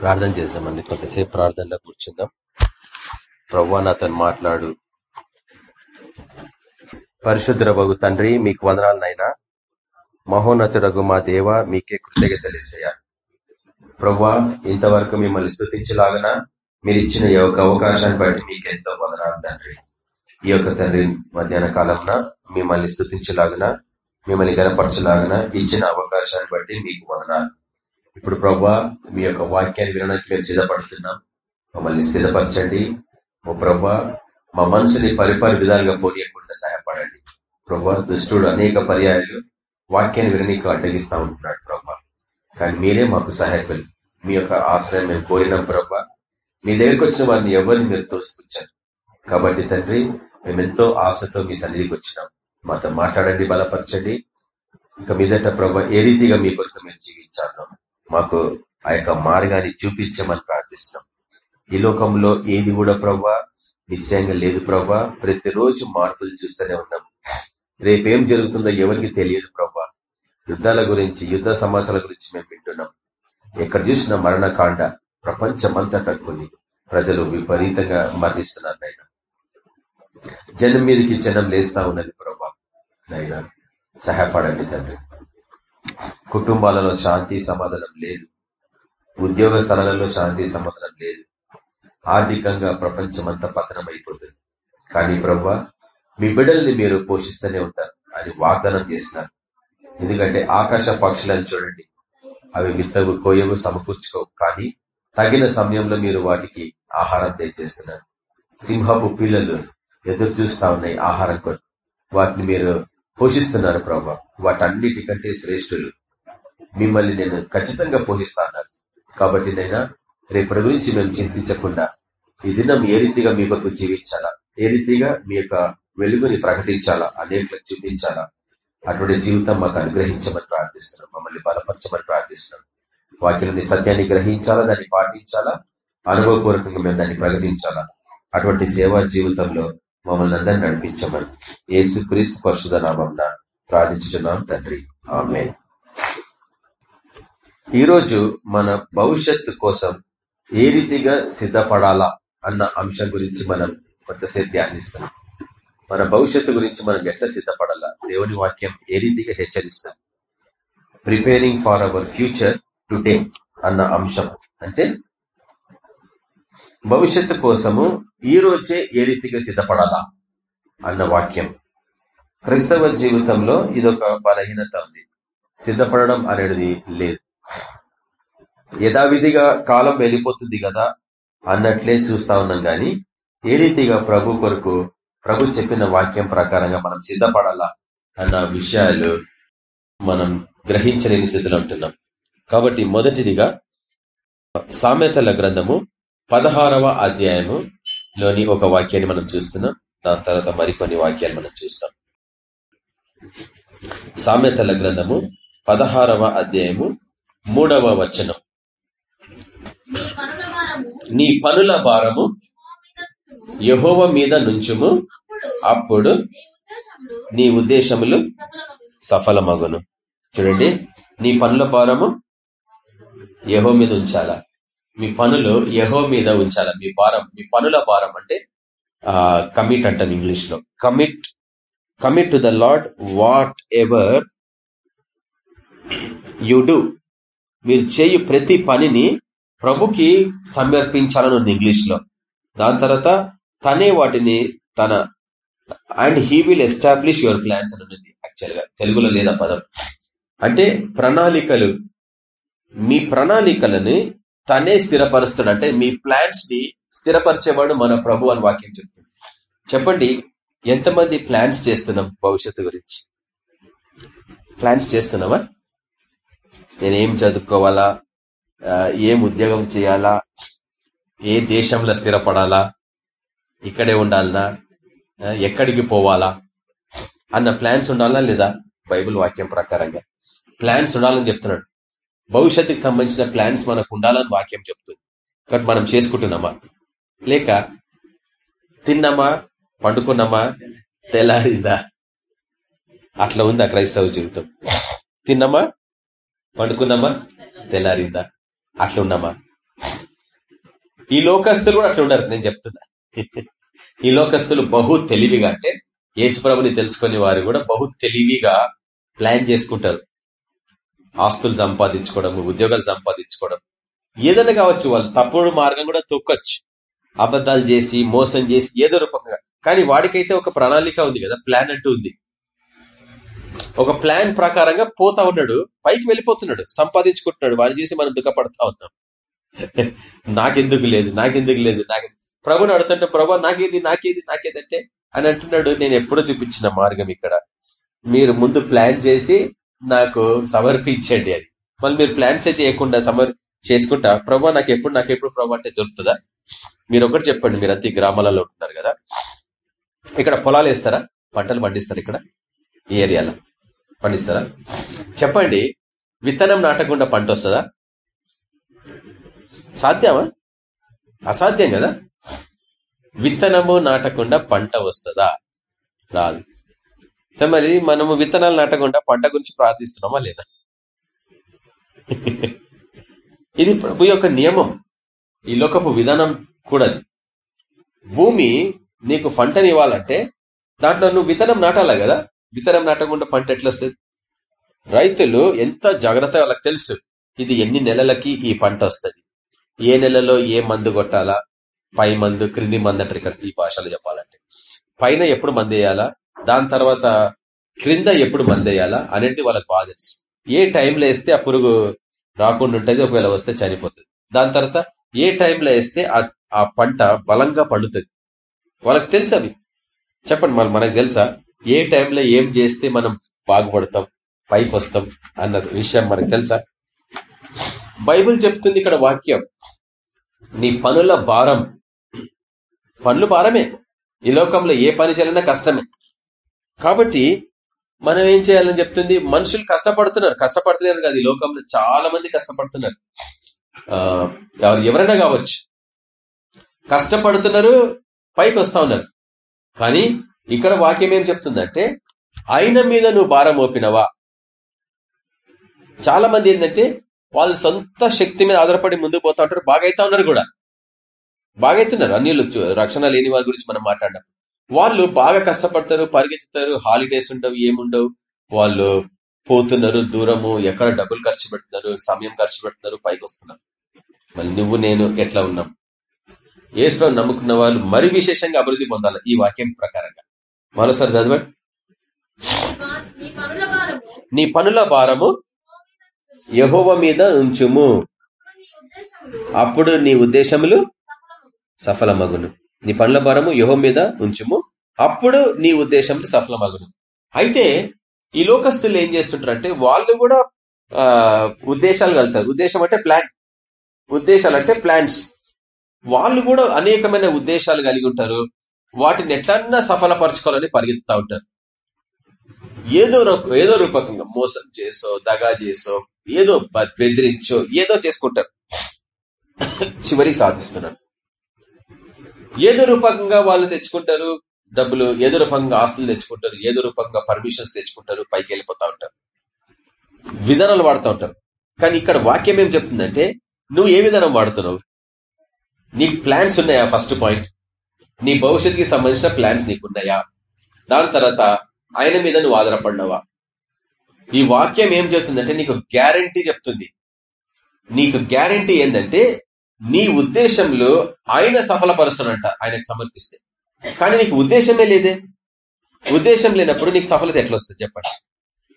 ప్రార్థన చేద్దామండి. కొంతసేపు ప్రార్థనలో కూర్చుందాం. ప్రవ్వా నాతో మాట్లాడు. పరిశుద్ధ బగు తండ్రి మీకు వందనాలనైనా మహోన్నతుడగు మా దేవ మీకే కృతజ్ఞతలేసయ్యా ప్రవ్వా ఇంతవరకు మిమ్మల్ని స్థుతించలాగన మీరు ఇచ్చిన ఈ యొక్క అవకాశాన్ని బట్టి మీకు ఎంతో వందనాలు తండ్రి. ఈ యొక్క తండ్రి మధ్యాహ్న కాలంన మిమ్మల్ని స్థుతించలాగన మిమ్మల్ని గనపరచలాగన ఇచ్చిన అవకాశాన్ని బట్టి మీకు వదనాలు. ఇప్పుడు ప్రభా మీ యొక్క వాక్యాన్ని వినడానికి మేము సిద్ధపడుతున్నాం. మమ్మల్ని సిద్ధపరచండి ఓ ప్రభా మా మనసుని పరిపరి విధాలుగా పోనీయకుండా సహాయపడండి. ప్రభా దుష్టుడు అనేక పర్యాయాలు వాక్యాన్ని విననీకు అడ్డగిస్తా ఉంటున్నాడు ప్రభా. కానీ మీరే మాకు సహాయకులు. మీ యొక్క ఆశ్రయం మేము కోరినాం ప్రభా. మీ దగ్గరికి వచ్చిన వారిని ఎవరిని మీరు తోసుకొచ్చారు కాబట్టి తండ్రి మేమెంతో ఆశతో మీ సన్నిధికి వచ్చినాం. మాతో మాట్లాడండి బలపరచండి. ఇంకా మీదట ప్రభా ఏ రీతిగా మీ కొరకు మేము జీవించాను మాకు ఆ యొక్క మార్గాన్ని చూపించమని ప్రార్థిస్తున్నాం. ఈ లోకంలో ఏది కూడా ప్రభా నిశ్చయంగా లేదు ప్రభా ప్రతిరోజు మార్పులు చూస్తూనే ఉన్నాం. రేపేం జరుగుతుందో ఎవరికి తెలియదు ప్రభా యుద్ధాల గురించి యుద్ధ సమాచారాల గురించి మేము వింటున్నాం. ఎక్కడ చూసిన మరణకాండ ప్రపంచమంతటా కొన్ని ప్రజలు విపరీతంగా మరణిస్తున్నారు నాయన. జనం మీదకి జనం లేస్తా ఉన్నది ప్రభా నైనా సహాయపడండి తండ్రి. కుటుంబాలలో శాంతి సమాధానం లేదు. ఉద్యోగ స్థలాలలో శాంతి సమాధానం లేదు. ఆర్థికంగా ప్రపంచమంతా పతనం అయిపోతుంది కానీ ప్రవ్వ మీ బిడ్డల్ని మీరు పోషిస్తూనే ఉంటారు. అని వాగ్దానం చేసినారు ఎందుకంటే ఆకాశ పక్షులను చూడండి. అవి విత్తవు కోయవు సమకూర్చుకోవు. కానీ తగిన సమయంలో మీరు వాటికి ఆహారం తెచ్చేస్తున్నారు. సింహపు పిల్లలు ఎదురు చూస్తా ఉన్నాయి ఆహారం కొని వాటిని మీరు పోషిస్తున్నారు ప్రభా. వాటన్నిటికంటే శ్రేష్ఠులు. మిమ్మల్ని నేను ఖచ్చితంగా పోషిస్తాను. కాబట్టి నైనా రేపటి గురించి మేము చింతించకుండా ఈ దినం ఏ రీతిగా మీ కొరకు జీవించాలా? ఏ రీతిగా మీ యొక్క వెలుగుని ప్రకటించాలా? అనేకలకు చూపించాలా అటువంటి జీవితం మాకు అనుగ్రహించమని ప్రార్థిస్తున్నాం. మమ్మల్ని బలపరచమని ప్రార్థిస్తున్నాం. వాక్యాలని సత్యాన్ని గ్రహించాలా? దాన్ని పాటించాలా? అనుభవపూర్వకంగా మేము దాన్ని ప్రకటించాలా? అటువంటి సేవా జీవితంలో మమ్మల్ని అందరినీ నడిపించమని యేసు క్రీస్తు పరిశుధ నామం ప్రార్థించున్నాం తండ్రి. ఆమె ఈరోజు మన భవిష్యత్తు కోసం ఏ రీతిగా సిద్ధపడాలా అన్న అంశం గురించి మనం కొంతసేపు ధ్యానిస్తాం. మన భవిష్యత్తు గురించి మనం ఎట్లా సిద్ధపడాలా? దేవుని వాక్యం ఏ రీతిగా హెచ్చరిస్తాం? Preparing for our future today అన్న అంశం. అంటే భవిష్యత్తు కోసము ఈ రోజే ఏ రీతిగా సిద్ధపడాలా అన్న వాక్యం. క్రైస్తవ జీవితంలో ఇదొక బలహీనత ఉంది. సిద్ధపడడం అనేది లేదు. యథావిధిగా కాలం వెళ్ళిపోతుంది కదా అన్నట్లే చూస్తా ఉన్నాం గాని ఏ రీతిగా ప్రభు కొరకు ప్రభు చెప్పిన వాక్యం ప్రకారంగా మనం సిద్ధపడాలా అన్న విషయాలు మనం గ్రహించలేని స్థితిలో ఉంటున్నాం. కాబట్టి మొదటిదిగా సామెతల గ్రంథము పదహారవ అధ్యాయము లోని ఒక వాక్యాన్ని మనం చూస్తున్నాం. దాని తర్వాత మరికొన్ని వాక్యాలు మనం చూస్తాం. సామెతల గ్రంథము పదహారవ అధ్యాయము మూడవ వచనం. నీ పనుల భారము యహోవ మీద నుంచుము. అప్పుడు నీ ఉద్దేశములు సఫలమగును. చూడండి నీ పనుల భారము యహో మీద ఉంచాలా? మీ పనులు యహో మీద ఉంచాల? మీ భారం మీ పనుల భారం అంటే కమిట్ అంటాం ఇంగ్లీష్లో commit commit to the lord whatever you do మీరు చేయు ప్రతి పనిని ప్రభుకి సమర్పించాలని ఉంది ఇంగ్లీష్లో దాని తర్వాత తనే వాటిని తన and he will establish your plans అని ఉంది యాక్చువల్గా తెలుగులో లేదా పదం. అంటే ప్రణాళికలు. మీ ప్రణాళికలని తనే స్థిరపరుస్తాడు అంటే మీ ప్లాన్స్ని స్థిరపరిచేవాడు మన ప్రభు అని వాక్యం చెప్తుంది. చెప్పండి ఎంతమంది ప్లాన్స్ చేస్తున్నాం భవిష్యత్తు గురించి? ప్లాన్స్ చేస్తున్నావా నేనేం చదువుకోవాలా? ఏం ఉద్యోగం చేయాలా? ఏ దేశంలో స్థిరపడాలా? ఇక్కడే ఉండాలనా? ఎక్కడికి పోవాలా? అన్న ప్లాన్స్ ఉండాలా లేదా? బైబిల్ వాక్యం ప్రకారంగా. ప్లాన్స్ ఉండాలని చెప్తున్నాడు. భవిష్యత్తుకి సంబంధించిన ప్లాన్స్ మనకు ఉండాలని వాక్యం చెప్తుంది. కాబట్టి మనం చేసుకుంటున్నామా? లేక తిన్నామా? పండుకున్నామా? తెల్లారిందా? అట్లా ఉందా క్రైస్తవ జీవితం? తిన్నామా? పండుకున్నామా? తెల్లారిందా? అట్లా ఉన్నామా? ఈ లోకస్తులు కూడా అట్లా ఉండరు నేను చెప్తున్నా. ఈ లోకస్తులు బహు తెలివిగా అంటే యేసుప్రభుని తెలుసుకునే వారు కూడా బహు తెలివిగా ప్లాన్ చేసుకుంటారు. ఆస్తులు సంపాదించుకోవడం ఉద్యోగాలు సంపాదించుకోవడం. ఏదైనా కావచ్చు వాళ్ళు తప్పుడు మార్గం కూడా తొక్కొచ్చు. అబద్ధాలు చేసి మోసం చేసి ఏదో రూపంగా. కానీ వాడికైతే ఒక ప్రణాళిక ఉంది కదా ప్లాన్ అంటూ ఉంది. ఒక ప్లాన్ ప్రకారంగా పోతా ఉన్నాడు పైకి వెళ్ళిపోతున్నాడు సంపాదించుకుంటున్నాడు వాడిని చూసి మనం దుఃఖపడతా ఉన్నాం. నాకెందుకు లేదు నాకెందుకు లేదు నాకు ప్రభుని అడుగుతుంటే ప్రభు నాకేది నాకేది నాకేదంటే అని అంటున్నాడు. నేను ఎప్పుడో చూపించిన మార్గం ఇక్కడ. మీరు ముందు ప్లాన్ చేసి నాకు సమర్పించండి అని. మళ్ళీ మీరు ప్లాన్స్ చేయకుండా సమర్ చేసుకుంటా ప్రభా నాకు ఎప్పుడు నాకు ఎప్పుడు ప్రభా అంటే దొరుకుతుందా? మీరు ఒకటి చెప్పండి మీరు అంతే గ్రామాలలో ఉంటున్నారు కదా. ఇక్కడ పొలాలు వేస్తారా? పంటలు పండిస్తారు ఇక్కడ? ఈ ఏరియాలో. పండిస్తారా? చెప్పండి విత్తనం నాటకుండా పంట వస్తుందా? సాధ్యమా? అసాధ్యం కదా. విత్తనము నాటకుండా పంట వస్తుందా? రాదు. సరే మరి మనము విత్తనాలు నాటకుండా పంట గురించి ప్రార్థిస్తున్నామా లేదా? ఇది ప్రభు యొక్క నియమం. ఈ లోకపు విధానం కూడా భూమి నీకు పంటని ఇవ్వాలంటే దాంట్లో నువ్వు విత్తనం నాటాలా కదా? విత్తనం నాటకుండా పంట ఎట్లా వస్తుంది రైతులు ఎంత జాగ్రత్త వాళ్ళకి తెలుసు. ఇది ఎన్ని నెలలకి ఈ పంట వస్తుంది? ఏ నెలలో ఏ మందు కొట్టాలా? పై మందు క్రింది మందు అంటారు ఇక్కడ ఈ భాషలో చెప్పాలంటే. పైన ఎప్పుడు మందు వేయాలా? దాని తర్వాత క్రింద ఎప్పుడు మందేయాలా అనేది వాళ్ళకి బాగా తెలుసు. ఏ టైంలో వేస్తే ఆ పురుగు రాకుండా ఉంటుంది ఒకవేళ వస్తే చనిపోతుంది. దాని తర్వాత ఏ టైంలో వేస్తే ఆ పంట బలంగా పండుతుంది. వాళ్ళకి తెలుసు అవి. చెప్పండి మన మనకు తెలుసా? ఏ టైంలో ఏం చేస్తే మనం బాగుపడతాం పైకి వస్తాం అన్న విషయం మనకు తెలుసా? బైబిల్ చెప్తుంది ఇక్కడ వాక్యం. నీ పనుల భారం. పనులు భారమే. ఈ లోకంలో ఏ పని చేయాలన్నా కష్టమే. కాబట్టి మనం ఏం చేయాలని చెప్తుంది? మనుషులు కష్టపడుతున్నారు. కష్టపడతలేరు కాదు ఈ లోకంలో. చాలా మంది కష్టపడుతున్నారు. ఎవరైనా కావచ్చు. కష్టపడుతున్నారు పైకి వస్తా ఉన్నారు. కానీ ఇక్కడ వాక్యం ఏం చెప్తుందంటే ఆయన మీద నువ్వు భారం మోపినవా? చాలా మంది ఏంటంటే వాళ్ళ సొంత శక్తి మీద ఆధారపడి ముందుకు పోతా ఉంటారు. బాగైతా ఉన్నారు కూడా. బాగైతున్నారు. అన్నిళ్ళు రక్షణ లేని వారి గురించి మనం మాట్లాడడం వాళ్ళు బాగా కష్టపడతారు పరిగెత్తుతారు హాలిడేస్ ఉండవు ఏముండవు. వాళ్ళు పోతున్నారు దూరము ఎక్కడ డబ్బులు ఖర్చు పెడుతున్నారు సమయం ఖర్చు పెడుతున్నారు పైకి వస్తున్నారు. మళ్ళీ నువ్వు నేను ఎట్లా ఉన్నాం? ఏసులో నమ్ముకున్న వాళ్ళు మరి విశేషంగా అభివృద్ధి పొందాలి ఈ వాక్యం ప్రకారంగా. మరోసారి చదవండి. నీ పనుల భారము యహోవ మీద ఉంచుము. అప్పుడు నీ ఉద్దేశములు సఫలమగును. నీ పనుల భారము యహో మీద ఉంచుము. అప్పుడు నీ ఉద్దేశం సఫలమగును. అయితే ఈ లోకస్తులు ఏం చేస్తుంటారంటే వాళ్ళు కూడా ఉద్దేశాలు కలుగుతారు. ఉద్దేశం అంటే ప్లాన్ ఉద్దేశాలు అంటే ప్లాన్స్ వాళ్ళు కూడా అనేకమైన ఉద్దేశాలు కలిగి ఉంటారు. వాటిని ఎట్లన్నా సఫలపరచుకోవాలని పరిగెత్తుతా ఉంటారు. ఏదో ఏదో రూపకంగా మోసం చేసో దగా చేసో ఏదో బెదిరించో ఏదో చేసుకుంటారు. చివరికి సాధిస్తున్నారు. ఏదో రూపకంగా వాళ్ళు తెచ్చుకుంటారు డబ్బులు ఏదో రూపంగా ఆస్తులు తెచ్చుకుంటారు ఏదో రూపంగా పర్మిషన్స్ తెచ్చుకుంటారు పైకి వెళ్ళిపోతా ఉంటారు. విధానాలు వాడుతూ ఉంటారు. కానీ ఇక్కడ వాక్యం ఏం చెప్తుందంటే నువ్వు ఏ విధానం వాడుతున్నావు? నీకు ప్లాన్స్ ఉన్నాయా ఫస్ట్ పాయింట్ నీ భవిష్యత్తుకి సంబంధించిన ప్లాన్స్ నీకున్నాయా దాని తర్వాత ఆయన మీద నువ్వు ఆధారపడినవా? ఈ వాక్యం ఏం చెప్తుందంటే నీకు గ్యారంటీ చెప్తుంది. నీకు గ్యారంటీ ఏంటంటే నీ ఉద్దేశంలో ఆయన సఫలపరుస్తున్నట్ట ఆయనకు సమర్పిస్తే. కానీ నీకు ఉద్దేశమే లేదే. ఉద్దేశం లేనప్పుడు నీకు సఫలత ఎట్లా వస్తుంది చెప్పండి.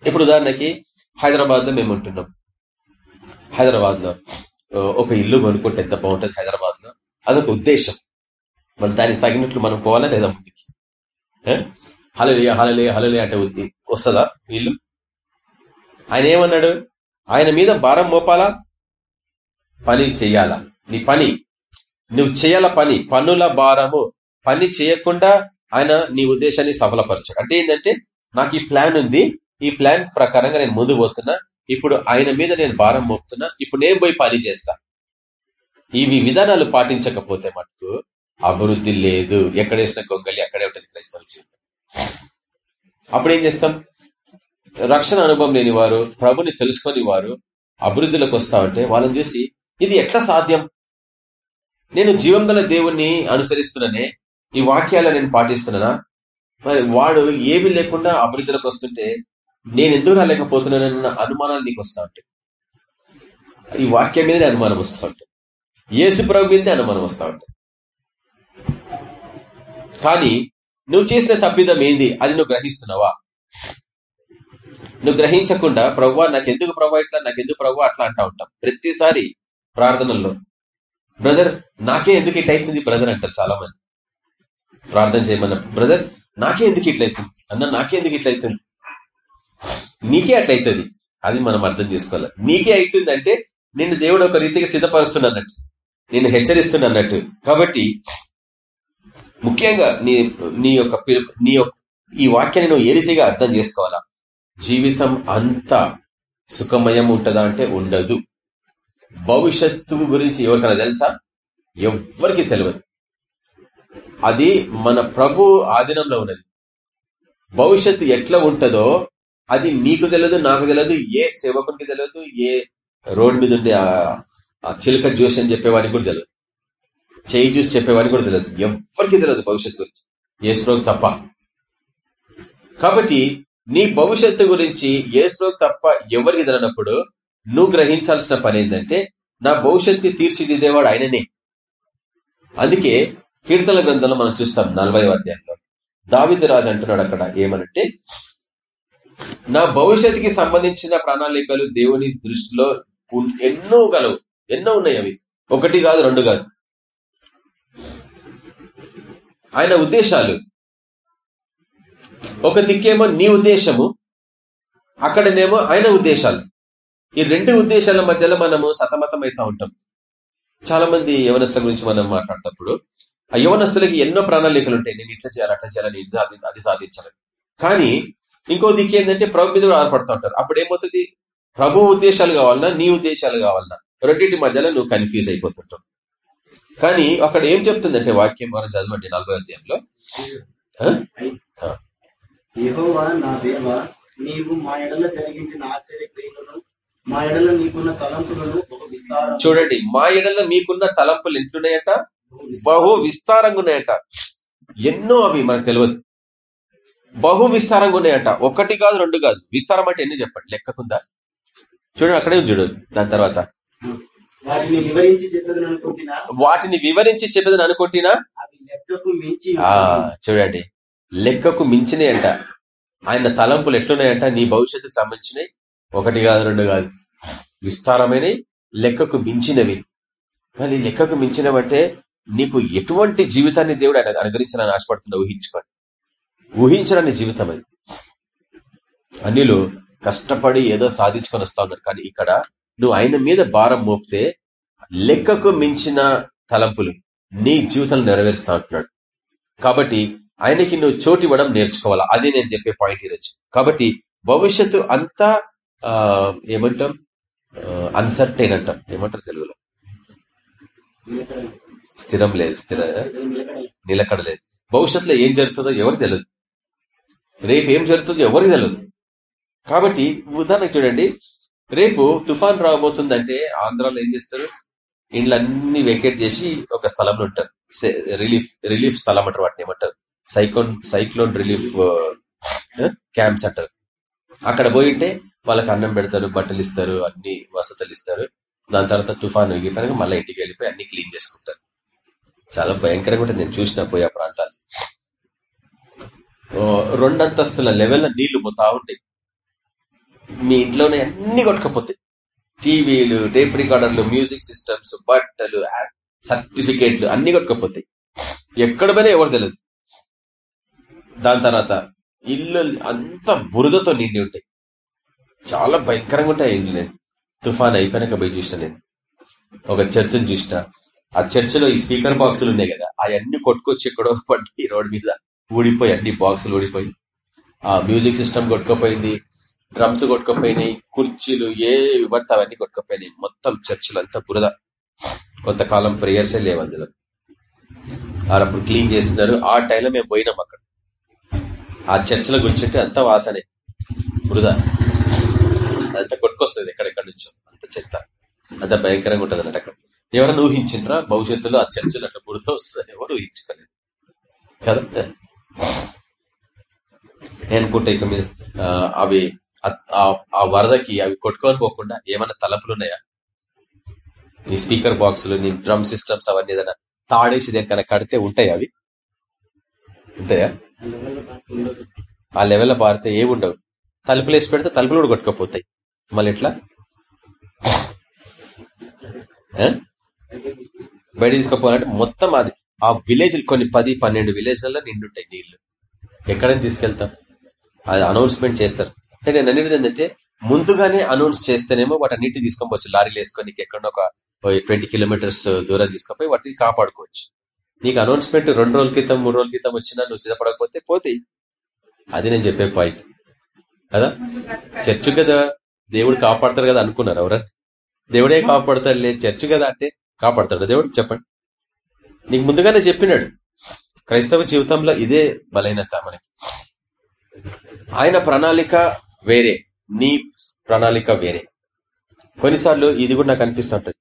ఇప్పుడు ఉదాహరణకి హైదరాబాద్లో మేము ఉంటున్నాం. హైదరాబాద్లో ఒక ఇల్లు కొనుక్కుంటే ఎంత బాగుంటుంది హైదరాబాద్లో అదొక ఉద్దేశం. మన దానికి తగినట్లు మనం పోవాలా లేదా ముందుకి? హలలియ హలలియ హలలియ అంటే వస్తుందా వీళ్ళు ఆయన ఏమన్నాడు? ఆయన మీద భారం మోపాలా? పని చెయ్యాలా నీ పని. నువ్వు చేయాల పని పనుల భారము. పని చేయకుండా ఆయన నీ ఉద్దేశాన్ని సఫలపరచాడు. అంటే ఏంటంటే నాకు ఈ ప్లాన్ ఉంది. ఈ ప్లాన్ ప్రకారంగా నేను ముందు పోతున్నా. ఇప్పుడు ఆయన మీద నేను భారం మోపుతున్నా. ఇప్పుడు నేను పోయి పని చేస్తా. ఇవి విధానాలు పాటించకపోతే మటుకు అభివృద్ధి లేదు. ఎక్కడేసిన గొంగలి అక్కడే ఉంటుంది క్రైస్తవ జీవితం. అప్పుడు ఏం చేస్తాం? రక్షణ అనుభవం లేని వారు ప్రభుని తెలుసుకొని వారు అభివృద్ధిలోకి వస్తా ఉంటే వాళ్ళని చూసి ఇది ఎట్లా సాధ్యం? నేను జీవం గల దేవుణ్ణి అనుసరిస్తున్నానే? ఈ వాక్యాలను నేను పాటిస్తున్నానా? మరి వాడు ఏమీ లేకుండా అభివృద్ధిలోకి వస్తుంటే నేను ఎందుకు రాలేకపోతున్నానన్న అనుమానాలు నీకు వస్తా ఉంటాయి. ఈ వాక్యం మీదనే అనుమానం వస్తూ ఉంటాయి. యేసు ప్రభు మీదే అనుమానం వస్తూ ఉంటాయి. కానీ నువ్వు చేసిన తప్పిదం ఏంది? అది నువ్వు గ్రహిస్తున్నావా? నువ్వు గ్రహించకుండా ప్రవ్వా నాకెందుకు ప్రభు ఇట్లా? నాకెందుకు ప్రభు అట్లా? అంటా ఉంటాం. ప్రతిసారి ప్రార్థనల్లో. బ్రదర్ నాకే ఎందుకు ఇట్లా అవుతుంది? బ్రదర్ అంటారు చాలా మంది ప్రార్థన చేయమన్నప్పుడు బ్రదర్ నాకే ఎందుకు ఇట్లయితుంది అన్న నాకే ఎందుకు ఇట్లయితుంది నీకే అట్లయితుంది అది మనం అర్థం చేసుకోవాలి. నీకే అవుతుంది అంటే నిన్ను దేవుడు ఒక రీతిగా సిద్ధపరుస్తున్నట్టు నేను హెచ్చరిస్తున్నట్టు కాబట్టి ముఖ్యంగా నీ నీ యొక్క నీ ఈ వాక్యాన్ని నువ్వు ఏ రీతిగా అర్థం చేసుకోవాలా? జీవితం అంతా సుఖమయం ఉంటుందా అంటే ఉండదు. భవిష్యత్తు గురించి ఎవరికైనా తెలుసా? ఎవ్వరికి తెలియదు. అది మన ప్రభు ఆధీనంలో ఉన్నది. భవిష్యత్తు ఎట్లా ఉంటుందో అది నీకు తెలియదు నాకు తెలియదు ఏ సేవకునికి తెలియదు ఏ రోడ్ మీద ఉండే ఆ చిలుక జ్యూస్ అని చెప్పేవాడికి కూడా తెలియదు. చేయి జ్యూస్ చెప్పేవాడికి కూడా తెలియదు. ఎవరికి తెలియదు భవిష్యత్తు గురించి. ఏ స్ట్రోక్ తప్ప. కాబట్టి నీ భవిష్యత్తు గురించి ఏ తప్ప ఎవరికి తెలియనప్పుడు నువ్వు గ్రహించాల్సిన పని ఏంటంటే నా భవిష్యత్తుని తీర్చిదిద్దేవాడు ఆయననే. అందుకే కీర్తన గ్రంథంలో మనం చూస్తాం నలభై అధ్యాయంలో. దావిద రాజు అంటున్నాడు అక్కడ ఏమనంటే నా భవిష్యత్తుకి సంబంధించిన ప్రణాళికలు దేవుని దృష్టిలో ఎన్నో గలవు. ఎన్నో ఉన్నాయి అవి. ఒకటి కాదు రెండు కాదు. ఆయన ఉద్దేశాలు. ఒక దిక్కేమో నీ ఉద్దేశము అక్కడనేమో ఆయన ఉద్దేశాలు. ఈ రెండు ఉద్దేశాల మధ్యలో మనము సతమతం అవుతా ఉంటాం. చాలా మంది యవనస్తుల గురించి మనం మాట్లాడేటప్పుడు ఆ యవనస్తులకి ఎన్నో ప్రణాళికలు ఉంటాయి. నేను ఇట్లా చేయాలి అట్లా చేయాలని అది సాధించాలని. కానీ ఇంకో దిక్కు ఏంటంటే ప్రభు మీద ఆధారపడతా ఉంటారు. అప్పుడు ఏమవుతుంది? ప్రభు ఉద్దేశాలు కావాలన్నా నీ ఉద్దేశాలు కావాలన్నా రెండింటి మధ్యలో నువ్వు కన్ఫ్యూజ్ అయిపోతుంటావు. కానీ అక్కడ ఏం చెప్తుందంటే వాక్యం మనం చదవండి నలభై అధ్యాయంలో. నీవు మా ఎడలో జరిగించిన ఆశ్చర్యక్రియలను మా ఎడల నీకున్న తలంపులను చూడండి మా ఎడల మీకున్న తలంపులు ఎట్లున్నాయట? బహు విస్తారంగా ఉన్నాయట ఎన్నో అవి మనకు తెలియదు బహు విస్తారంగా ఉన్నాయట ఒకటి కాదు రెండు కాదు. విస్తారం అంటే ఎన్ని చెప్పండి? లెక్కకుందా? చూడండి అక్కడే చూడదు దాని తర్వాత. వాటిని వివరించి చెప్పదని అనుకుంటున్నా? చూడండి. లెక్కకు మించినాయి అంట ఆయన తలంపులు ఎట్లున్నాయంట? నీ భవిష్యత్తుకు సంబంధించినవి ఒకటి కాదు రెండు కాదు. విస్తారమైనవి లెక్కకు మించినవి. కానీ లెక్కకు మించినవంటే నీకు ఎటువంటి జీవితాన్ని దేవుడు ఆయన అనుగ్రహించాలని ఆశపడుతున్నా ఊహించుకోండి. ఊహించడానికి జీవితం అది అన్నిలు కష్టపడి ఏదో సాధించుకొని వస్తా ఉన్నారు. కానీ ఇక్కడ నువ్వు ఆయన మీద భారం మోపితే లెక్కకు మించిన తలంపులు నీ జీవితంలో నెరవేరుస్తా ఉంటున్నాడు. కాబట్టి ఆయనకి నువ్వు చోటు ఇవ్వడం నేర్చుకోవాలా? అది నేను చెప్పే పాయింట్ ఈరోజు. కాబట్టి భవిష్యత్తు అంతా ఏమంటాం? Uh, అన్సర్టైన్ అంటారు ఏమంటారు తెలుగులో? స్థిరం లేదు స్థిర నిలకడ లేదు. భవిష్యత్తులో ఏం జరుగుతుందో ఎవరికి తెలియదు రేపు ఏం జరుగుతుందో ఎవరికి తెలియదు కాబట్టి ఉదాహరణకు చూడండి. రేపు తుఫాన్ రాబోతుందంటే ఆంధ్రాలో ఏం చేస్తారు? ఇండ్లన్నీ వెకేట్ చేసి ఒక స్థలంలో ఉంటారు. రిలీఫ్ రిలీఫ్ స్థలం అంటారు వాటిని ఏమంటారు? సైక్లోన్ సైక్లోన్ రిలీఫ్ క్యాంప్స్ అంటారు. అక్కడ పోయి ఉంటే వాళ్ళకి అన్నం పెడతారు బట్టలు ఇస్తారు అన్ని వసతులు ఇస్తారు. దాని తర్వాత తుఫాన్ ఎగిపోయినాక మళ్ళీ ఇంటికి వెళ్ళిపోయి అన్ని క్లీన్ చేసుకుంటారు. చాలా భయంకరంగా ఉంటుంది. నేను చూసిన పోయి ఆ ప్రాంతాలు. రెండంతస్తుల లెవెల్లో నీళ్ళు పోతా ఉంటాయి. మీ ఇంట్లోనే అన్ని కొట్టుకపోతాయి. టీవీలు టేప్ రికార్డర్లు మ్యూజిక్ సిస్టమ్స్ బట్టలు సర్టిఫికేట్లు అన్ని కొట్టుకపోతాయి. ఎక్కడ పోయినా ఎవరు తెలియదు దాని తర్వాత ఇల్లు అంత బురదతో నిండి ఉంటాయి. చాలా భయంకరంగా ఉంటాయి నేను తుఫాన్ అయిపోయినాక పోయి చూసిన నేను. ఒక చర్చను చూసిన. ఆ చర్చిలో ఈ స్పీకర్ బాక్సులు ఉన్నాయి కదా అవన్నీ కొట్టుకొచ్చి ఎక్కడో పట్టి రోడ్ మీద. ఊడిపోయి అన్ని బాక్సులు ఊడిపోయి ఆ మ్యూజిక్ సిస్టమ్ కొట్టుకోపోయింది డ్రమ్స్ కొట్టుకోపోయినాయి కుర్చీలు ఏ పడితే అవన్నీ కొట్టుకోపోయినాయి. మొత్తం చర్చిలు అంతా బురద. కొంతకాలం ప్రేయర్సే లేవు అందులో. అప్పుడు క్లీన్ చేస్తున్నారు. ఆ టైంలో మేము పోయినాం అక్కడ. ఆ చర్చిలో కూర్చుంటే అంత వాసనే. బురద. అంత కొట్టుకొస్తుంది ఎక్కడెక్కడ నుంచో. అంత చెత్త. అంత భయంకరంగా ఉంటుంది అన్నట్టు అక్కడ. ఎవరైనా ఊహించిండ్రా? భవిష్యత్తులో ఆ చర్చలు అట్లా బురద వస్తుంది. ఎవరు ఊహించుకోలేదు. కదా? అనుకుంటే ఇక మీద ఆ, అవి ఆ- వరదకి అవి కొట్టుకొని పోకుండా ఏమైనా తలపులు ఉన్నాయా? నీ స్పీకర్ బాక్సులు నీ డ్రమ్ సిస్టమ్స్ అవన్నీ ఏదైనా తాడేసి దేనికైనా కడితే ఉంటాయి అవి? ఉంటాయా? ఆ లెవెల్లో పారితే ఏమి ఉండవు తలుపులు వేసి పెడితే తలుపులు కూడా కొట్టుకోపోతాయి. మళ్ళీ ఎట్లా? బయట తీసుకుపోవాలంటే మొత్తం అది. ఆ విలేజ్ కొన్ని పది పన్నెండు విలేజ్లలో నిండుంటాయి నీళ్ళు. ఎక్కడైనా తీసుకెళ్తాం. అది అనౌన్స్మెంట్ చేస్తారు. అంటే నేను అనేది ఏంటంటే ముందుగానే అనౌన్స్ చేస్తేనేమో వాటి అన్నిటి తీసుకోవచ్చు లారీలు వేసుకొని ఎక్కడో ఒక ట్వంటీ కిలోమీటర్స్ దూరం తీసుకుపోయి వాటిని కాపాడుకోవచ్చు. నీకు అనౌన్స్మెంట్ రెండు రోజుల క్రితం మూడు రోజుల క్రితం వచ్చినా నువ్వు సిద్ధపడకపోతే పోతాయి. అది నేను చెప్పే పాయింట్ కదా? చర్చ్ కదా? దేవుడు కాపాడతాడు కదా అనుకున్నారు ఎవరా దేవుడే కాపాడతాడు లేదు చర్చ్ కదా అంటే కాపాడతాడు దేవుడు? చెప్పండి. నీకు ముందుగానే చెప్పినాడు. క్రైస్తవ జీవితంలో ఇదే బలైనత మనకి. ఆయన ప్రణాళిక వేరే నీ ప్రణాళిక వేరే. కొన్నిసార్లు ఇది కూడా నాకు అనిపిస్తుంటది.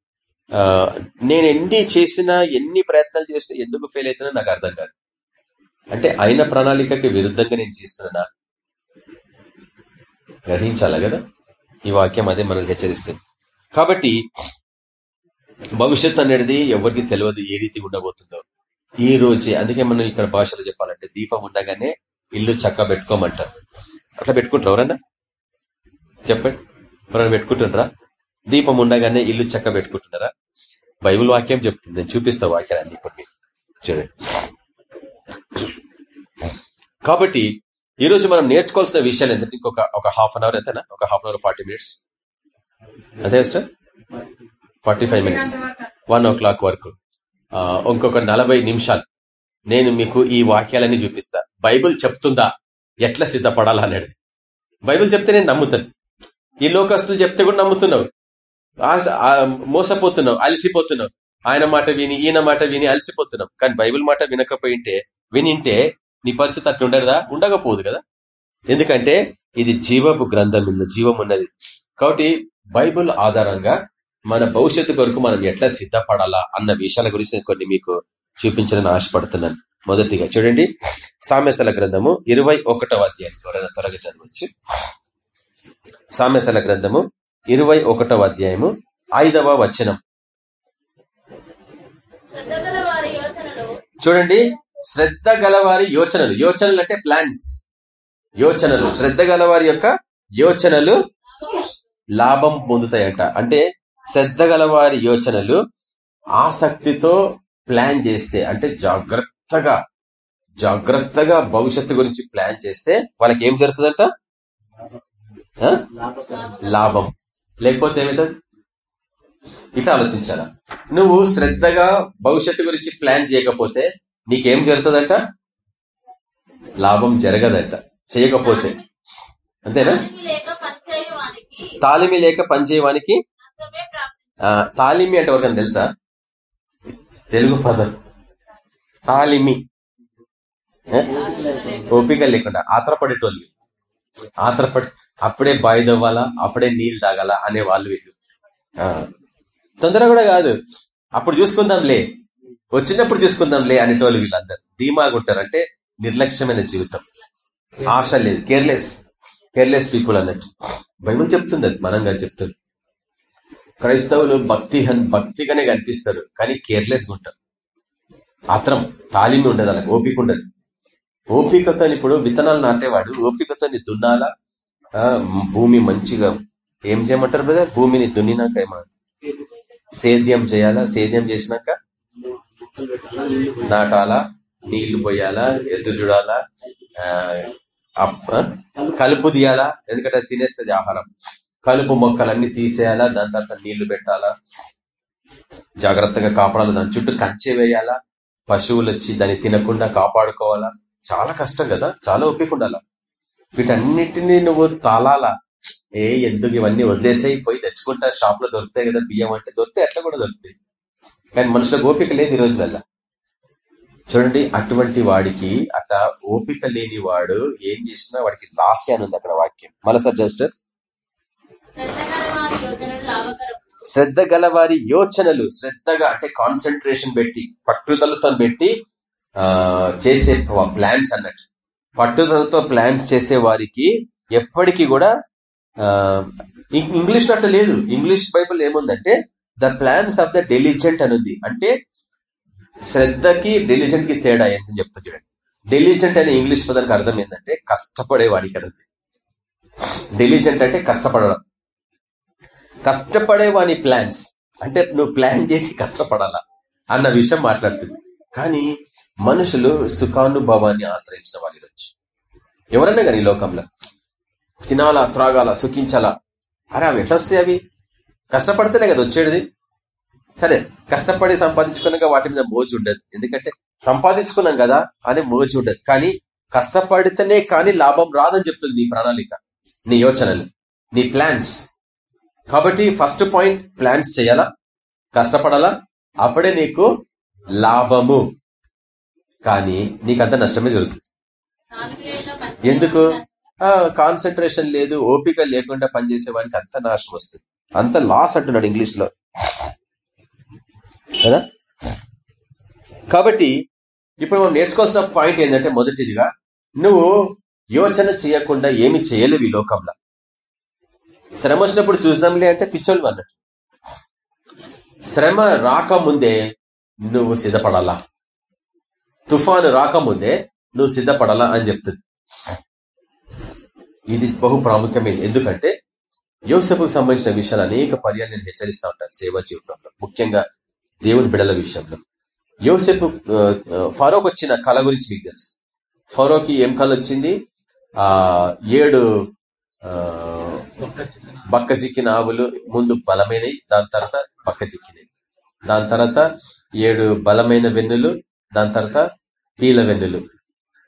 ఆ, నేను ఎన్ని చేసినా ఎన్ని ప్రయత్నాలు చేసినా ఎందుకు ఫెయిల్ అవుతున్నా నాకు అర్థం కాదు. అంటే ఆయన ప్రణాళికకి విరుద్ధంగా నేను చేస్తున్నా. గ్రహించాలా కదా? ఈ వాక్యం అదే మనల్ని హెచ్చరిస్తుంది. కాబట్టి భవిష్యత్ అనేది ఎవరికి తెలియదు ఏ రీతి ఉండబోతుందో. ఈ రోజే అందుకే మనం ఇక్కడ భాషలో చెప్పాలంటే దీపం ఉండగానే ఇల్లు చక్క పెట్టుకోమంటారు. అట్లా పెట్టుకుంటారు ఎవరన్నా? చెప్పండి. ఎవరైనా పెట్టుకుంటున్నారా? దీపం ఉండగానే ఇల్లు చక్క పెట్టుకుంటున్నారా? బైబిల్ వాక్యం చెప్తుంది. నేను చూపిస్తా వాక్యాన్ని ఇప్పుడు చూడండి. కాబట్టి ఈ రోజు మనం నేర్చుకోవాల్సిన విషయాలు ఎంత ఇంకొక ఒక హాఫ్ అన్ అవర్ ఎంతనా ఒక half an hour forty minutes అంతే sister? Forty five minutes one o'clock వరకు ఇంకొక నలభై నిమిషాలు. నేను మీకు ఈ వాక్యాలన్నీ చూపిస్తా. బైబిల్ చెప్తుందా? ఎట్లా సిద్ధపడాలా అనేది. బైబిల్ చెప్తే నేను నమ్ముతాను. ఈ లోకస్తులు చెప్తే కూడా నమ్ముతున్నావు. మోసపోతున్నావు అలసిపోతున్నావు. ఆయన మాట విని ఈయన మాట విని అలసిపోతున్నావు. కానీ బైబిల్ మాట వినకపోయింటే వినింటే నీ పరిస్థితి అట్లా ఉండదా ఉండకపోదు కదా? ఎందుకంటే ఇది జీవపు గ్రంథం జీవం ఉన్నది. కాబట్టి బైబిల్ ఆధారంగా మన భవిష్యత్తు కొరకు మనం ఎట్లా సిద్ధపడాలా అన్న విషయాల గురించి నేను కొన్ని మీకు చూపించాలని ఆశపడుతున్నాను. మొదటిగా చూడండి. సామెతల గ్రంథము ఇరవై ఒకటవ అధ్యాయం. ఎవరైనా త్వరగా చదవచ్చు. సామెతల గ్రంథము ఇరవై ఒకటవ అధ్యాయము ఐదవ వచనం. చూడండి. శ్రద్ధ గలవారి యోచనలు. యోచనలు అంటే ప్లాన్స్ యోచనలు. శ్రద్ధ గలవారి యొక్క యోచనలు లాభం పొందుతాయంట. అంటే శ్రద్ధ గలవారి యోచనలు ఆసక్తితో ప్లాన్ చేస్తే అంటే జాగ్రత్తగా జాగ్రత్తగా భవిష్యత్తు గురించి ప్లాన్ చేస్తే వాళ్ళకి ఏం జరుగుతుందంట? ఆ? లాభం. లేకపోతే ఏమవుతుంది ఇట్లా ఆలోచించాలా? నువ్వు శ్రద్ధగా భవిష్యత్తు గురించి ప్లాన్ చేయకపోతే నీకేం జరుగుతుందట? లాభం జరగదంట. చేయకపోతే. అంతేనా? తాలిమి లేక పనిచేయవానికి తాలిమి అంటే ఎవరికైనా తెలుసా? తెలుగు పదం. తాలిమి. ఓపిక లేకుండా ఆత్రపడేటోళ్ళు. ఆత్రపడి అప్పుడే బాయి దవ్వాలా అప్పుడే నీళ్ళు తాగాల అనే వాళ్ళు వీళ్ళు. ఆ. తొందర కూడా కాదు. అప్పుడు చూసుకుందాంలే. వచ్చినప్పుడు చూసుకుందాంలే అనేటోళ్ళు వీళ్ళందరూ. ధీమాగా ఉంటారు అంటే నిర్లక్ష్యమైన జీవితం. ఆశ లేదు. కేర్లెస్ కేర్లెస్ పీపుల్ అన్నట్టు. బైబుల్ చెప్తుంది అది మనంగా చెప్తుంది. క్రైస్తవులు భక్తి భక్తిగానే కనిపిస్తారు కానీ కేర్లెస్ ఉంటారు ఆత్రం తాలిమి ఉండదు అలా ఓపిక ఉండదు. ఓపికతో ఇప్పుడు విత్తనాలు నాటేవాడు ఓపికతో దున్నాలా? భూమి మంచిగా ఏం చేయమంటారు బ్రదర్ భూమిని దున్నినాక ఏమో? సేద్యం చేయాలా? సేద్యం చేసినాక? దాటాలా నీళ్ళు పోయాలా? నాటాలా నీళ్ళు పోయాలా ఎదురు చూడాలా కలుపు తీయాలా ఎందుకంటే తినేస్తుంది ఆహారం. కలుపు మొక్కలన్నీ తీసేయాలా దాని తర్వాత నీళ్ళు పెట్టాలా జాగ్రత్తగా కాపాడాలి దాని చుట్టూ కంచె వేయాలా పశువులు వచ్చి దాన్ని తినకుండా కాపాడుకోవాలా. చాలా కష్టం కదా చాలా ఓపిక ఉండాలా. వీటన్నిటిని నువ్వు తాళాలా. ఏ ఎందుకు ఇవన్నీ వదిలేసాయి పోయి తెచ్చుకుంటా షాప్లో దొరుకుతాయి కదా బియ్యం అంటే దొరికితే ఎట్లా కూడా దొరుకుతాయి. కానీ మనుషుల ఓపిక లేదు ఈ రోజులల్లా. చూడండి అటువంటి వాడికి అట్లా ఓపిక లేని వాడు ఏం చేసినా వాడికి లాస్ అని ఉంది అక్కడ వాక్యం. మరోసారి జస్ట్ శ్రద్ధ గల వారి యోచనలు శ్రద్ధగా అంటే కాన్సన్ట్రేషన్ పెట్టి పట్టుదలతో పెట్టి చేసే ప్లాన్స్ అన్నట్టు. పట్టుదలతో ప్లాన్స్ చేసే వారికి ఎప్పటికీ కూడా ఇంగ్లీష్ అట్లా లేదు. ఇంగ్లీష్ బైబుల్ ఏముందంటే the plans of the diligent అనుంది. అంటే శ్రద్ధకి డెలిజెంట్కి తేడా ఏంటని చెప్తా చూడండి. డెలిజెంట్ అనే ఇంగ్లీష్ పదానికి అర్థం ఏంటంటే కష్టపడేవాడికి అనుంది. డెలిజెంట్ అంటే కష్టపడడం. కష్టపడేవాని ప్లాన్స్. అంటే నువ్వు ప్లాన్ చేసి కష్టపడాలా అన్న విషయం మాట్లాడుతుంది. కానీ మనుషులు సుఖానుభవాన్ని ఆశ్రయించిన వారి రోజు ఎవరన్నా కానీ లోకంలో తినాలా త్రాగాల సుఖించాలా? అరే అవి ఎట్లా వస్తాయి అవి? కష్టపడితేనే కదా వచ్చేది. సరే కష్టపడి సంపాదించుకున్నాక వాటి మీద మోజు ఉండదు. ఎందుకంటే సంపాదించుకున్నాం కదా అని మోజు ఉండదు. కానీ కష్టపడితేనే కానీ లాభం రాదని చెప్తుంది నీ ప్రణాళిక నీ యోచనలు నీ ప్లాన్స్. కాబట్టి ఫస్ట్ పాయింట్ ప్లాన్స్ చేయాలా? కష్టపడాలా? అప్పుడే నీకు లాభము. కానీ నీకంత నష్టమే జరుగుతుంది. ఎందుకు? కాన్సన్ట్రేషన్ లేదు ఓపిక లేకుండా పనిచేసే వానికి అంత నాశనం వస్తుంది. అంత లాస్ అంటున్నాడు ఇంగ్లీష్లో కదా? కాబట్టి ఇప్పుడు మనం నేర్చుకోవాల్సిన పాయింట్ ఏంటంటే మొదటిదిగా నువ్వు యోచన చేయకుండా ఏమి చేయలేవు ఈ లోకంలో. శ్రమ వచ్చినప్పుడు చూద్దాంలే అంటే పిచ్చోళ్ళు అన్నట్టు. శ్రమ రాకముందే నువ్వు సిద్ధపడాలా? తుఫాను రాకముందే నువ్వు సిద్ధపడాలా అని చెప్తుంది. ఇది బహు ప్రాముఖ్యమైనది. ఎందుకంటే యోసెఫ్కు సంబంధించిన విషయాలు అనేక పర్యాలు నేను హెచ్చరిస్తా ఉంటాను సేవా జీవితంలో. ముఖ్యంగా దేవుని బిడల విషయంలో. యోసెఫ్ ఫరోక్ వచ్చిన కళ గురించి మీకు తెలుసు. ఫరోకి ఏం కళ వచ్చింది? ఆ ఏడు ఆ, బక్క చిక్కిన ఆవులు ముందు బలమైనవి దాని తర్వాత బక్క చిక్కినవి దాని తర్వాత ఏడు బలమైన వెన్నులు దాని తర్వాత పీల వెన్నులు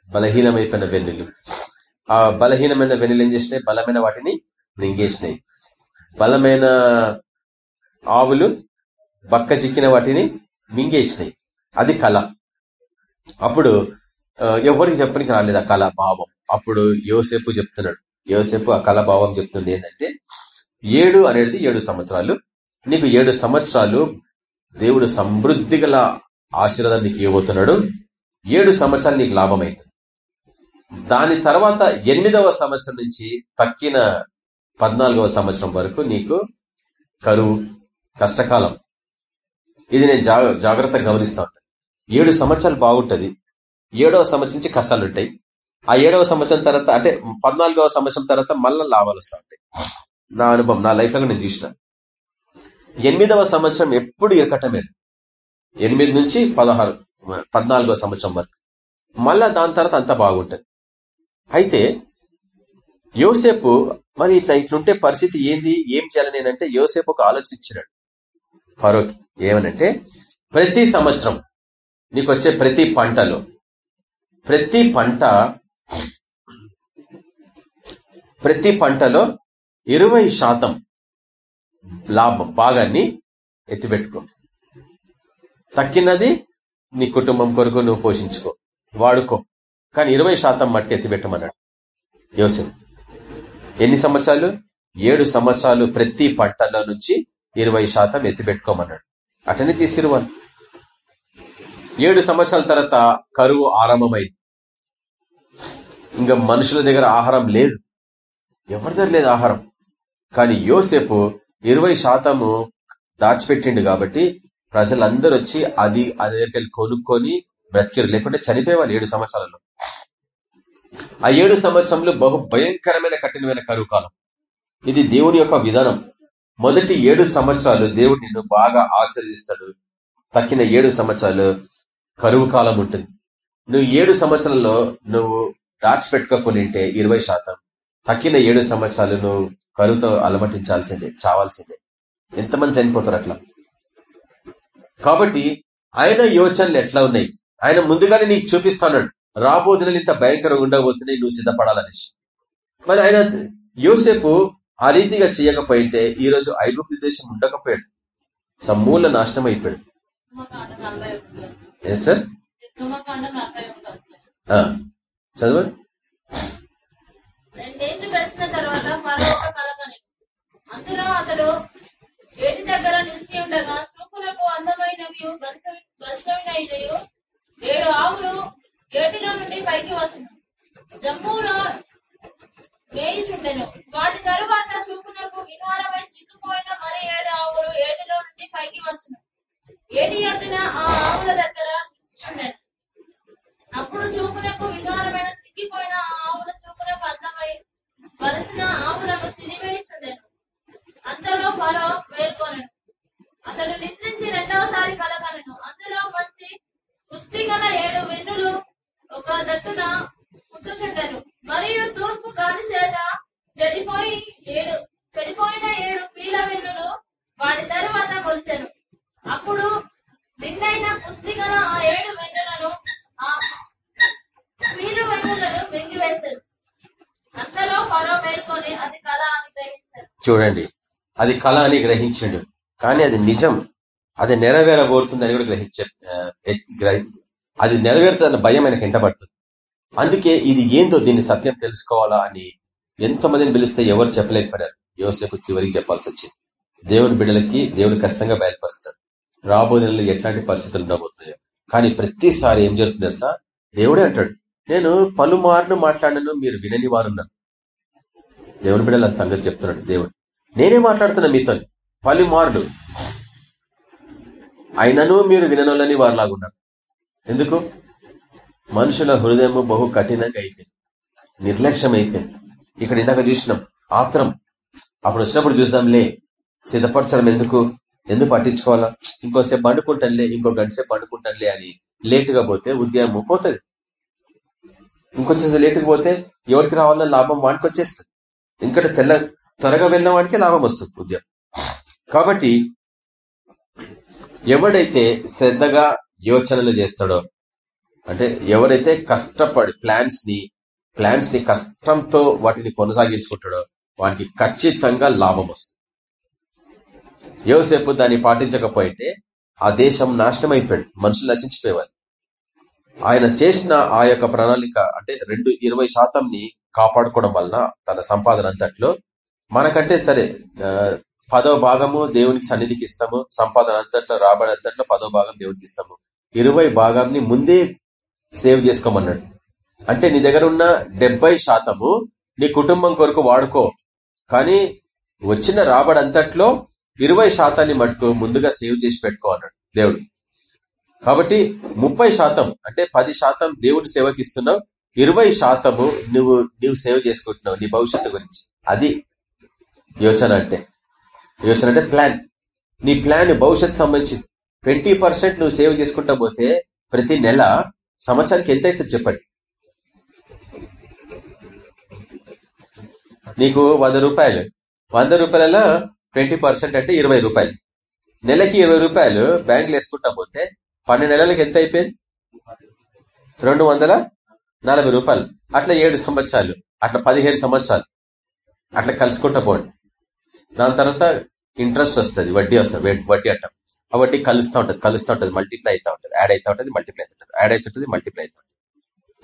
బలహీనమైపోయిన వెన్నులు. ఆ బలహీనమైన వెన్నులు ఏం చేసినాయి? బలమైన వాటిని మింగేసినాయి బలమైన ఆవులు బక్క చిక్కిన వాటిని మింగేసినాయి. అది కళ అప్పుడు ఎవరికి చెప్పడానికి రాలేదు ఆ కళ భావం. అప్పుడు యోసేపు చెప్తున్నాడు. యోసేపు ఆ కళ భావం చెప్తుంది ఏంటంటే ఏడు అనేది ఏడు సంవత్సరాలు. నీకు ఏడు సంవత్సరాలు దేవుడు సమృద్ధి గల ఆశీర్వాదానికి నీకు ఇవ్వబోతున్నాడు. ఏడు సంవత్సరాలు నీకు లాభం అవుతుంది. దాని తర్వాత ఎనిమిదవ సంవత్సరం నుంచి తక్కిన పద్నాలుగవ సంవత్సరం వరకు నీకు కరువు కష్టకాలం. ఇది నేను జా- జాగ్రత్తగా గమనిస్తా ఉంటాను. ఏడు సంవత్సరాలు బాగుంటుంది. ఏడవ సంవత్సరం నుంచి కష్టాలు ఉంటాయి. ఆ ఏడవ సంవత్సరం తర్వాత అంటే పద్నాలుగవ సంవత్సరం తర్వాత మళ్ళీ లాభాలు వస్తూ ఉంటాయి. నా అనుభవం నా లైఫ్లో నేను చూసిన. ఎనిమిదవ సంవత్సరం ఎప్పుడు ఇరకటమే ఎనిమిది నుంచి పదహారు పద్నాలుగో సంవత్సరం వరకు. మళ్ళా దాని తర్వాత అంత బాగుంటుంది. అయితే యోసేపు మరి ఇట్లా ఇట్లుంటే పరిస్థితి ఏంది? ఏం చేయాలని నేనంటే యోసేపు ఒక ఆలోచన ఇచ్చినాడు. ఫరోకి ఏమనంటే ప్రతి సంవత్సరం నీకు వచ్చే ప్రతి పంటలో ప్రతి పంట ప్రతి పంటలో ఇరవై శాతం లాభం భాగాన్ని ఎత్తిపెట్టుకో. తక్కినది నీ కుటుంబం కొరకు నువ్వు పోషించుకో వాడుకో. కానీ ఇరవై శాతం మట్టుకు ఎత్తిపెట్టమన్నాడు యోసేపు. ఎన్ని సంవత్సరాలు? ఏడు సంవత్సరాలు ప్రతి పంటలో నుంచి ఇరవై శాతం ఎత్తిపెట్టుకోమన్నాడు. అటనే తీసిరువను ఏడు సంవత్సరాల తర్వాత కరువు ఆరంభమైంది. ఇంకా మనుషుల దగ్గర ఆహారం లేదు. ఎవరి దగ్గర లేదు ఆహారం? కానీ యోసేపు ఇరవై శాతము దాచిపెట్టిండు కాబట్టి ప్రజలందరూ వచ్చి అది అది కొనుక్కొని బ్రతికిరు. లేకుంటే చనిపోయేవాళ్ళు ఏడు సంవత్సరాలలో. ఆ ఏడు సంవత్సరంలో బహు భయంకరమైన కఠినమైన కరువు కాలం ఇది దేవుని యొక్క విధానం. మొదటి ఏడు సంవత్సరాలు దేవుడు నిన్ను బాగా ఆశీర్దిస్తాడు తక్కిన ఏడు సంవత్సరాలు కరువు కాలం ఉంటుంది. నువ్వు ఏడు సంవత్సరాల్లో నువ్వు దాచిపెట్టుకోకుంటే ఇరవై శాతం. తక్కిన ఏడు సంవత్సరాలు నువ్వు కరువుతో అలమటించాల్సిందే చావాల్సిందే. ఎంతమంది చనిపోతారు అట్లా? కాబట్టి ఆయన యోచనలు ఎట్లా ఉన్నాయి? ఆయన ముందుగానే నీకు చూపిస్తాడు రాబోతున్నది ఇంత భయంకరంగా ఉండబోతున్నాయి నువ్వు సిద్ధపడాలనేసి మరి ఆయన యోసేపు ఆ రీతిగా చేయకపోయింటే ఈ రోజు ఐగుప్తు దేశం ఉండకపోయాడు సమూల నాశనం అయిపోయాడు నిర్గమకాండం చదవండి. రెండేళ్ళు గడిచిన తర్వాత అందులో అతడు దగ్గర నిలిచి ఉండగా చూపులకు అందమైనవి ఏడు ఆవులు ఏటిలో నుండి పైకి వచ్చిన జమ్ములో వేయిచుండెను వాటి తరువాత చూపునకు విహారమై చిక్కుపోయిన మరి ఏడు ఆవులు ఏటిలో నుండి పైకి వచ్చిన. ఏటి ఎత్తున ఆ ఆవుల దగ్గర నిలిచుండెను. అప్పుడు చూపునకు విహారమైన చిక్కిపోయిన ఆ ఆవుల చూపునకు అందమై వలసిన ఆవులను తినివేయుచుండెను అంతలో ఫరో మేల్కొనెను అతడు నిద్రించి రెండవసారి కలగలను అందులో మంచి పుష్టి గల ఏడు వెన్నులు ఒక దట్టున పుట్టుచుండెను మరియు తూర్పు గాలి చేత చెడిపోయి ఏడు చెడిపోయిన ఏడు పీల వెన్నులు వాటి తరువాత మొలిచెను అప్పుడు నిండైన పుష్టి గల ఆ ఏడు వెన్నులను ఆ పీలు వెన్నులను మింగివేశారు అంతలో ఫరో మేల్కొని అది కళ అని గ్రహించారు చూడండి అది కళ అని గ్రహించాడు. కానీ అది నిజం. అది నెరవేరబోతుందని కూడా గ్రహించాడు అది నెరవేరుతుందన్న భయం ఆయనకు ఎంటబడుతుంది అందుకే ఇది ఏందో దీన్ని సత్యం తెలుసుకోవాలా అని ఎంతో మందిని పిలిస్తే ఎవరు చెప్పలేకపోయారు యోసేపు చివరికి చెప్పాల్సి వచ్చింది. దేవుని బిడ్డలకి దేవుడు ఖచ్చితంగా బయలుపరుస్తాడు. రాబోయే నెలలో ఎట్లాంటి పరిస్థితులు ఉండబోతున్నాయో. కానీ ప్రతిసారి ఏం జరుగుతుంది తెలుసా? దేవుడే అంటాడు నేను పలుమార్లు మాట్లాడను మీరు వినని వారున్నాను దేవుని బిడ్డల సంగతి చెప్తున్నాడు దేవుడు. నేనే మాట్లాడుతున్నా మీతో. పలుమార్లు అయినను మీరు విననోళ్ళని వారిలాగున్నారు. ఎందుకు? మనుషుల హృదయం బహు కఠినంగా అయిపోయింది. నిర్లక్ష్యం అయిపోయింది ఇక్కడ ఇందాక చూసినాం ఆత్రం. అప్పుడు వచ్చినప్పుడు చూసాంలే సిద్ధపరచడం ఎందుకు? ఎందుకు పట్టించుకోవాలా? ఇంకోసేపు పండుకుంటానులే ఇంకో గంట సేపు పండుకుంటానులే అని లేటుగా పోతే ఉద్యమం పోతుంది. ఇంకొంచెం లేటుగా పోతే ఎవరికి రావాలో లాభం వాడికి వచ్చేస్తుంది ఇంకా తెల్ల త్వరగా వెళ్ళిన వాడికి లాభం వస్తుంది ఉద్యమం కాబట్టి ఎవడైతే శ్రద్ధగా యోచనలు చేస్తాడో అంటే ఎవరైతే కష్టపడి ప్లాన్స్ని ప్లాన్స్ని కష్టంతో వాటిని కొనసాగించుకుంటాడో వానికి ఖచ్చితంగా లాభం వస్తుంది. యోసేపు దాన్ని పాటించకపోయింటే ఆ దేశం నాశనం అయిపోయాడు మనుషులు నశించిపోయేవాళ్ళు. ఆయన చేసిన ఆ యొక్క ప్రణాళిక అంటే రెండు ఇరవై శాతంని కాపాడుకోవడం వలన తన సంపాదన అంతట్లో మనకంటే సరే పదో భాగము దేవునికి సన్నిధికి ఇస్తాము. సంపాదన అంతట్లో రాబడి అంతట్లో పదో భాగం దేవునికి ఇస్తాము. ఇరవై భాగాన్ని ముందే సేవ్ చేసుకోమన్నాడు. అంటే నీ దగ్గర ఉన్న డెబ్బై శాతము నీ కుటుంబం కొరకు వాడుకో. కానీ వచ్చిన రాబడి అంతట్లో ఇరవై శాతాన్ని మటుకు ముందుగా సేవ్ చేసి పెట్టుకో అన్నాడు దేవుడు. కాబట్టి ముప్పై శాతం అంటే పది శాతం దేవుని సేవకిస్తున్నావు ఇరవై శాతము నువ్వు నువ్వు సేవ చేసుకుంటున్నావు నీ భవిష్యత్తు గురించి. అది యోచన అంటే. యోచన అంటే ప్లాన్ నీ ప్లాన్ భవిష్యత్తు సంబంధించింది ట్వంటీ పర్సెంట్ నువ్వు సేవ్ చేసుకుంటా పోతే ప్రతి నెల సంవత్సరానికి ఎంత అవుతుంది చెప్పండి? నీకు వంద రూపాయలు. వంద రూపాయలలో ట్వంటీ పర్సెంట్ అంటే ఇరవై రూపాయలు. నెలకి ఇరవై రూపాయలు బ్యాంకులు వేసుకుంటా పోతే పన్నెండు నెలలకు ఎంత అయిపోయింది? రెండు వందల నలభై రూపాయలు. అట్లా ఏడు సంవత్సరాలు. అట్లా పదిహేను సంవత్సరాలు. అట్లా కలుసుకుంటా పోండి. దాని తర్వాత ఇంట్రెస్ట్ వస్తుంది వడ్డీ వస్తుంది వడ్డీ అంటాం. ఆ వడ్డీ కలుస్తూ ఉంటుంది కలుస్తూ ఉంటుంది మల్టిప్లై అవుతూ ఉంటుంది యాడ్ అవుతూ ఉంటుంది మల్టిప్లై అవుతుంటుంది యాడ్ అవుతుంటుంది మల్టిప్లై అవుతుంది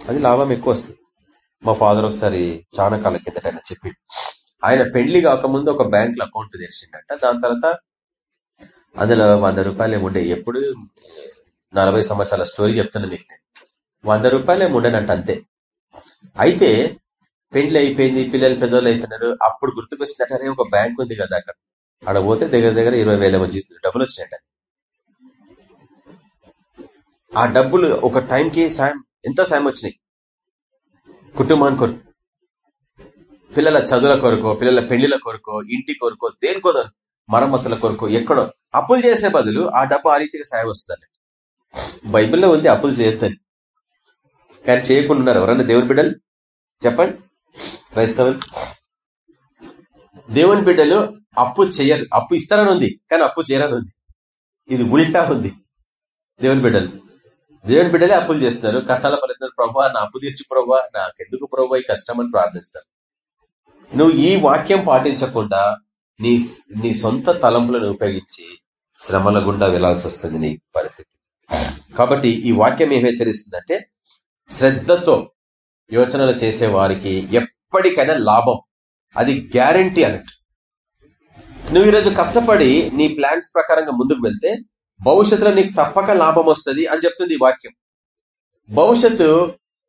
అది లాభం ఎక్కువ వస్తుంది. మా ఫాదర్ ఒకసారి చాలా కాలం కిందట ఆయన చెప్పి ఆయన పెళ్ళి కాకముందు ఒక బ్యాంకులో అకౌంట్ తెరిచిండట దాని తర్వాత అందులో వంద రూపాయలు ఏముండే ఎప్పుడు నలభై సంవత్సరాల స్టోరీ చెప్తున్నా మీకు నేను. వంద రూపాయలు ఏముండేనంట అంతే. అయితే పెళ్ళి అయిపోయింది పిల్లలు పెద్దోళ్ళు అయిపోయినారు అప్పుడు గుర్తుకొచ్చినట్టనే ఒక బ్యాంక్ ఉంది కదా అక్కడ. అక్కడ పోతే దగ్గర దగ్గర ఇరవై వేల మంది డబ్బులు వచ్చినట్ట ఆ డబ్బులు ఒక టైంకి సాయం ఎంత సాయం వచ్చినాయి? కుటుంబానికి కొరకు పిల్లల చదువుల కొరకు పిల్లల పెళ్ళిల కొరకు ఇంటి కొరకు దేనికో దాని మరమ్మతుల కొరకు ఎక్కడో అప్పులు చేసే బదులు ఆ డబ్బు ఆ రీతిగా సాయం వస్తుంది బైబిల్లో ఉంది అప్పులు చేయొద్దని. కానీ చేయకుండా ఉన్నారు? ఎవరన్నా దేవుని బిడ్డలు? చెప్పండి. క్రైస్తవులు. దేవుని బిడ్డలు అప్పు చేయరు. అప్పు ఇస్తారని ఉంది కానీ అప్పు చేయరని ఉంది. ఇది ఉల్టా ఉంది దేవుని బిడ్డలు. దేవుని బిడ్డలే అప్పులు చేస్తున్నారు. కష్టాల పడుతున్నారు ప్రభా నా అప్పు తీర్చి ప్రభా నాకెందుకు ప్రభా ఈ కష్టం అని ప్రార్థిస్తారు. నువ్వు ఈ వాక్యం పాటించకుండా నీ నీ సొంత తలంపులను ఉపయోగించి శ్రమల గుండా వెళ్ళాల్సి వస్తుంది నీ పరిస్థితి. కాబట్టి ఈ వాక్యం ఏం హెచ్చరిస్తుందంటే శ్రద్ధతో యోచనలు చేసే వారికి ఎప్పటికైనా లాభం. అది గ్యారంటీ అన్నట్టు. నువ్వు ఈరోజు కష్టపడి నీ ప్లాన్స్ ప్రకారంగా ముందుకు వెళ్తే భవిష్యత్తులో నీకు తప్పక లాభం వస్తుంది అని చెప్తుంది ఈ వాక్యం. భవిష్యత్తు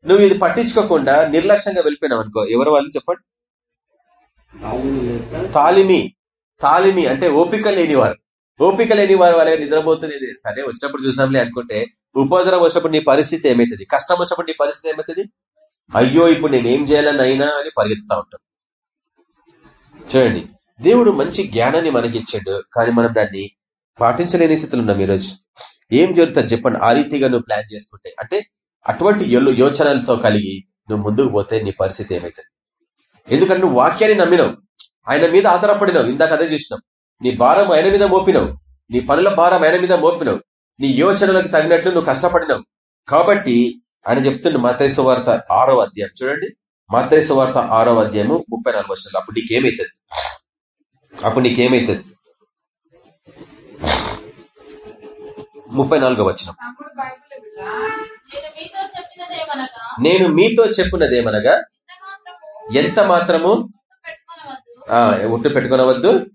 నువ్వు ఇది పట్టించుకోకుండా నిర్లక్ష్యంగా వెళ్ళిపోయినావు అనుకో. ఎవరు వాళ్ళు చెప్పండి? తాలిమి. తాలిమి అంటే ఓపిక లేనివారు. ఓపిక లేని వారు వాళ్ళ నిద్రపోతుంది సరే వచ్చినప్పుడు చూసాంలే అనుకుంటే ఉపద్రవం వచ్చినప్పుడు నీ పరిస్థితి ఏమవుతుంది కష్టం వచ్చినప్పుడు నీ పరిస్థితి ఏమవుతుంది అయ్యో ఇప్పుడు నేను ఏం చేయాలని అయినా అని పరిగెత్తుతా ఉంటాం. చూడండి దేవుడు మంచి జ్ఞానాన్ని మనకి ఇచ్చాడు కానీ మనం దాన్ని పాటించలేని స్థితిలో ఉన్నాం ఈరోజు. ఏం జరుగుతుంది చెప్పండి ఆ రీతిగా నువ్వు ప్లాన్ చేసుకుంటే. అంటే అటువంటి యోచనలతో కలిగి నువ్వు ముందుకు పోతే నీ పరిస్థితి ఏమైతుంది? ఎందుకంటే నువ్వు వాక్యాన్ని నమ్మినావు ఆయన మీద ఆధారపడినావు. ఇందాక అదే చూసినాం. నీ భారం ఆయన మీద మోపినావు నీ పనుల భారం ఆయన మీద మోపినావు నీ యోచనలకు తగినట్లు నువ్వు కష్టపడినావు. కాబట్టి ఆయన చెప్తుండే మతైసు వార్త ఆరో అధ్యాయం. చూడండి. మతైసు వార్త ఆరో అధ్యాయము ముప్పై నాలుగు వర్షాలు అప్పుడు నీకేమైతుంది? అప్పుడు నీకేమైతుంది? ముప్పై నాలుగో వచ్చిన నేను మీతో చెప్పినదేమనగా ఎంత మాత్రము? ఒట్టు పెట్టుకునవద్దు.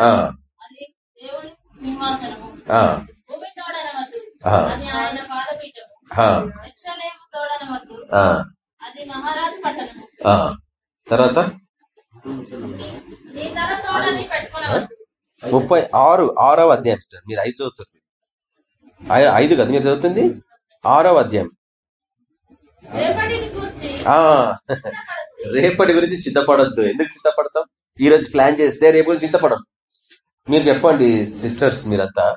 ఆ. తర్వాత? ముప్పై ఆరు ఆరవ అధ్యాయం సిస్టర్. మీరు ఐదు చదువుతారు. ఐ- ఐదు కదా మీరు చదువుతుంది? ఆరవ అధ్యాయం. రేపటి గురించి చింతపడొద్దు. ఎందుకు చింతపడతాం? ఈ రోజు ప్లాన్ చేస్తే రేపు గురించి చింతపడం. మీరు చెప్పండి సిస్టర్స్ మీరంతా.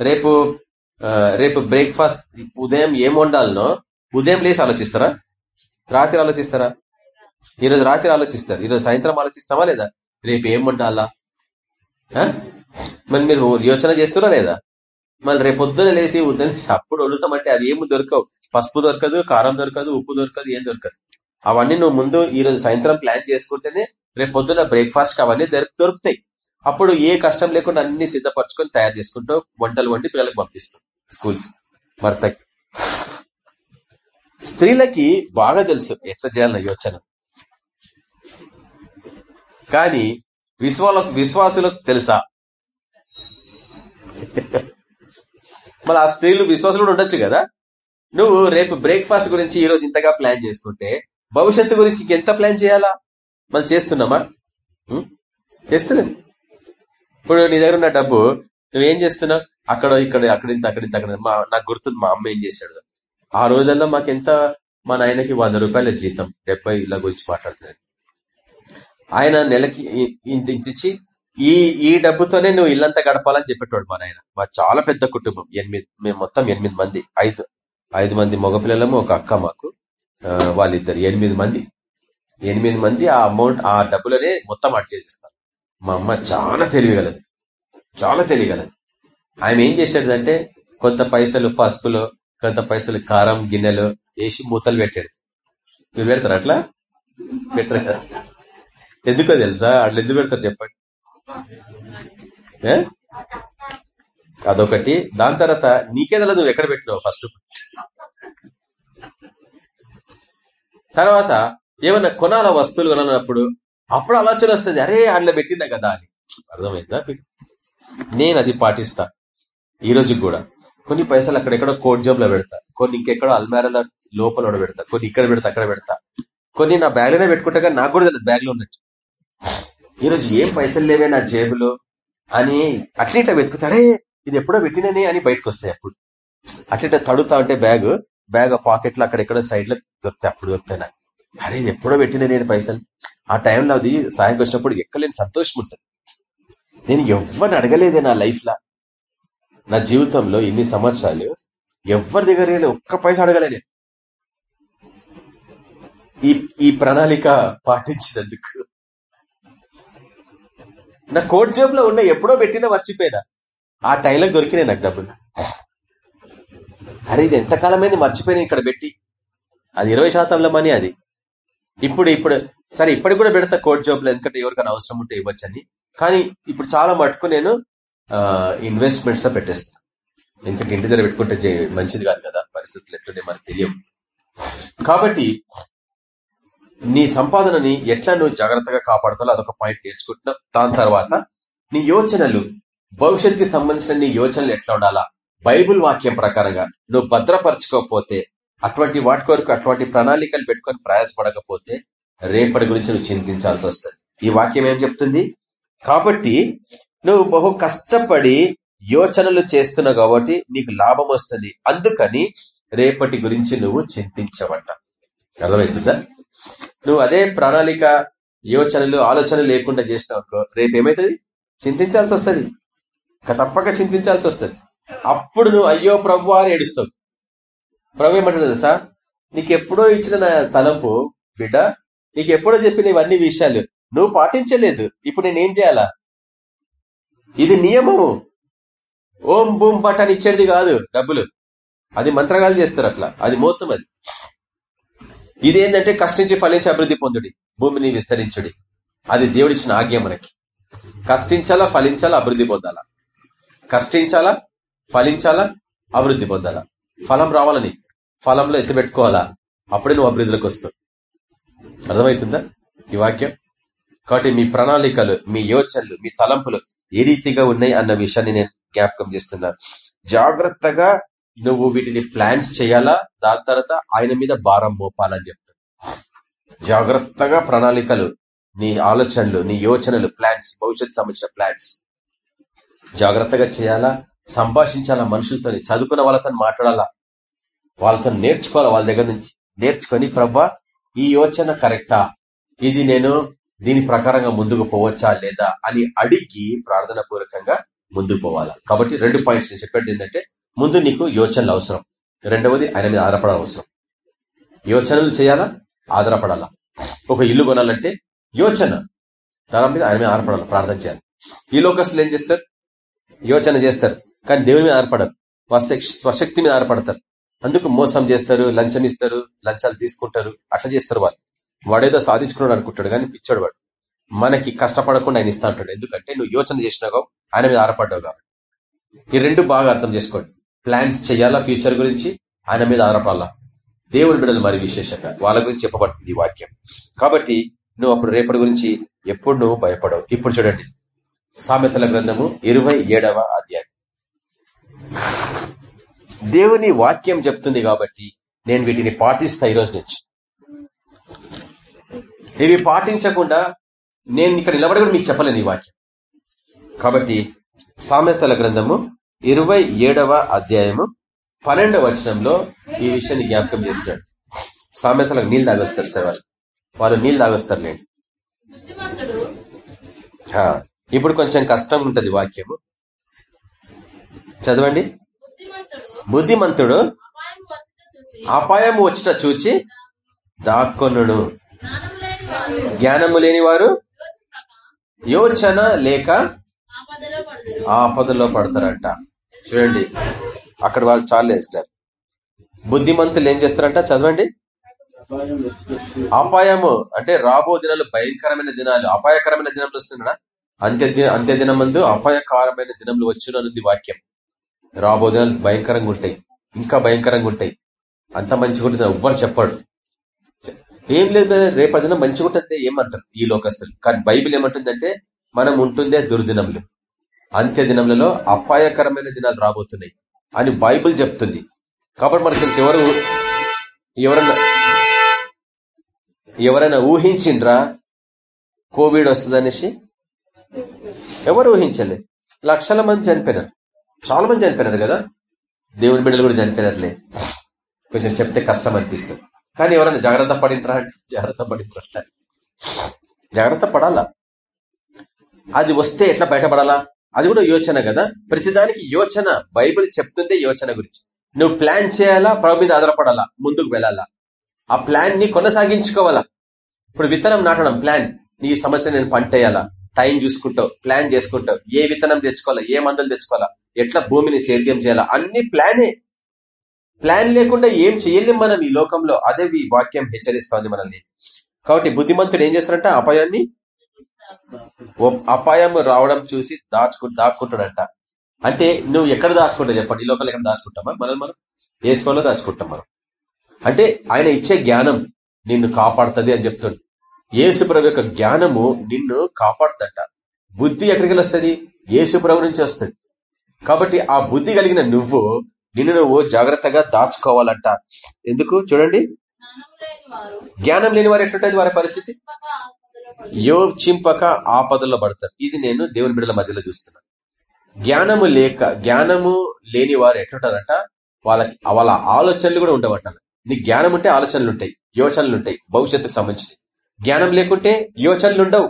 రేపు రేపు బ్రేక్ఫాస్ట్ ఉదయం ఏం వండాలనో ఉదయం లేచి ఆలోచిస్తారా? రాత్రి ఆలోచిస్తారా? ఈ రోజు రాత్రి ఆలోచిస్తారు. ఈరోజు సాయంత్రం ఆలోచిస్తామా లేదా? రేపు ఏం వండాలా? ఆ? మరి మీరు యోచన చేస్తున్నా లేదా? మళ్ళీ రేపు పొద్దున లేసి ఉదయం అప్పుడు వండుతామంటే అవి ఏమి దొరకవు. పసుపు దొరకదు కారం దొరకదు ఉప్పు దొరకదు ఏం దొరకదు. అవన్నీ నువ్వు ముందు ఈ రోజు సాయంత్రం ప్లాన్ చేసుకుంటేనే రేపు పొద్దున బ్రేక్ఫాస్ట్ అవన్నీ దొరుకుతాయి. అప్పుడు ఏ కష్టం లేకుండా అన్ని సిద్ధపరచుకొని తయారు చేసుకుంటూ వంటలు వండి పిల్లలకు పంపిస్తాం. స్కూల్స్. మరి స్త్రీలకి బాగా తెలుసు ఎట్లా చేయాలన్న యోచన. కానీ విశ్వాలకు విశ్వాసులకు తెలుసా? మరి ఆ స్త్రీలు విశ్వాసులు కూడా ఉండొచ్చు కదా? నువ్వు రేపు బ్రేక్ఫాస్ట్ గురించి ఈ రోజు ఇంతగా ప్లాన్ చేసుకుంటే భవిష్యత్తు గురించి ఇంకెంత ప్లాన్ చేయాలా? మనం చేస్తున్నామా? చేస్తున్నా చేస్తలేదు. ఇప్పుడు నీ దగ్గర ఉన్న డబ్బు నువ్వేం చేస్తున్నావు? అక్కడ ఇక్కడ అక్కడి ఇంత అక్కడ మా నాకు గుర్తుంది మా అమ్మ ఏం చేశాడు. ఆ రోజుల్లో మాకెంత మా నాయనకి వంద రూపాయల జీతం డెబ్బై ఇలా గురించి మాట్లాడుతున్నాడు. ఆయన నెలకి ఇంత ఇచ్చి ఈ ఈ డబ్బుతోనే నువ్వు ఇల్లంతా గడపాలని చెప్పేటోడు మా నాయన. మా చాలా పెద్ద కుటుంబం ఎనిమిది మేము మొత్తం ఎనిమిది మంది ఐదు ఐదు మంది మగపిల్లలము ఒక అక్క మాకు వాళ్ళిద్దరు. ఎనిమిది మంది. ఎనిమిది మంది ఆ అమౌంట్ ఆ డబ్బులనే మొత్తం అటు చేసేస్తాను మా అమ్మ చాలా తెలియగలదు చాలా తెలియగలదు ఆయన ఏం చేశాడంటే కొంత పైసలు పసుపులో కొంత పైసలు కారం గిన్నెలు వేసి మూతలు పెట్టాడు. మీరు పెడతారు అట్లా? పెట్టరు? కదా ఎందుకో తెలుసా? అట్లా ఎందుకు పెడతారు చెప్పండి. ఏ? అదొకటి. దాని తర్వాత నీకే తెలియదు నువ్వు ఎక్కడ పెట్టినావు ఫస్ట్. తర్వాత ఏమన్నా కొనాల వస్తువులు కొనప్పుడు అప్పుడు ఆలోచన వస్తుంది. అరే అందులో పెట్టినా కదా అని. అర్థమైందా నేను అది పాటిస్తా. ఈ రోజు కూడా. కొన్ని పైసలు అక్కడెక్కడో కోట్ జాబ్లో పెడతా. కొన్ని ఇంకెక్కడో అల్మారాల లోపల కూడా పెడతా. కొన్ని ఇక్కడ పెడతా అక్కడ పెడతా. కొన్ని నా బ్యాగ్లోనే పెట్టుకుంటా కానీ నాకు కూడా తెలియదు బ్యాగ్లో ఉన్నట్టు. ఈ రోజు ఏం పైసలు లేవే నా జేబులో అని అట్లా ఇట్లా వెతుకుతారే ఇది ఎప్పుడో పెట్టిననే అని బయటకు వస్తాయి అప్పుడు. అట్లా ఇట్లా తడుతా ఉంటే బ్యాగ్ బ్యాగ్ పాకెట్లో అక్కడెక్కడో సైడ్లో దొరుకుతాయి అప్పుడు దొరుకుతాయి నాకు. అరే ఇది ఎప్పుడో పెట్టిన నేను పైసలు. ఆ టైంలో అది సాయం వచ్చినప్పుడు ఎక్కలేని సంతోషం ఉంటుంది. నేను ఎవరిని అడగలేదే నా లైఫ్ లా. నా జీవితంలో ఇన్ని సంవత్సరాలు ఎవరి దగ్గర ఒక్క పైసా అడగలే నేను. ఈ ఈ ప్రణాళిక పాటించినందుకు. నా కోట్ జాబ్లో ఉన్న ఎప్పుడో పెట్టినా మర్చిపోయినా. ఆ టైంలో దొరికినాయి నాకు డబ్బులు. అరే ఇది ఎంతకాలమైంది మర్చిపోయినా ఇక్కడ పెట్టి? అది ఇరవై శాతంలో మనీ అది. ఇప్పుడు ఇప్పుడు సరే ఇప్పటికి కూడా పెడతా కోట్ జాబ్లో ఎందుకంటే ఎవరికైనా అవసరం ఉంటే ఇవ్వచ్చని. కానీ ఇప్పుడు చాలా మటుకు నేను ఇన్వెస్ట్మెంట్స్లో పెట్టేస్తాను ఎందుకంటే ఇంటి దగ్గర పెట్టుకుంటే మంచిది కాదు కదా పరిస్థితులు ఎట్లుంటే మనకు తెలియవు. కాబట్టి నీ సంపాదనని ఎట్లా నువ్వు జాగ్రత్తగా కాపాడుకోవాలో అదొక పాయింట్ నేర్చుకుంటున్నావు. దాని తర్వాత నీ యోచనలు భవిష్యత్తుకి సంబంధించిన నీ యోచనలు ఎట్లా ఉండాలా? బైబుల్ వాక్యం ప్రకారంగా నువ్వు భద్రపరచుకోకపోతే అటువంటి వాటి కొరకు అటువంటి ప్రణాళికలు పెట్టుకొని ప్రయాసపడకపోతే రేపటి గురించి నువ్వు చింతించాల్సి వస్తుంది. ఈ వాక్యం ఏం చెప్తుంది? కాబట్టి నువ్వు బహు కష్టపడి యోచనలు చేస్తున్నావు కాబట్టి నీకు లాభం వస్తుంది. అందుకని రేపటి గురించి నువ్వు చింతించవట. అర్థమవుతుందా? నువ్వు అదే ప్రణాళిక యోచనలు ఆలోచనలు లేకుండా చేసినావు రేపు ఏమవుతుంది చింతించాల్సి వస్తుంది. తప్పక చింతించాల్సి వస్తుంది. అప్పుడు నువ్వు అయ్యో ప్రభు అని ఏడుస్తావు. ప్రభు ఏమంటున్నావు సార్ నీకెప్పుడో ఇచ్చిన నా తలంపు బిడ్డ నీకెప్పుడో చెప్పిన ఇవన్నీ విషయాలు నువ్వు పాటించలేదు. ఇప్పుడు నేనేం చేయాలా? ఇది నియమము. ఓం బూమ్ పట్ అని ఇచ్చేది కాదు డబ్బులు. అది మంత్రగాలు చేస్తారు అట్లా. అది మోసం అది. ఇది ఏంటంటే కష్టించి ఫలించి అభివృద్ధి పొందుడి. భూమిని విస్తరించుడి. అది దేవుడిచ్చిన ఆజ్ఞ మనకి. కష్టించాలా ఫలించాలా అభివృద్ధి పొందాలా? కష్టించాలా ఫలించాలా అభివృద్ధి పొందాలా? ఫలం రావాలని ఫలంలో ఎత్తిపెట్టుకోవాలా అప్పుడే నువ్వు అభివృద్ధిలోకి వస్తావు. అర్థమవుతుందా ఈ వాక్యం? కాబట్టి మీ ప్రణాళికలు మీ యోచనలు మీ తలంపులు ఏ రీతిగా ఉన్నాయి అన్న విషయాన్ని నేను జ్ఞాపకం చేస్తున్నా. జాగ్రత్తగా నువ్వు వీటిని ప్లాన్స్ చేయాలా? దాని తర్వాత ఆయన మీద భారం మోపాలని చెప్తాను జాగ్రత్తగా ప్రణాళికలు నీ ఆలోచనలు నీ యోచనలు ప్లాన్స్ భవిష్యత్ సంబంధించిన ప్లాన్స్ జాగ్రత్తగా చేయాలా? సంభాషించాలా మనుషులతో చదువుకున్న వాళ్ళతో మాట్లాడాలా? వాళ్ళతో నేర్చుకోవాలా? వాళ్ళ దగ్గర నుంచి నేర్చుకొని ప్రభా ఈ యోచన కరెక్టా ఇది నేను దీని ప్రకారంగా ముందుకు పోవచ్చా లేదా అని అడిగి ప్రార్థన పూర్వకంగా ముందుకు పోవాలా? కాబట్టి రెండు పాయింట్స్ నేను చెప్పేది ఏంటంటే ముందు నీకు యోచనలు అవసరం. రెండవది ఆయన మీద ఆధారపడాలి అవసరం. యోచనలు చేయాలా? ఆధారపడాలా? ఒక ఇల్లు కొనాలంటే యోచన. దాని మీద ఆయన మీద ఆధారపడాలి ప్రార్థన చేయాలి. ఈ లోకస్తులు ఏం చేస్తారు? యోచన చేస్తారు. కానీ దేవుని మీద ఆధారపడరు. స్వశక్తి మీద ఆధారపడతారు. అందుకు మోసం చేస్తారు లంచం ఇస్తారు లంచాలు తీసుకుంటారు. అట్లా చేస్తారు వాళ్ళు. వాడేదో సాధించుకున్నాడు అనుకుంటాడు కానీ పిచ్చాడు వాడు. మనకి కష్టపడకుండా ఆయన ఇస్తా అంటాడు. ఎందుకంటే నువ్వు యోచన చేసినావు ఆయన మీద ఆధారపడ్డావు కాబట్టి. ఈ రెండు బాగా అర్థం చేసుకోండి. ప్లాన్స్ చేయాలా ఫ్యూచర్ గురించి ఆయన మీద ఆధారపడాలా? దేవుని బిడ్డలు మరి విశేషంగా వాళ్ళ గురించి చెప్పబడుతుంది వాక్యం. కాబట్టి నువ్వు అప్పుడు రేపటి గురించి ఎప్పుడు నువ్వు భయపడవు. ఇప్పుడు చూడండి. సామెతల గ్రంథము ఇరవై ఏడవ అధ్యాయం. దేవుని వాక్యం చెప్తుంది కాబట్టి నేను వీటిని పాటిస్తా ఈరోజు నుంచి. ఇవి పాటించకుండా నేను ఇక్కడ నిలబడి కూడా మీకు చెప్పలేను ఈ వాక్యం. కాబట్టి సామెతల గ్రంథము ఇరవై ఏడవ అధ్యాయము పన్నెండవ వచనంలో ఈ విషయాన్ని జ్ఞాపకం చేస్తున్నాడు. సామెతలకు నీళ్ళు తాగొస్తారు సార్ వాళ్ళు వాళ్ళు నీళ్ళు తాగొస్తారు లేండి. ఇప్పుడు కొంచెం కష్టం ఉంటది వాక్యము. చదవండి. బుద్ధిమంతుడు అపాయం వచ్చిట చూచి దాక్కొను జ్ఞానము లేని వారు యోచన లేక ఆపదలో పడతారంట. చూడండి అక్కడ వాళ్ళు చాలా వేస్తారు బుద్ధిమంతులు ఏం చేస్తారంట? చదవండి. అపాయము అంటే రాబో దినాలు భయంకరమైన దినాలు అపాయకరమైన దినంలో వస్తున్నాడా అంత్య అంత్య దినం మందు అపాయకరమైన దినంలో వచ్చును అనేది వాక్యం. రాబో దినాలు భయంకరంగా ఉంటాయి. ఇంకా భయంకరంగా ఉంటాయి. అంత మంచిగా ఉంటుంది ఎవ్వరు చెప్పాడు ఏం లేదు brother, మంచిగా ఉంటుంది ఏమంటారు ఈ లోకస్తులు? కానీ బైబిల్ ఏమంటుందంటే మనం ఉంటుందే దుర్దినములు. అంత్య దినములలో అపాయకరమైన దినాలు రాబోతున్నాయి అని బైబిల్ చెప్తుంది. కాబట్టి మనకు తెలిసి ఎవరు ఎవరన్నా ఎవరైనా ఊహించిండ్రా కోవిడ్ వస్తుంది అనేసి ఎవరు ఊహించలే. లక్షల మంది చనిపోయినారు. చాలా మంది చనిపోయినారు కదా? దేవుని బిడ్డలు కూడా చనిపోయినట్లే కొంచెం చెప్తే కష్టం అనిపిస్తుంది. కానీ ఎవరైనా జాగ్రత్త పడిండ్రా అంటే జాగ్రత్త పడిండ్రా జాగ్రత్త పడాలా? అది వస్తే ఎట్లా బయటపడాలా? అది కూడా యోచన కదా? ప్రతిదానికి యోచన. బైబిల్ చెప్తుందే యోచన గురించి. నువ్వు ప్లాన్ చేయాలా? ప్రభు మీద ఆధారపడాలా? ముందుకు వెళ్ళాలా? ఆ ప్లాన్ని కొనసాగించుకోవాలా? ఇప్పుడు విత్తనం నాటడం ప్లాన్. నీ సంవత్సరం నేను పంట వేయాలా? టైం చూసుకుంటావు ప్లాన్ చేసుకుంటావు. ఏ విత్తనం తెచ్చుకోవాలా? ఏ మందులు తెచ్చుకోవాలా? ఎట్లా భూమిని సేద్యం చేయాలా? అన్ని ప్లానే. ప్లాన్ లేకుండా ఏం చేయలేం మనం ఈ లోకంలో. అదే ఈ వాక్యం హెచ్చరిస్తోంది మనల్ని. కాబట్టి బుద్ధిమంతుడు ఏం చేస్తాడంట? అపాయాన్ని అపాయం రావడం చూసి దాచుకు దాక్కుంటాడంట. అంటే నువ్వు ఎక్కడ దాచుకుంటావు చెప్పండి? ఈ లోకల్ ఎక్కడ దాచుకుంటామా? మనం? మనం వేసుకోలో దాచుకుంటాం మనం? అంటే ఆయన ఇచ్చే జ్ఞానం నిన్ను కాపాడుతుంది అని చెప్తుంది ఏసుప్రభు యొక్క జ్ఞానము నిన్ను కాపాడుతుంట బుద్ధి ఎక్కడికి వస్తుంది ఏసుప్రభు నుంచి వస్తుంది. కాబట్టి ఆ బుద్ధి కలిగిన నువ్వు నిన్ను నువ్వు జాగ్రత్తగా దాచుకోవాలంట. ఎందుకు? చూడండి. జ్ఞానం లేని వారు ఎట్లుంటుంది వారి పరిస్థితి? పక్క ఆపదలో ఆపదల్లో పడతారు. ఇది నేను దేవుని బిడ్డల మధ్యలో చూస్తున్నాను జ్ఞానము లేక జ్ఞానము లేని వారు ఎట్లుంటారంట? వాళ్ళకి వాళ్ళ ఆలోచనలు కూడా ఉండవట. నీకు జ్ఞానం ఉంటే ఆలోచనలు ఉంటాయి యోచనలు ఉంటాయి భవిష్యత్తుకు సంబంధించి జ్ఞానం లేకుంటే యోచనలు ఉండవు.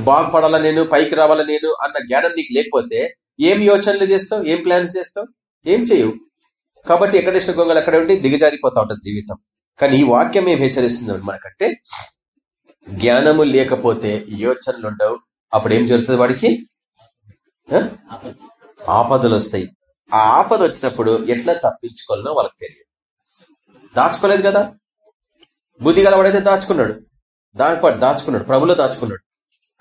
బాగుపడాలా నేను పైకి రావాలా నేను అన్న జ్ఞానం నీకు లేకపోతే ఏం యోచనలు చేస్తావు? ఏం ప్లాన్స్ చేస్తావు? ఏం చేయవు. కాబట్టి ఎక్కడేసిన గొంగలు అక్కడ ఉండి దిగజారిపోతా ఉంటుంది జీవితం. కానీ ఈ వాక్యం ఏం హెచ్చరిస్తుంది మనకంటే? జ్ఞానము లేకపోతే యోచనలు ఉండవు. అప్పుడు ఏం జరుగుతుంది వాడికి? ఆ? ఆపదలు వస్తాయి. ఆ ఆపద వచ్చినప్పుడు ఎట్లా తప్పించుకోవాలనో వాళ్ళకి తెలియదు. దాచుకోలేదు కదా? బుద్ధి గలవాడైతే దాచుకున్నాడు. దాని దాచుకున్నాడు. ప్రభులో దాచుకున్నాడు.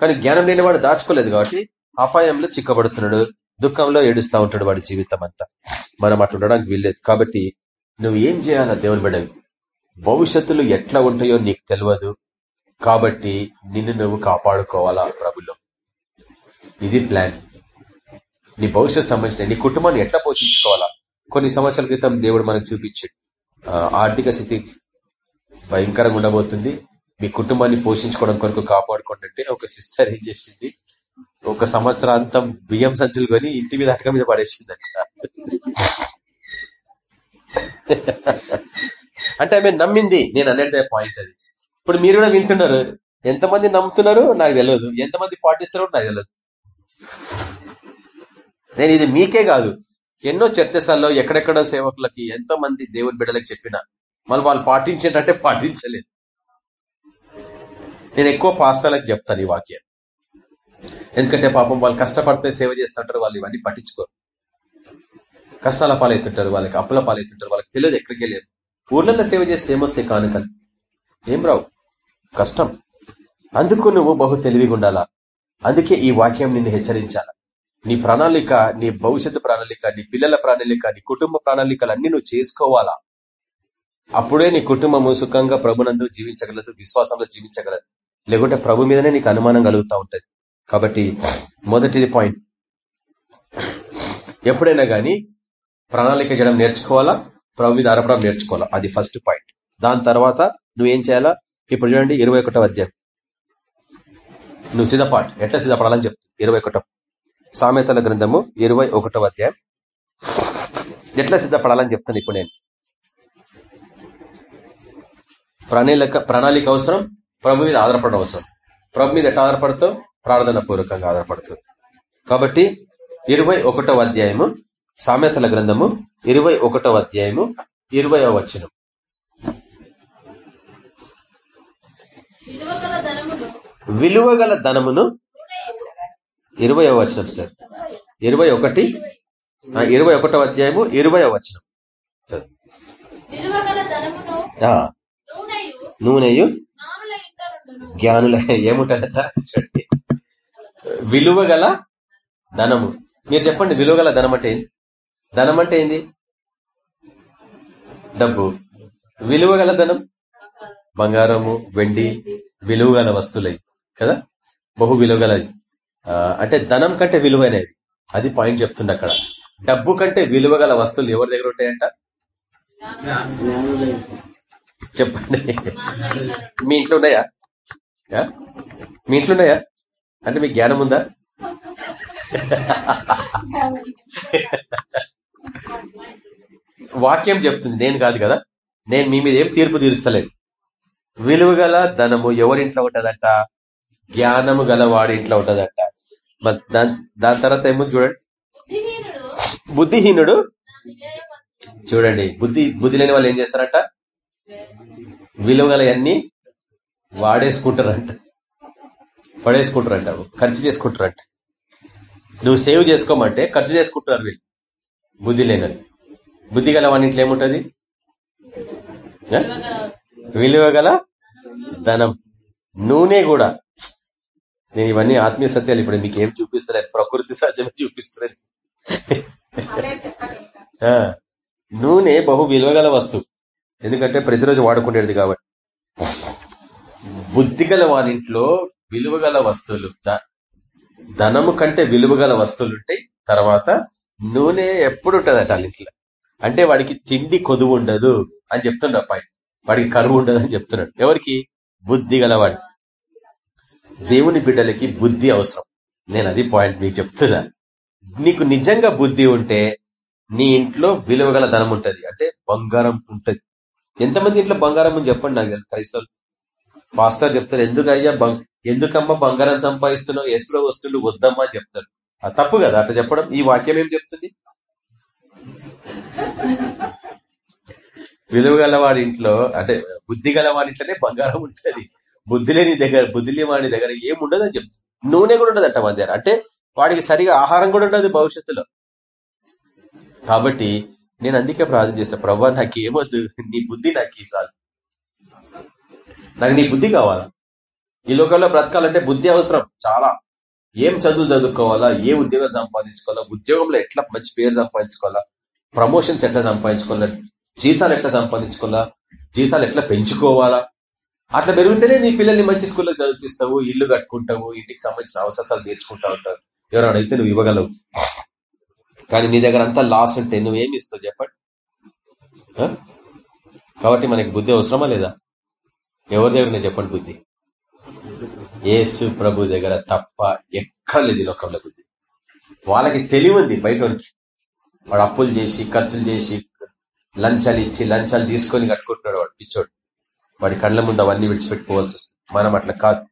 కానీ జ్ఞానం లేనివాడు దాచుకోలేదు కాబట్టి అపాయంలో చిక్కబడుతున్నాడు. దుఃఖంలో ఏడుస్తా ఉంటాడు వాడి జీవితం అంతా మనం అట్లా ఉండడానికి వీల్లేదు. కాబట్టి నువ్వు ఏం చేయాలా దేవుని బిడ్డవి భవిష్యత్తులు ఎట్లా ఉంటాయో నీకు తెలియదు. కాబట్టి నిన్ను నువ్వు కాపాడుకోవాలా ప్రభులో. ఇది ప్లాన్. నీ భవిష్యత్ సంబంధించిన నీ కుటుంబాన్ని ఎట్లా పోషించుకోవాలా? కొన్ని సంవత్సరాల క్రితం దేవుడు మనకు చూపించాడు. ఆర్థిక స్థితి భయంకరంగా ఉండబోతుంది. మీ కుటుంబాన్ని పోషించుకోవడం కొరకు కాపాడుకోండి అంటే ఒక సిస్టర్ ఏం చేసింది? ఒక సంవత్సరాంతం బియ్యం సంచులు కొని ఇంటి మీద అటక మీద పడేసిందంట. అంటే ఆమె నమ్మింది నేను అనేది పాయింట్ అది. ఇప్పుడు మీరు కూడా వింటున్నారు ఎంతమంది నమ్ముతున్నారు నాకు తెలియదు ఎంతమంది పాటిస్తున్నారో నాకు తెలియదు. నేను ఇది మీకే కాదు ఎన్నో చర్చస్లలో ఎక్కడెక్కడ సేవకులకి ఎంతో మంది దేవుని బిడ్డలకు చెప్పిన మళ్ళీ వాళ్ళు పాటించేటంటే పాటించలేదు. నేను ఎక్కువ పాస్తాలకు చెప్తాను ఈ వాక్యం. ఎందుకంటే పాపం వాళ్ళు కష్టపడితే సేవ చేస్తుంటారు వాళ్ళు ఇవన్నీ పట్టించుకోరు. కష్టాల పాలవుతుంటారు వాళ్ళకి అప్పుల పాలవుతుంటారు వాళ్ళకి తెలియదు ఎక్కడికి వెళ్ళారు ఊర్లలో సేవ చేస్తే ఏమొస్తాయి కానుకలు? ఏం రావు. కష్టం. అందుకు నువ్వు బహు తెలివిగా ఉండాలా? అందుకే ఈ వాక్యం నిన్ను హెచ్చరించాల? నీ ప్రణాళిక నీ భవిష్యత్తు ప్రణాళిక నీ పిల్లల ప్రణాళిక నీ కుటుంబ ప్రణాళికలు అన్ని నువ్వు చేసుకోవాలా? అప్పుడే నీ కుటుంబము సుఖంగా ప్రభునందు జీవించగలదు విశ్వాసంలో జీవించగలదు. లేకుంటే ప్రభు మీదనే నీకు అనుమానం కలుగుతూ ఉంటది. కాబట్టి మొదటిది పాయింట్ ఎప్పుడైనా కానీ ప్రణాళిక చేయడం నేర్చుకోవాలా? ప్రభు మీద ఆధారపడడం నేర్చుకోవాలా? అది ఫస్ట్ పాయింట్ దాని తర్వాత నువ్వేం చేయాలా? ఇప్పుడు చూడండి ఇరవై ఒకటో అధ్యాయం. నువ్వు సిద్ధపాటు ఎట్లా సిద్ధపడాలని చెప్తు. ఇరవై ఒకటో. సామెతల గ్రంథము ఇరవై ఒకటో అధ్యాయం. ఎట్లా సిద్ధపడాలని చెప్తాను ఇప్పుడు నేను. ప్రణాళిక ప్రణాళిక అవసరం ప్రభు మీద ఆధారపడడం అవసరం. ప్రభు మీద ఎట్లా ఆధారపడతావు? ప్రార్థన పూర్వకంగా ఆధారపడుతుంది. కాబట్టి ఇరవై ఒకటవ అధ్యాయము సామెతల గ్రంథము ఇరవై అధ్యాయము ఇరవయవ వచనం. విలువగల ధనమును ఇరవయవ వచనం సార్. ఇరవై ఒకటి ఇరవై ఒకటవ అధ్యాయము ఇరవయవ వచనం. నూనెయు జ్ఞానుల ఏముంటదట? చూడండి. విలువగల ధనము. మీరు చెప్పండి విలువగల ధనం అంటే ధనం అంటే ఏంది? డబ్బు. విలువగల ధనం? బంగారము వెండి విలువగల వస్తువులై కదా? బహు విలువగలది అంటే ధనం కంటే విలువైనది అది పాయింట్ చెప్తుండ అక్కడ. డబ్బు కంటే విలువగల వస్తువులు ఎవరి దగ్గర ఉంటాయంట? చెప్పండి. మీ ఇంట్లో ఉన్నాయా? మీ ఇంట్లో ఉన్నాయా? అంటే మీకు జ్ఞానం ఉందా? వాక్యం చెప్తుంది నేను కాదు కదా? నేను మీ మీద ఏం తీర్పు తీరుస్తలేను. విలువగల ధనము ఎవరింట్లో ఉంటదంట? జ్ఞానము గల వాడి ఇంట్లో ఉంటదంట. దాని తర్వాత ఏమో చూడండి? బుద్ధిహీనుడు. చూడండి బుద్ధి బుద్ధి లేని వాళ్ళు ఏం చేస్తారంట? విలువగల అన్ని వాడేసుకుంటారంట. పడేసుకుంటారంట. ఖర్చు చేసుకుంటారంట. నువ్వు సేవ్ చేసుకోమంటే ఖర్చు చేసుకుంటున్నారు వీళ్ళు. బుద్ధి లేనని. బుద్ధి గల వాని ఏముంటుంది? విలువ గల విలువగల ధనం. నూనె కూడా. నేను ఇవన్నీ ఆత్మీయ సత్యాలు. ఇప్పుడు మీకు ఏం చూపిస్తున్నాను ప్రకృతి సహజమే చూపిస్తున్నాను నూనె బహు విలువగల వస్తువు. ఎందుకంటే ప్రతిరోజు వాడుకునేది కాబట్టి. బుద్ధిగల వానింట్లో విలువగల వస్తువులు ధనము కంటే విలువగల వస్తువులు ఉంటాయి. తర్వాత నూనె ఎప్పుడు ఉంటదట వాళ్ళ ఇంట్లో అంటే వాడికి తిండి కొదువు ఉండదు అని చెప్తున్నాడు అబ్బాయి. వాడికి కరువు ఉండదు అని చెప్తున్నాడు. ఎవరికి? బుద్ధి గలవాడు. దేవుని బిడ్డలకి బుద్ధి అవసరం. నేను అది పాయింట్ మీకు చెప్తున్నా. నీకు నిజంగా బుద్ధి ఉంటే నీ ఇంట్లో విలువగల ధనం ఉంటది. అంటే బంగారం ఉంటది. ఎంతమంది ఇంట్లో బంగారం అని చెప్పండి నాకు తెలుసు. క్రైస్తవులు. పాస్టర్ చెప్తారు ఎందుకు అయ్యా ఎందుకమ్మా బంగారం సంపాదిస్తున్నావు? ఎసులో వస్తువులు వద్దమ్మా అని చెప్తారు తప్పు కదా అట్లా చెప్పడం? ఈ వాక్యం ఏం చెప్తుంది? విలువ గలవాడి ఇంట్లో అంటే బుద్ధి గలవాడి ఇంట్లోనే బంగారం ఉంటుంది. బుద్ధి లేని దగ్గర బుద్ధి లేని వాడి దగ్గర ఏముండదు అని చెప్తుంది. నూనె కూడా ఉండదు మన దగ్గర. అంటే వాడికి సరిగా ఆహారం కూడా ఉండదు భవిష్యత్తులో. కాబట్టి నేను అందుకే ప్రార్థన చేస్తాను ప్రభా నాకు ఏమొద్దు నీ బుద్ధి నాకు ఈసారి నాకు నీ బుద్ధి కావాలా. ఈ లోకంలో బ్రతకాలంటే బుద్ధి అవసరం. చాలా. ఏం చదువులు చదువుకోవాలా? ఏ ఉద్యోగం సంపాదించుకోవాలా? ఉద్యోగంలో ఎట్లా మంచి పేరు సంపాదించుకోవాలా? ప్రమోషన్స్ ఎట్లా సంపాదించుకోవాలా? జీతాలు ఎట్లా సంపాదించుకోవాలా? జీతాలు ఎట్లా పెంచుకోవాలా? అట్లా పెరిగితేనే నీ పిల్లల్ని మంచి స్కూల్లో చదివిస్తావు ఇల్లు కట్టుకుంటావు ఇంటికి సంబంధించిన అవసరాలు తీర్చుకుంటా ఉంటావు. ఎవరైనా అయితే నువ్వు ఇవ్వగలవు. కానీ నీ దగ్గర అంతా లాస్ ఉంటే నువ్వేమి ఇస్తావు చెప్పండి? కాబట్టి మనకి బుద్ధి అవసరమా లేదా? ఎవరి దగ్గర చెప్పండి బుద్ధి. యేసు ప్రభు దగ్గర తప్ప ఎక్కడ లేదు లోకంలో బుద్ధి వాళ్ళకి తెలివి ఉంది బయట వాడు అప్పులు చేసి ఖర్చులు చేసి లంచాలు ఇచ్చి లంచాలు తీసుకొని కట్టుకుంటున్నాడు వాడు పిచ్చోడు. వాడి కళ్ళ ముందు అవన్నీ విడిచిపెట్టుకోవాల్సి వస్తుంది. మనం అట్లా కాదు.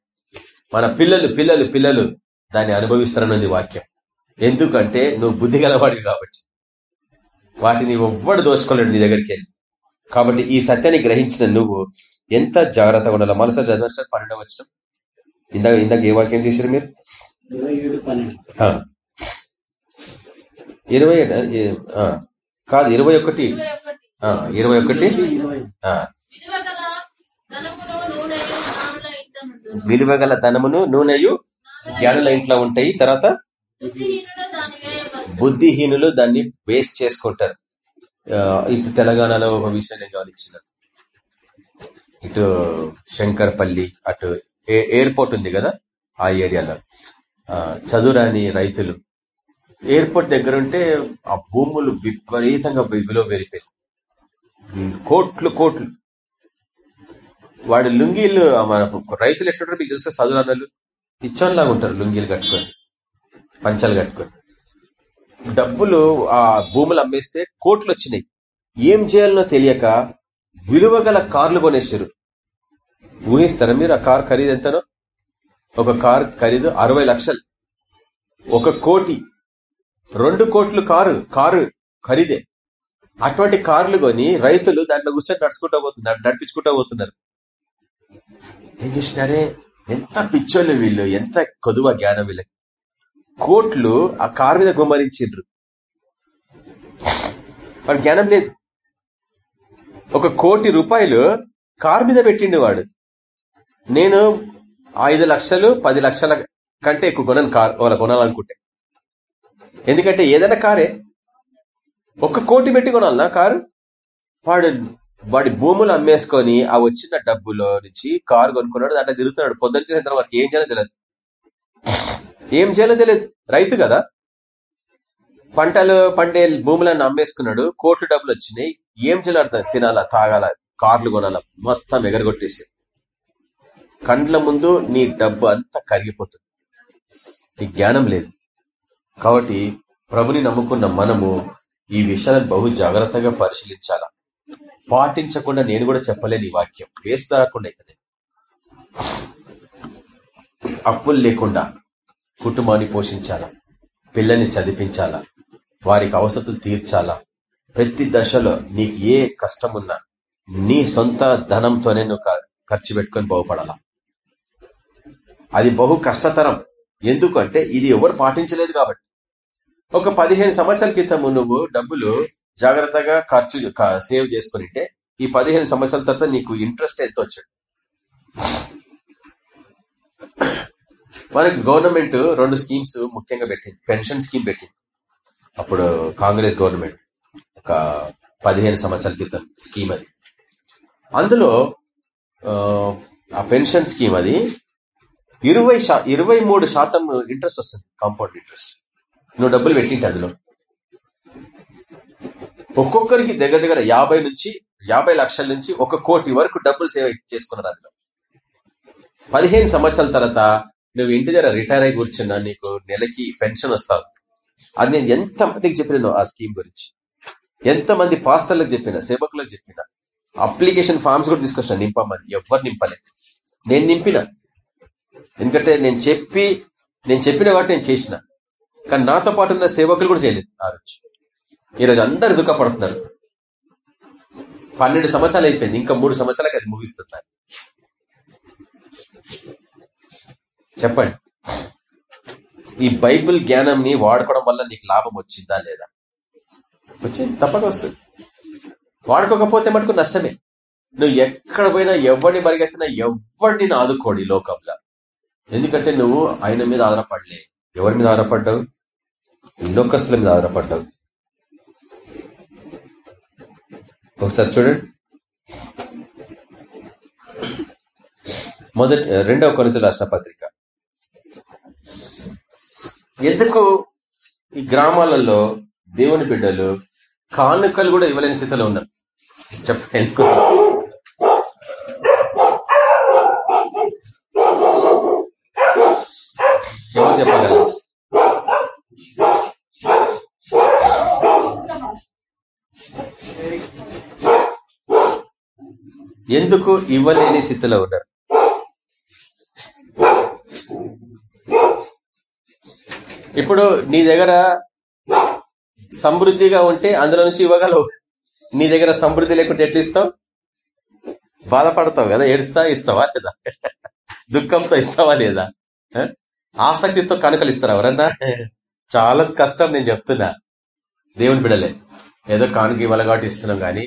మన పిల్లలు పిల్లలు పిల్లలు దాన్ని అనుభవిస్తారన్నది వాక్యం. ఎందుకంటే నువ్వు బుద్ధి గలవాడివి కాబట్టి. వాటిని ఎవ్వడు దోచుకోలేడు నీ దగ్గరికి వెళ్ళి. కాబట్టి ఈ సత్యాన్ని గ్రహించిన నువ్వు ఎంత జాగ్రత్తగా ఉండాలి? మనసు చదివిన పన్నెండవ వచ్చిన ఇందాక ఇందాక ఏ వాక్యం చేశారు మీరు? ఇరవై. కాదు ఇరవై ఒకటి. ఇరవై ఒకటి. విలువ గల ధనమును. విలువగల నూనెయు జ్ఞానుల ఇంట్లో ఉంటాయి. తర్వాత బుద్ధిహీనులు దాన్ని వేస్ట్ చేసుకుంటారు. ఇటు తెలంగాణలో ఒక విషయం నేను ఇటు శంకర్పల్లి అటు ఏ- ఎయిర్పోర్ట్ ఉంది కదా ఆ ఏరియాలో. ఆ, చదువురాని రైతులు. ఎయిర్పోర్ట్ దగ్గర ఉంటే ఆ భూములు విపరీతంగా విలువ పెరిగిపోయింది కోట్లు కోట్లు. వాడి లుంగీలు మన రైతులు ఎట్లుంటారు మీకు తెలుసా చదురాన్నలు? ఇచ్చోన్లాగా ఉంటారు లుంగీలు కట్టుకొని పంచాలు కట్టుకొని. డబ్బులు ఆ భూములు అమ్మేస్తే కోట్లు వచ్చినాయి. ఏం చేయాలనో తెలియక విలువగల కార్లు కొనేసారు ఊహిస్తారా మీరు ఆ కార్ ఖరీదు ఎంతనో? ఒక కార్ ఖరీదు అరవై లక్షలు. ఒక కోటి రెండు కోట్లు కారు కారు ఖరీదే. అటువంటి కార్లు కొని రైతులు దాంట్లో కూర్చొని నడుచుకుంటా పోతున్నారు నడిపించుకుంటా పోతున్నారు. ఏం చూసినారే? ఎంత పిచ్చోళ్ళు వీళ్ళు ఎంత కొదువ జ్ఞానం వీళ్ళకి. కోట్లు ఆ కారు మీద గుమ్మరించిండ్రు. వాడు జ్ఞానం లేదు. ఒక కోటి రూపాయలు కార్ మీద పెట్టిండు వాడు. నేను ఐదు లక్షలు పది లక్షల కంటే ఎక్కువ కొనను కార్ వాళ్ళ కొనాలనుకుంటే. ఎందుకంటే ఏదైనా కారే. ఒక కోటి పెట్టి కొనాలనా కారు? వాడు వాడి భూములు అమ్మేసుకొని ఆ వచ్చిన డబ్బులో నుంచి కారు కొనుక్కున్నాడు దాంట్లో తిరుగుతున్నాడు. పొద్దున్న చేసిన తర్వాత ఏం చేయాలో తెలియదు. ఏం చేయాలో తెలియదు. రైతు కదా. పంటలు పండే భూములను అమ్మేసుకున్నాడు. కోట్లు డబ్బులు వచ్చినాయి. ఏం చేయాలో తినాలా తాగాల కార్లు కొనాల మొత్తం ఎగరగొట్టేసి కండ్ల ముందు నీ డబ్బు అంతా కరిగిపోతుంది. నీ జ్ఞానం లేదు. కాబట్టి ప్రభుని నమ్ముకున్న మనము ఈ విషయాలను బహు జాగ్రత్తగా పరిశీలించాలా. పాటించకుండా నేను కూడా చెప్పలేని ఈ వాక్యం. వేస్ట్ రాకుండా అయితే అప్పులు లేకుండా కుటుంబాన్ని పోషించాలా పిల్లల్ని చదివించాలా వారికి అవసరతలు తీర్చాలా ప్రతి దశలో నీకు ఏ కష్టం ఉన్నా నీ సొంత ధనంతోనే నువ్వు ఖర్చు పెట్టుకొని బాగుపడాలా? అది బహు కష్టతరం. ఎందుకంటే ఇది ఎవరు పాటించలేదు కాబట్టి. ఒక పదిహేను సంవత్సరాల క్రితము నువ్వు డబ్బులు జాగ్రత్తగా ఖర్చు సేవ్ చేసుకునింటే ఈ పదిహేను సంవత్సరాల తర్వాత నీకు ఇంట్రెస్ట్ ఎంత వచ్చాడు మనకి గవర్నమెంట్ రెండు స్కీమ్స్ ముఖ్యంగా పెట్టింది. పెన్షన్ స్కీమ్ పెట్టింది. అప్పుడు కాంగ్రెస్ గవర్నమెంట్. ఒక పదిహేను సంవత్సరాల క్రితం స్కీమ్ అది. అందులో ఆ, పెన్షన్ స్కీమ్ అది ఇరవై శా ఇరవై మూడు శాతం ఇంట్రెస్ట్ వస్తుంది కాంపౌండ్ ఇంట్రెస్ట్. నువ్వు డబ్బులు పెట్టింటే అందులో. ఒక్కొక్కరికి దగ్గర దగ్గర యాభై నుంచి యాభై లక్షల నుంచి ఒక కోటి వరకు డబ్బులు సేవ్ చేసుకున్నారు అందులో. పదిహేను సంవత్సరాల తర్వాత నువ్వు ఇంటి దగ్గర రిటైర్ అయి కూర్చున్నా నీకు నెలకి పెన్షన్ వస్తావు. అది నేను ఎంత మందికి చెప్పినాను ఆ స్కీమ్ గురించి. ఎంతమంది పాస్టర్లకు చెప్పిన సేవకులకు చెప్పిన అప్లికేషన్ ఫామ్స్ కూడా తీసుకొచ్చిన నింపమని ఎవరు నింపలే. నేను నింపిన. ఎందుకంటే నేను చెప్పి నేను చెప్పిన కాబట్టి నేను చేసిన. కానీ నాతో పాటు ఉన్న సేవకులు కూడా చేయలేదు ఆ రోజు. ఈరోజు అందరు దుఃఖపడుతున్నారు. పన్నెండు సంవత్సరాలు అయిపోయింది. ఇంకా మూడు సంవత్సరాలకి అది ముగిస్తున్నారు. చెప్పండి. ఈ బైబిల్ జ్ఞానంని వాడుకోవడం వల్ల నీకు లాభం వచ్చిందా లేదా? వచ్చి తప్పక వస్తుంది. వాడుకోకపోతే మటుకు నష్టమే. నువ్వు ఎక్కడ పోయినా ఎవరిని పరిగెత్తినా ఎవరిని ఆదుకోడు ఈ లోకంలో. ఎందుకంటే నువ్వు ఆయన మీద ఆధారపడలే. ఎవరి మీద ఆధారపడ్డావు? లోకస్తుల మీద ఆధారపడ్డావు. ఒకసారి చూడండి. మొదటి రెండవ కొనిత రాసిన పత్రిక. ఎందుకు ఈ గ్రామాలలో దేవుని బిడ్డలు కానుకలు కూడా ఇవ్వలేని స్థితిలో ఉన్నారు. చెప్పండి. ఎందుకు ఎవరు చెప్పగలరు? ఎందుకు ఇవ్వలేని స్థితిలో ఉన్నారు? ఇప్పుడు నీ దగ్గర సమృద్ధిగా ఉంటే అందులో నుంచి ఇవ్వగలవు. నీ దగ్గర సమృద్ధి లేకుంటే ఎట్లా ఇస్తావు? బాధపడతావు కదా ఏడుస్తా ఇస్తావా లేదా? దుఃఖంతో ఇస్తావా లేదా? ఆసక్తితో కనుకలు ఇస్తారా ఎవరన్నా? చాలా కష్టం నేను చెప్తున్నా. దేవుని బిడలే ఏదో కానుక ఇవ్వాలి కాబట్టి ఇస్తున్నాం కానీ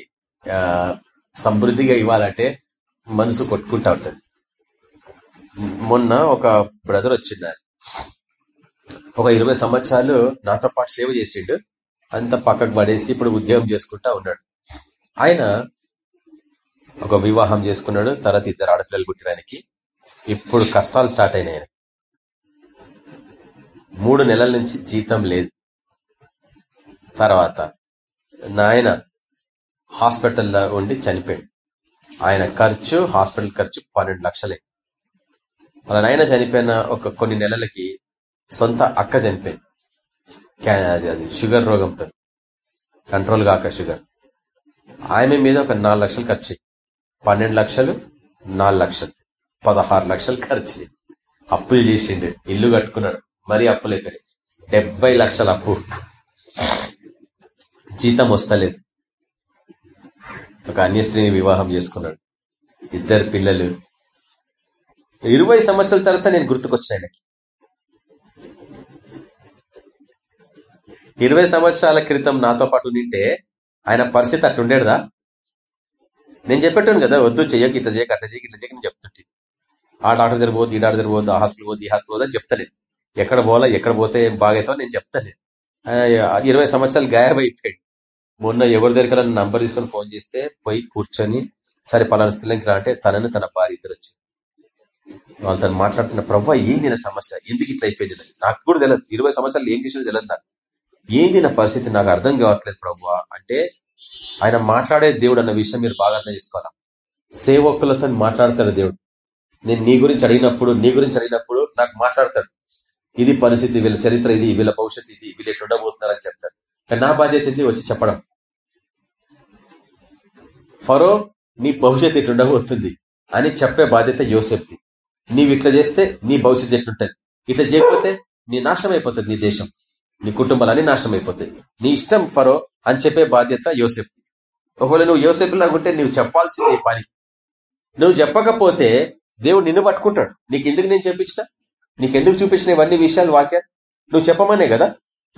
సమృద్ధిగా ఇవ్వాలంటే మనసు కొట్టుకుంటా ఉంటుంది. మొన్న ఒక బ్రదర్ వచ్చిన్నారు ఒక ఇరవై సంవత్సరాలు నాతో పాటు సేవ చేసిండు. అంత పక్కకు పడేసి ఇప్పుడు ఉద్యోగం చేసుకుంటా ఉన్నాడు. ఆయన ఒక వివాహం చేసుకున్నాడు. తర్వాత ఇద్దరు ఆడపిల్లలు పుట్టినానికి ఇప్పుడు కష్టాలు స్టార్ట్ అయినాయి మూడు నెలల నుంచి జీతం లేదు. తర్వాత నాయన హాస్పిటల్లో ఉండి చనిపోయాడు. ఆయన ఖర్చు హాస్పిటల్ ఖర్చు పన్నెండు లక్షలే. వాళ్ళ నాయన చనిపోయిన ఒక కొన్ని నెలలకి సొంత అక్క చనిపోయింది. అది అది షుగర్ రోగంతో కంట్రోల్ కాక షుగర్. ఆమె మీద ఒక నాలుగు లక్షలు ఖర్చు పన్నెండు లక్షలు నాలుగు లక్షలు పదహారు లక్షలు ఖర్చు అప్పులు చేసిండు ఇల్లు కట్టుకున్నాడు. మరీ అప్పులు అయిపోయాయి డెబ్బై లక్షల అప్పు. జీతం వస్తలేదు. ఒక అన్య స్త్రీని వివాహం చేసుకున్నాడు. ఇద్దరు పిల్లలు. ఇరవై సంవత్సరాల తర్వాత నేను గుర్తుకొచ్చిన ఆయనకి. ఇరవై సంవత్సరాల క్రితం నాతో పాటు నింటే ఆయన పరిస్థితి అట్టుండేదా నేను చెప్పేటాను కదా వద్దు చెయ్యకు ఇట్లా చేయక అట్లా చేయక ఇట్లా చేయక నేను చెప్తుంటే. ఆ డాక్టర్ దగ్గర పోదు ఈ డాక్టర్ దగ్గర పోదు ఆ హాస్పిటల్ పోదు ఈ హాస్పిటల్ పోదు అని చెప్తాను ఎక్కడ పోవాలా ఎక్కడ పోతే బాగైతే నేను చెప్తాను ఇరవై సంవత్సరాలు గాయబైపోయాడు. మొన్న ఎవరి దగ్గర నంబర్ తీసుకొని ఫోన్ చేస్తే పోయి కూర్చొని సరే పలానా స్థలంకి రా అంటే తనని తన భార్య ఇద్దరు వచ్చి వాళ్ళు తను మాట్లాడుతున్న ప్రభావ ఏంది నా సమస్య? ఎందుకు ఇట్లా అయిపోయింది? నాకు? నాకు కూడా తెలియదు. ఇరవై సంవత్సరాలు ఏం చేసినా తెలియదు నాకు. ఏంది నా పరిస్థితి? నాకు అర్థం కావట్లేదు ప్రభు అంటే ఆయన మాట్లాడే దేవుడు అన్న విషయం మీరు బాగా అర్థం చేసుకోవాలా? సేవకులతో మాట్లాడతాడు దేవుడు. నేను నీ గురించి అడిగినప్పుడు నీ గురించి అడిగినప్పుడు నాకు మాట్లాడతాడు. ఇది పరిస్థితి వీళ్ళ చరిత్ర ఇది వీళ్ళ భవిష్యత్తు ఇది వీళ్ళు ఎట్లా ఉండబోతున్నారని చెప్తాడు. కానీ నా బాధ్యత ఏంటి వచ్చి చెప్పడం. ఫరో నీ భవిష్యత్తు ఎట్లుండబోతుంది అని చెప్పే బాధ్యత యోసెప్తి నీవు ఇట్లా చేస్తే నీ భవిష్యత్తు ఎట్లుంటుంది? ఇట్లా చేయకపోతే నీ నాశనం అయిపోతుంది నీ దేశం. నీ కుటుంబాలన్నీ నాశనం అయిపోతాయి నీ ఇష్టం ఫరో అని చెప్పే బాధ్యత యోసెఫ్ ఒకవేళ నువ్వు యోసెఫ్ లాగుంటే నువ్వు చెప్పాల్సిందే పని. నువ్వు చెప్పకపోతే దేవుడు నిన్ను పట్టుకుంటాడు. నీకు ఎందుకు నేను చెప్పించిన? నీకు ఎందుకు చూపించిన ఇవన్నీ విషయాలు వాక్యాలు? నువ్వు చెప్పమనే కదా?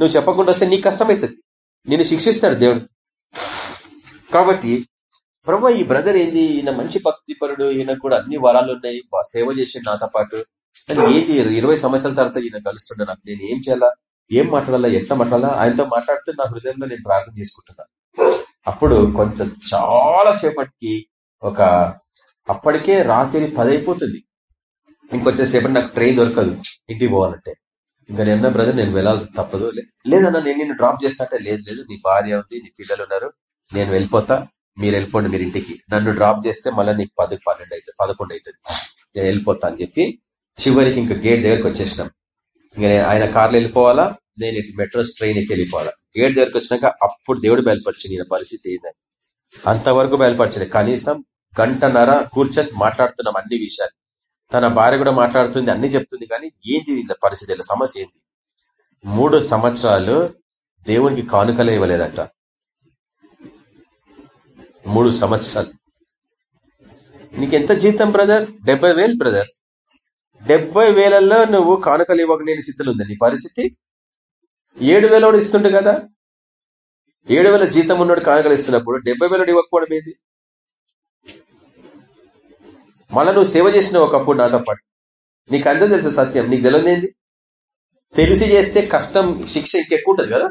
నువ్వు చెప్పకుండా వస్తే నీకు కష్టమవుతుంది నిన్ను శిక్షిస్తాడు దేవుడు. కాబట్టి ప్రభు ఈ బ్రదర్ ఏంది? ఈయన మంచి భక్తిపరుడు. ఈయన కూడా అన్ని వరాలు ఉన్నాయి. బా- సేవ చేసి నాతో పాటు. ఏది ఏంది ఇరవై సంవత్సరాల తర్వాత ఈయన కలుస్తుండే నాకు. నేను ఏం చేయాలా? ఏం మాట్లాడాలా ఎట్లా మాట్లాడాలా? ఆయనతో మాట్లాడుతూ నా హృదయంలో నేను ప్రార్థన చేసుకుంటున్నా. అప్పుడు కొంచెం చాలా సేపటికి ఒక అప్పటికే రాత్రి పది అయిపోతుంది ఇంకొంచెం సేపటి నాకు ట్రైన్ దొరకదు ఇంటికి పోవాలంటే. ఇంకా నేను బ్రదర్ నేను వెళ్ళాలి తప్పదు. లే- లేదన్నా నేను నిన్ను డ్రాప్ చేస్తాంటే లేదు లేదు. నీ భార్య ఉంది నీ పిల్లలు ఉన్నారు. నేను వెళ్ళిపోతా. మీరు వెళ్ళిపోండి మీరు ఇంటికి. నన్ను డ్రాప్ చేస్తే మళ్ళీ నీకు పది పన్నెండు అవుతుంది పదకొండు అవుతుంది నేను వెళ్ళిపోతా అని చెప్పి చివరికి ఇంకా గేట్ దగ్గరకు వచ్చేసినాం. ఇంకా ఆయన కార్లో వెళ్ళిపోవాలా? నేను ఇట్లా మెట్రో ట్రైన్ ఎక్కి వెళ్ళిపోవాలా. గేట్ దగ్గరకు వచ్చినాక అప్పుడు దేవుడు బయలుపరిచింది ఈయన పరిస్థితి ఏందని అంతవరకు బయలుపరిచింది కనీసం గంటన్నర కూర్చొని మాట్లాడుతున్నాం అన్ని విషయాలు. తన భార్య కూడా మాట్లాడుతుంది అన్ని చెప్తుంది కానీ ఏంది ఇలా పరిస్థితి? ఇలా సమస్య ఏంది? మూడు సంవత్సరాలు దేవునికి కానుకలే ఇవ్వలేదట మూడు సంవత్సరాలు. నీకెంత జీతం బ్రదర్? డెబ్బై వేలు బ్రదర్. డెబ్బై వేలల్లో నువ్వు కానుకలు ఇవ్వక నేను స్థితిలో ఉంది నీ పరిస్థితి? ఏడు వేలోడు ఇస్తుండు కదా? ఏడు వేల జీతం ఉన్నాడు కానుకలు ఇస్తున్నప్పుడు డెబ్బై వేలు ఇవ్వకపోవడం ఏంది? మళ్ళా నువ్వు సేవ చేసిన ఒకప్పుడు నాతో పాటు. నీకు అందరూ తెలుసు సత్యం. నీకు తెలియదేంది తెలిసి చేస్తే కష్టం శిక్ష ఇంకెక్కువ ఉంటుంది కదా?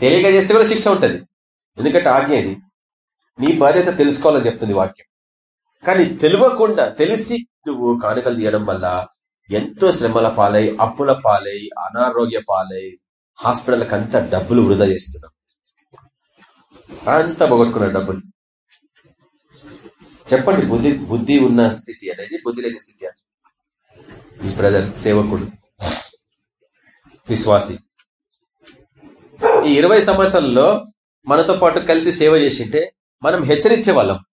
తెలియక చేస్తే కూడా శిక్ష ఉంటుంది. ఎందుకంటే ఆజ్ఞ ఇది నీ బాధ్యత తెలుసుకోవాలని చెప్తుంది వాక్యం. కానీ తెలియకుండా తెలిసి నువ్వు కానుకలు తీయడం వల్ల ఎంతో శ్రమల పాలై అప్పుల పాలై అనారోగ్య పాలై హాస్పిటల్కి అంత డబ్బులు వృధా చేస్తున్నాం. అంతా పోగొట్టుకున్న డబ్బులు. చెప్పండి బుద్ధి బుద్ధి ఉన్న స్థితి అనేది బుద్ధి లేని స్థితి అని ఈ బ్రదర్ సేవకుడు విశ్వాసి. ఈ ఇరవై సంవత్సరాల్లో మనతో పాటు కలిసి సేవ చేసింటే మనం హెచ్చరించే వాళ్ళం.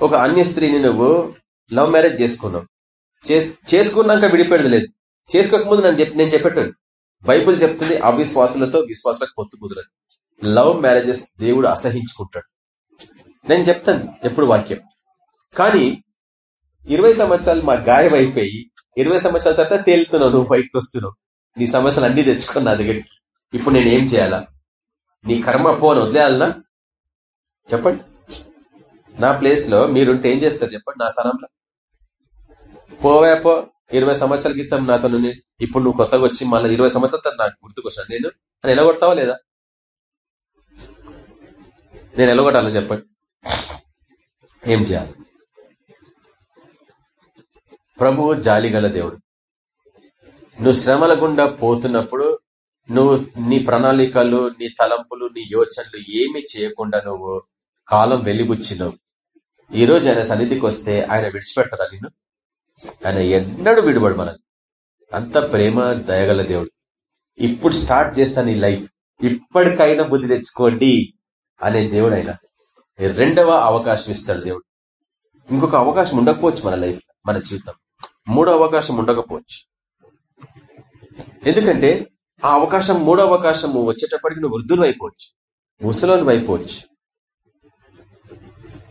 ఒక అన్య స్త్రీని నువ్వు లవ్ మ్యారేజ్ చేసుకున్నావు. చేసుకున్నాక విడిపెడదు లేదు. చేసుకోకముందు నేను చెప్పి నేను చెప్పేటాను బైబుల్ చెప్తుంది అవిశ్వాసులతో విశ్వాసులకు పొత్తు కుదరదు. లవ్ మ్యారేజెస్ దేవుడు అసహించుకుంటాడు. నేను చెప్తాను ఎప్పుడు వాక్యం. కానీ ఇరవై సంవత్సరాలు మా గాయం అయిపోయి ఇరవై సంవత్సరాల తర్వాత తేలుతున్నావు నువ్వు బయటకు వస్తున్నావు నీ సమస్యలు అన్ని తెచ్చుకున్నా దగ్గరికి. ఇప్పుడు నేను ఏం చేయాలా? నీ కర్మ పోను వదిలేయాలనా? చెప్పండి. నా ప్లేస్లో మీరుంటే ఏం చేస్తారు చెప్పండి నా స్థానంలో పోవేపో ఇరవై సంవత్సరాల క్రితం నాతో నువ్వు ఇప్పుడు నువ్వు కొత్తగా వచ్చి మళ్ళీ ఇరవై సంవత్సరాల నాకు గుర్తుకొచ్చాను. నేను? అని ఎలాగొడతావా లేదా? నేను ఎలా కొట్టాలో చెప్పండి. ఏం చేయాలి? ప్రభువు జాలిగల దేవుడు. నువ్వు శ్రమల గుండా పోతున్నప్పుడు నువ్వు నీ ప్రణాళికలు నీ తలంపులు నీ యోచనలు ఏమి చేయకుండా నువ్వు కాలం వెలిబుచ్చినావు. ఈ రోజు ఆయన సన్నిధికి వస్తే ఆయన విడిచిపెడతాడా నిన్ను? ఆయన ఎన్నడూ విడిపడు మనల్ని అంత ప్రేమ దయగల దేవుడు. ఇప్పుడు స్టార్ట్ చేస్తాను ఈ లైఫ్. ఇప్పటికైనా బుద్ధి తెచ్చుకోండి అనే దేవుడు ఆయన రెండవ అవకాశం ఇస్తాడు దేవుడు. ఇంకొక అవకాశం ఉండకపోవచ్చు మన లైఫ్ మన జీవితం. మూడో అవకాశం ఉండకపోవచ్చు. ఎందుకంటే ఆ అవకాశం మూడో అవకాశం వచ్చేటప్పటికి నువ్వు వృద్ధులు అయిపోవచ్చు ముసలోని అయిపోవచ్చు.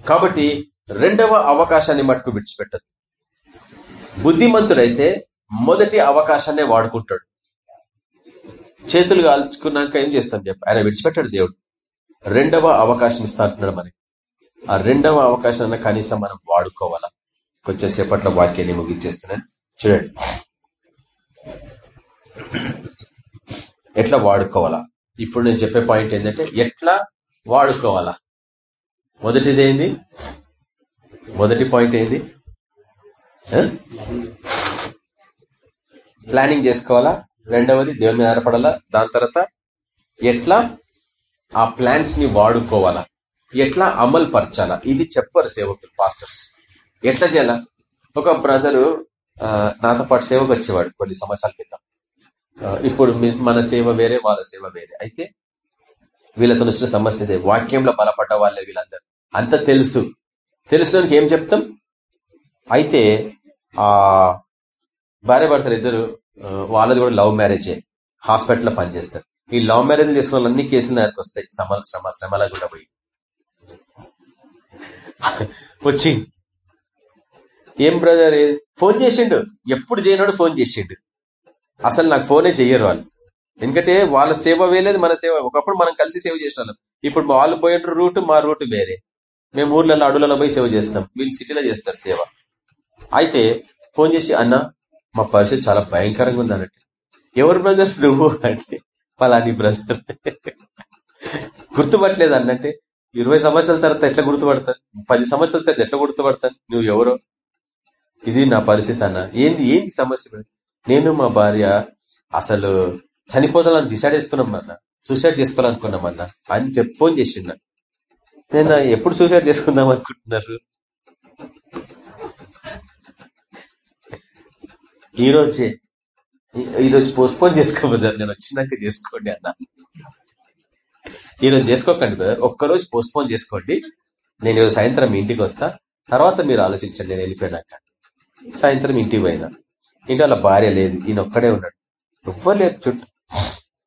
కాబట్టి రెండవ అవకాశాన్ని మటుకు విడిచిపెట్టద్దు. బుద్ధిమంతుడైతే మొదటి అవకాశాన్నే వాడుకుంటాడు. చేతులు కాల్చుకున్నాక ఏం చేస్తాం చెప్పి? ఆయన విడిచిపెట్టాడు దేవుడు. రెండవ అవకాశం ఇస్తా అంటున్నాడు మనకి. ఆ రెండవ అవకాశాన్ని కనీసం మనం వాడుకోవాలా? కొంచెం సేపట్లో వాక్యాన్ని ముగించేస్తున్నాను. చూడండి. ఎట్లా వాడుకోవాలా? ఇప్పుడు నేను చెప్పే పాయింట్ ఏంటంటే ఎట్లా వాడుకోవాలా? మొదటిది ఏంది? మొదటి పాయింట్ ఏంది? ప్లానింగ్ చేసుకోవాలా? రెండవది దేవుని మీద ఆధారపడాలా? దాని తర్వాత ఎట్లా ఆ ప్లాన్స్ని వాడుకోవాలా? ఎట్లా అమలు పరచాలా? ఇది చెప్పరు సేవకులు పాస్టర్స్ ఎట్లా చేయాలా? ఒక బ్రదరు నాతో పాటు సేవకు వచ్చేవాడు కొన్ని సంవత్సరాల క్రితం. ఇప్పుడు మన సేవ వేరే వాళ్ళ సేవ వేరే. అయితే వీళ్ళతో వచ్చిన సమస్య ఇదే. వాక్యంలో బలపడ్డ వాళ్ళే వీళ్ళందరూ. అంత తెలుసు. తెలిసినోనికి ఏం చెప్తాం? అయితే ఆ భార్య భర్తలు ఇద్దరు వాళ్ళది కూడా లవ్ మ్యారేజే. హాస్పిటల్లో పనిచేస్తారు. ఈ లవ్ మ్యారేజ్ చేసుకున్న అన్ని కేసులు నాకు వస్తాయి శ్రమ శ్రమ శ్రమలా కూడా పోయి. వచ్చి ఏం బ్రదర్? ఫోన్ చేసిండు. ఎప్పుడు చేయనాడు ఫోన్ చేసిండు. అసలు నాకు ఫోనే చెయ్యరు వాళ్ళు. ఎందుకంటే వాళ్ళ సేవ వేయలేదు మన సేవ. ఒకప్పుడు మనం కలిసి సేవ చేసిన ఇప్పుడు వాళ్ళు పోయే రూట్ మా రూట్ వేరే. మేము ఊర్లలో అడవులలో పోయి సేవ చేస్తాం. వీళ్ళు సిటీలో చేస్తారు సేవ. అయితే ఫోన్ చేసి అన్న మా పరిస్థితి చాలా భయంకరంగా ఉంది అన్నట్టు. ఎవరు బ్రదర్ నువ్వు? అంటే పలాని బ్రదర్ గుర్తుపట్టలేదు అన్నంటే ఇరవై సంవత్సరాల తర్వాత ఎట్లా గుర్తుపడతాను? పది సంవత్సరాల తర్వాత ఎట్లా గుర్తుపడతాను? నువ్వు ఎవరో? ఇది నా పరిస్థితి అన్న. ఏంది? ఏంది సమస్య? నేను మా భార్య అసలు చనిపోదాలని డిసైడ్ చేసుకున్నాం అన్న. సూసైడ్ చేసుకోవాలనుకున్నాం అన్న. అని చెప్పి ఫోన్ చేసిండ. నేను? ఎప్పుడు సూసైడ్ చేసుకుందాం అనుకుంటున్నారు? ఈ రోజే ఈ- రోజు పోస్ట్పోన్ చేసుకోబోదారు నేను వచ్చినాక చేసుకోండి అన్న. ఈ రోజు చేసుకోకండి బ్రదర్ ఒక్కరోజు పోస్ట్పోన్ చేసుకోండి. నేను ఈరోజు సాయంత్రం ఇంటికి వస్తా. తర్వాత మీరు ఆలోచించండి. నేను వెళ్ళిపోయినాక. సాయంత్రం ఇంటికి పోయినా. ఇంటి వాళ్ళ భార్య లేదు. ఈయన ఒక్కడే ఉన్నాడు. ఇవ్వలేదు చుట్టూ.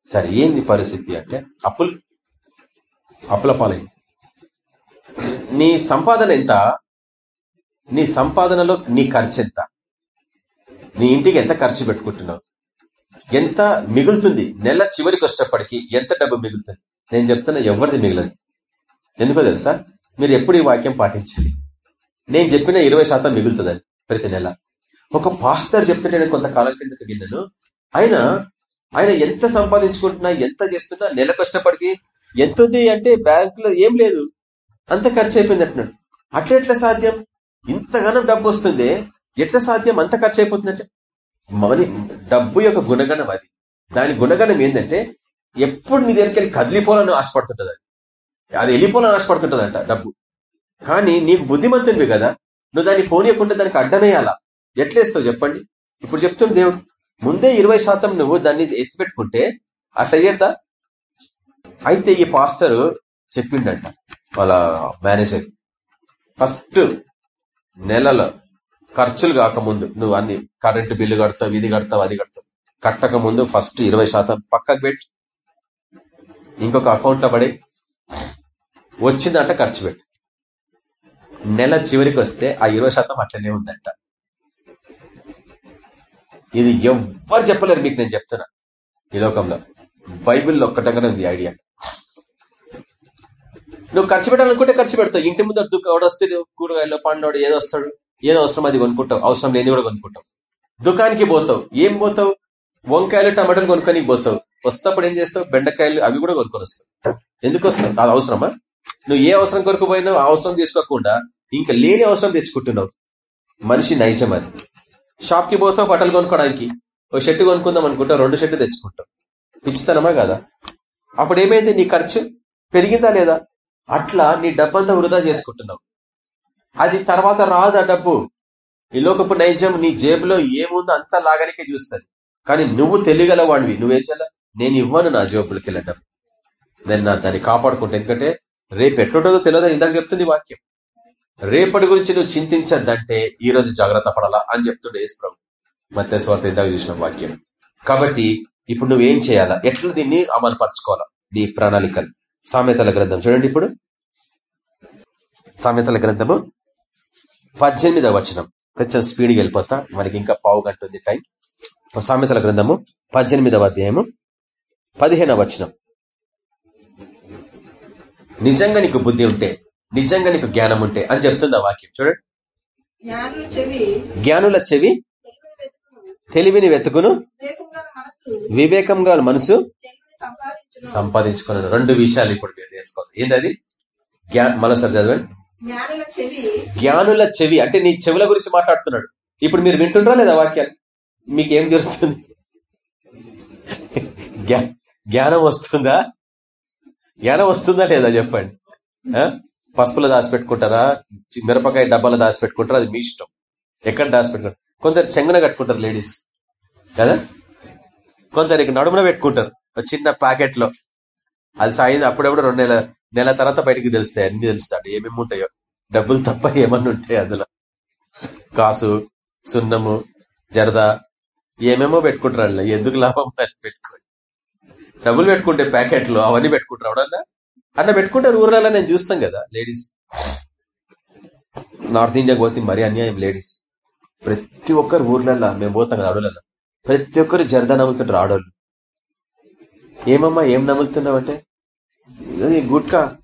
సరే ఏంది పరిస్థితి అంటే అప్పులు అప్పుల పాలైంది. నీ సంపాదన ఎంత? నీ సంపాదనలో నీ ఖర్చు ఎంత? నీ ఇంటికి ఎంత ఖర్చు పెట్టుకుంటున్నావు? ఎంత మిగులుతుంది? నెల చివరికి వచ్చేప్పటికి ఎంత డబ్బు మిగులుతుంది? నేను చెప్తున్నా ఎవరిది మిగిలదు. ఎందుకో తెలుసా? మీరు ఎప్పుడు ఈ వాక్యం పాటించాలి? నేను చెప్పిన ఇరవై శాతం మిగులుతుందని ప్రతి నెల. ఒక పాస్టర్ చెప్తుంటే నేను కొంతకాలం కిందట విన్నాను. ఆయన ఆయన ఎంత సంపాదించుకుంటున్నా ఎంత చేస్తున్నా నెలకు వచ్చేప్పటికి ఎంత ఉంది అంటే బ్యాంకులో ఏం లేదు. అంత ఖర్చు అయిపోయింది అంటున్నాడు. అట్లెట్ల సాధ్యం? ఇంతగానో డబ్బు వస్తుంది ఎట్లా సాధ్యం? అంత ఖర్చు అయిపోతుందంటే మని డబ్బు యొక్క గుణగణం అది. దాని గుణగణం ఏంటంటే ఎప్పుడు నీ దగ్గరికి వెళ్ళి కదిలిపోవాలని ఆశపడుతుంటది అది. అది వెళ్ళిపోవాలని ఆశపడుతుంటదంట డబ్బు. కానీ నీకు బుద్ధిమంతునివి కదా నువ్వు దాన్ని పోనీయకుండా దానికి అడ్డమేయాలా? ఎట్లేస్తావు చెప్పండి? ఇప్పుడు చెప్తుంది దేవుడు. ముందే ఇరవై శాతం నువ్వు దాన్ని ఎత్తిపెట్టుకుంటే అట్లా చేద్దా అయితే ఈ పాస్టర్ చెప్పిండంట వాళ్ళ మేనేజర్. ఫస్ట్ నెలలో ఖర్చులు కాకముందు నువ్వు అన్ని కరెంటు బిల్లు కడతావు ఇది కడతావు అది కడతావు. కట్టక ముందు ఫస్ట్ ఇరవై శాతం పక్కకు పెట్టు. ఇంకొక అకౌంట్లో పడి వచ్చిందంట ఖర్చు పెట్టు. నెల చివరికి వస్తే ఆ ఇరవై శాతం అట్లనే ఉందంట. ఇది ఎవ్వరు చెప్పలేరు మీకు నేను చెప్తున్నా. ఈ లోకంలో బైబిల్లో ఒక్కటంగానే ఉంది ఐడియా. నువ్వు ఖర్చు పెట్టాలనుకుంటే ఖర్చు పెడతావు. ఇంటి ముందర దుఃఖ వస్తే కూరగాయలు పండు ఏదో వస్తాడు ఏదో అవసరం అది కొనుక్కుంటావు అవసరం లేని కూడా కొనుక్కుంటావు దుకాణానికి పోతావు. ఏం పోతావు? వంకాయలు టమాటాలు కొనుక్కొని పోతావు. వస్తప్పుడు ఏం చేస్తావు? బెండకాయలు అవి కూడా కొనుక్కొని వస్తావు. ఎందుకు వస్తావు? అది అవసరమా? నువ్వు ఏ అవసరం కొరకు పోయినావు అవసరం తీసుకోకుండా ఇంకా లేని అవసరం తెచ్చుకుంటున్నావు. మనిషి నైజం అది. షాప్కి పోతావు బట్టలు కొనుక్కోవడానికి ఒక షర్టు కొనుక్కుందాం అనుకుంటావు రెండు షర్టు తెచ్చుకుంటావు. పిచ్చితనమా కదా? అప్పుడు ఏమైంది నీ ఖర్చు పెరిగిందా లేదా? అట్లా నీ డబ్బంతా వృధా చేసుకుంటున్నావు. అది తర్వాత రాదు ఆ డబ్బు. ఈ లోకపు నైజం నీ జేబులో ఏముందో అంతా లాగనికే చూస్తుంది. కానీ నువ్వు తెలియగల వాడివి నువ్వేం చేయాల? నేను ఇవ్వను నా జేబులకి వెళ్ళడం. నేను నా దాన్ని కాపాడుకుంటా. ఎందుకంటే రేపు ఎట్లుంటుందో తెలియదు ఇందాక చెప్తుంది వాక్యం. రేపటి గురించి నువ్వు చింతించద్దంటే ఈ రోజు జాగ్రత్త పడాలా అని చెప్తుండే యేసు ప్రభు. మత్స్వార్త ఇందాక చూసిన వాక్యం. కాబట్టి ఇప్పుడు నువ్వేం చేయాలా? ఎట్లా దీన్ని అమలు పరచుకోవాలా నీ ప్రణాళికలు. సామెతల గ్రంథం చూడండి ఇప్పుడు. సామెతల గ్రంథము పద్దెనిమిదవ వచనం. కొంచెం స్పీడ్గా వెళ్ళిపోతా. మనకి ఇంకా పావు గంట ఉంది టైం సామెతల గ్రంథము పద్దెనిమిదవ అధ్యాయము పదిహేనవ వచనం. నిజంగా నీకు బుద్ధి ఉంటే నిజంగా నీకు జ్ఞానం ఉంటే అని చెప్తుంది ఆ వాక్యం. చూడండి జ్ఞానుల చెవి తెలివిని వెతుకును వివేకం గల మనసు సంపాదించుకున్నాను. రెండు విషయాలు ఇప్పుడు మీరు నేర్చుకోవాలి. ఏంది అది? జ్ఞా మరోసారి చదవండి. జ్ఞానుల చెవి. జ్ఞానుల చెవి. అంటే నీ చెవుల గురించి మాట్లాడుతున్నాడు. ఇప్పుడు మీరు వింటుండ్రా లేదా వాక్యాలు? మీకేం జరుగుతుంది? జ్ఞానం వస్తుందా? జ్ఞానం వస్తుందా లేదా చెప్పండి? ఆ? పసుపులో దాచిపెట్టుకుంటారా? మిరపకాయ డబ్బాలో దాచిపెట్టుకుంటారా? అది మీ ఇష్టం. ఎక్కడ దాచిపెట్టుకుంటారు? కొందరు చెంగున కట్టుకుంటారు లేడీస్. కదా? కొందరికి నడుమున పెట్టుకుంటారు. ఒక చిన్న ప్యాకెట్లో. అది సాయింది అప్పుడప్పుడు రెండు నెలలు నెల తర్వాత బయటకు తెలుస్తాయి అన్ని తెలుస్తాయి. ఏమేమి ఉంటాయో. డబ్బులు తప్ప ఏమన్నా ఉంటాయి అందులో? కాసు సున్నము జరదా ఏమేమో పెట్టుకుంటారు అందులో ఎందుకు లాభం అని డబ్బులు పెట్టుకుంటే ప్యాకెట్లు అవన్నీ పెట్టుకుంటారు ఎవడన్నా అన్న పెట్టుకుంటారు. ఊర్లలో నేను చూస్తాం కదా లేడీస్. నార్త్ ఇండియాకి పోతే మరీ అన్యాయం లేడీస్. ప్రతి ఒక్కరు ఊర్లలో మేము పోతాం కదా అడవులలో. ప్రతి ఒక్కరు జరదా నమ్ముతుంటారు ఆడోళ్ళు. ఏమమ్మా ఏం నమ్ముతున్నావంటే ఇది గుట్కా?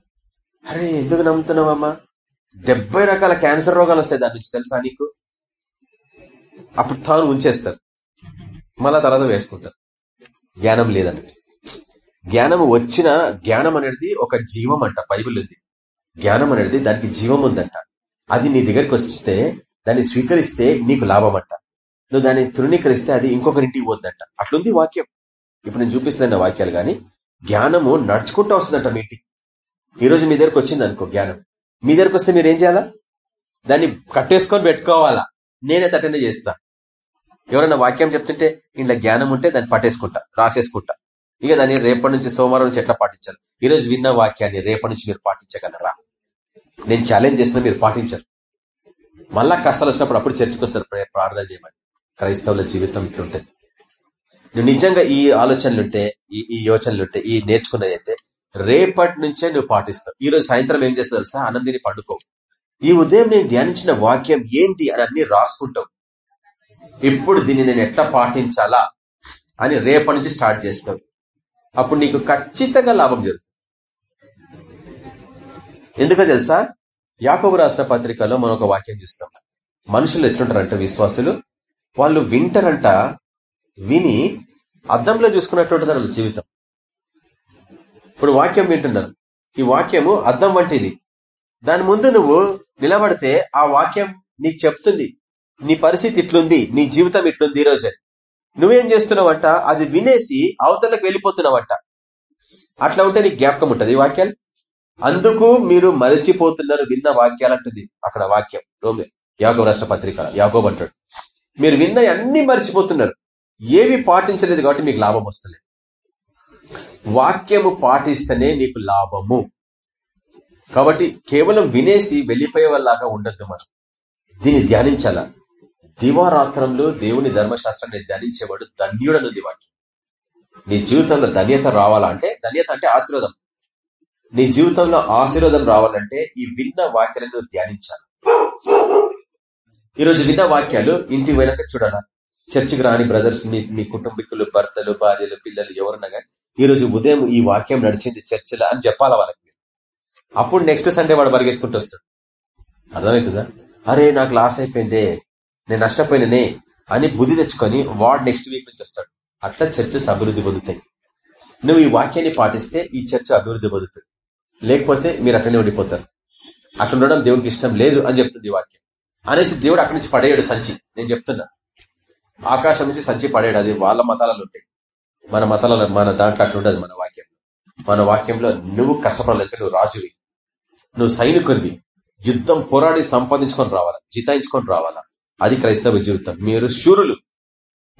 అరే ఎందుకు నమ్ముతున్నావమ్మా డెబ్బై రకాల క్యాన్సర్ రోగాలు వస్తాయి దాని నుంచి తెలుసా నీకు? అప్పుడు తాను ఉంచేస్తారు. మళ్ళా తర్వాత వేసుకుంటారు. జ్ఞానం లేదన్నట్టు. జ్ఞానం వచ్చిన జ్ఞానం అనేది ఒక జీవం అంట బైబిల్ ఉంది. జ్ఞానం అనేది దానికి జీవం ఉందంట. అది నీ దగ్గరికి వస్తే దాన్ని స్వీకరిస్తే నీకు లాభం అంట. నువ్వు దాన్ని తృణీకరిస్తే అది ఇంకొకరింటికి పోద్దంట. అట్లుంది వాక్యం. ఇప్పుడు నేను చూపిస్తున్న వాక్యాలు కానీ జ్ఞానము నడుచుకుంటూ వస్తుందంట మీ ఇంటికి. ఈరోజు మీ దగ్గరకు వచ్చింది అనుకో జ్ఞానం. మీ దగ్గరకు వస్తే మీరు ఏం చేయాలా? దాన్ని కట్టేసుకొని పెట్టుకోవాలా? నేనే తట్టనే చేస్తా. ఎవరైనా వాక్యం చెప్తుంటే ఇంట్లో జ్ఞానం ఉంటే దాన్ని పట్టేసుకుంటా రాసేసుకుంటా. ఇక దాన్ని రేపటి నుంచి సోమవారం నుంచి ఎట్లా పాటించాలి? ఈరోజు విన్న వాక్యాన్ని రేపటి నుంచి మీరు పాటించగలరా? నేను ఛాలెంజ్ చేస్తున్నా మీరు పాటించరు. మళ్ళా కష్టాలు వచ్చినప్పుడు అప్పుడు చర్చకు వస్తారు ప్రార్థన చేయమని. క్రైస్తవుల జీవితం ఇట్లుంటుంది. నువ్వు నిజంగా ఈ ఆలోచనలుంటే ఈ ఈ యోచనలుంటే ఈ నేర్చుకున్నది అయితే రేపటి నుంచే నువ్వు పాటిస్తావు. ఈ రోజు సాయంత్రం ఏం చేస్తావు తెలుసా? ఆనందిని పండుకో ఈ ఉదయం నేను ధ్యానించిన వాక్యం ఏంటి అని అన్ని రాసుకుంటావు. ఇప్పుడు దీన్ని నేను ఎట్లా పాటించాలా అని రేపటి నుంచి స్టార్ట్ చేస్తావు. అప్పుడు నీకు ఖచ్చితంగా లాభం జరుగుతుంది. ఎందుకో తెలుసా? యాకోబు రాష్ట్ర పత్రికలో మనం ఒక వాక్యం చూస్తాం. మనుషులు ఎట్లుంటారంట విశ్వాసులు? వాళ్ళు వింటారంట విని అద్దంలో చూసుకున్నట్లుంటుంది వాళ్ళ జీవితం. ఇప్పుడు వాక్యం వింటున్నారు. ఈ వాక్యము అద్దం వంటిది. దాని ముందు నువ్వు నిలబడితే ఆ వాక్యం నీకు చెప్తుంది. నీ పరిస్థితి ఇట్లుంది నీ జీవితం ఇట్లుంది ఈ రోజు. నువ్వేం చేస్తున్నావంట? అది వినేసి అవతలకు వెళ్ళిపోతున్నావంట. అట్లా ఉంటే నీకు జ్ఞాపకం ఉంటుంది ఈ వాక్యాలు? అందుకు మీరు మరచిపోతున్నారు విన్న వాక్యాలు అంటుంది అక్కడ వాక్యం. రోమే యాగో రాష్ట్ర పత్రిక యాగోబ్ అంటాడు. మీరు విన్న అన్ని మర్చిపోతున్నారు. ఏవి పాటించలేదు కాబట్టి మీకు లాభం వస్తలేదు. వాక్యము పాటిస్తేనే నీకు లాభము. కాబట్టి కేవలం వినేసి వెళ్ళిపోయేవాళ్ళలాగా ఉండొద్దు మనం. దీన్ని ధ్యానించాలా? దివారాత్రంలో దేవుని ధర్మశాస్త్రాన్ని ధ్యానించేవాడు ధన్యుడనుంది వాక్యం. నీ జీవితంలో ధన్యత రావాలా అంటే ధన్యత అంటే ఆశీర్వాదం. నీ జీవితంలో ఆశీర్వాదం రావాలంటే ఈ విన్న వాక్యాలను ధ్యానించాలి. ఈరోజు విన్న వాక్యాలు ఇంటికి పోయినాక చూడాలా? చర్చికి రాని బ్రదర్స్ మీ మీ కుటుంబీకులు భర్తలు భార్యలు పిల్లలు ఎవరున్నా కానీ ఈ రోజు ఉదయం ఈ వాక్యం నడిచింది చర్చిలో అని చెప్పాలా వాళ్ళకి అప్పుడు నెక్స్ట్ సండే వాడు పరిగెత్తుకుంటూ వస్తాడు. అర్థమవుతుందా? అరే నాకు లాస్ అయిపోయిందే నేను నష్టపోయిననే అని బుద్ధి తెచ్చుకొని వాడు నెక్స్ట్ వీక్ నుంచి వస్తాడు. అట్లా చర్చస్ అభివృద్ధి పొందుతాయి. నువ్వు ఈ వాక్యాన్ని పాటిస్తే ఈ చర్చ అభివృద్ధి పొందుతుంది. లేకపోతే మీరు అట్లనే ఉండిపోతారు. అట్లా ఉండడం దేవునికి ఇష్టం లేదు అని చెప్తుంది ఈ వాక్యం. అనేసి దేవుడు అక్కడి నుంచి పడేయడు సంచి. నేను చెప్తున్నా. ఆకాశం నుంచి సంచి పడేడు అది వాళ్ళ మతాలలో ఉంటాయి మన మతాలలో మన దాంట్లో అట్లా ఉండదు మన వాక్యం మన వాక్యంలో నువ్వు కష్టపడలేక నువ్వు రాజువి. నువ్వు సైనికునివి. యుద్ధం పోరాడి సంపాదించుకొని రావాలా? జితాయించుకొని రావాలా? అది క్రైస్తవ జీవితం. మీరు శూరులు.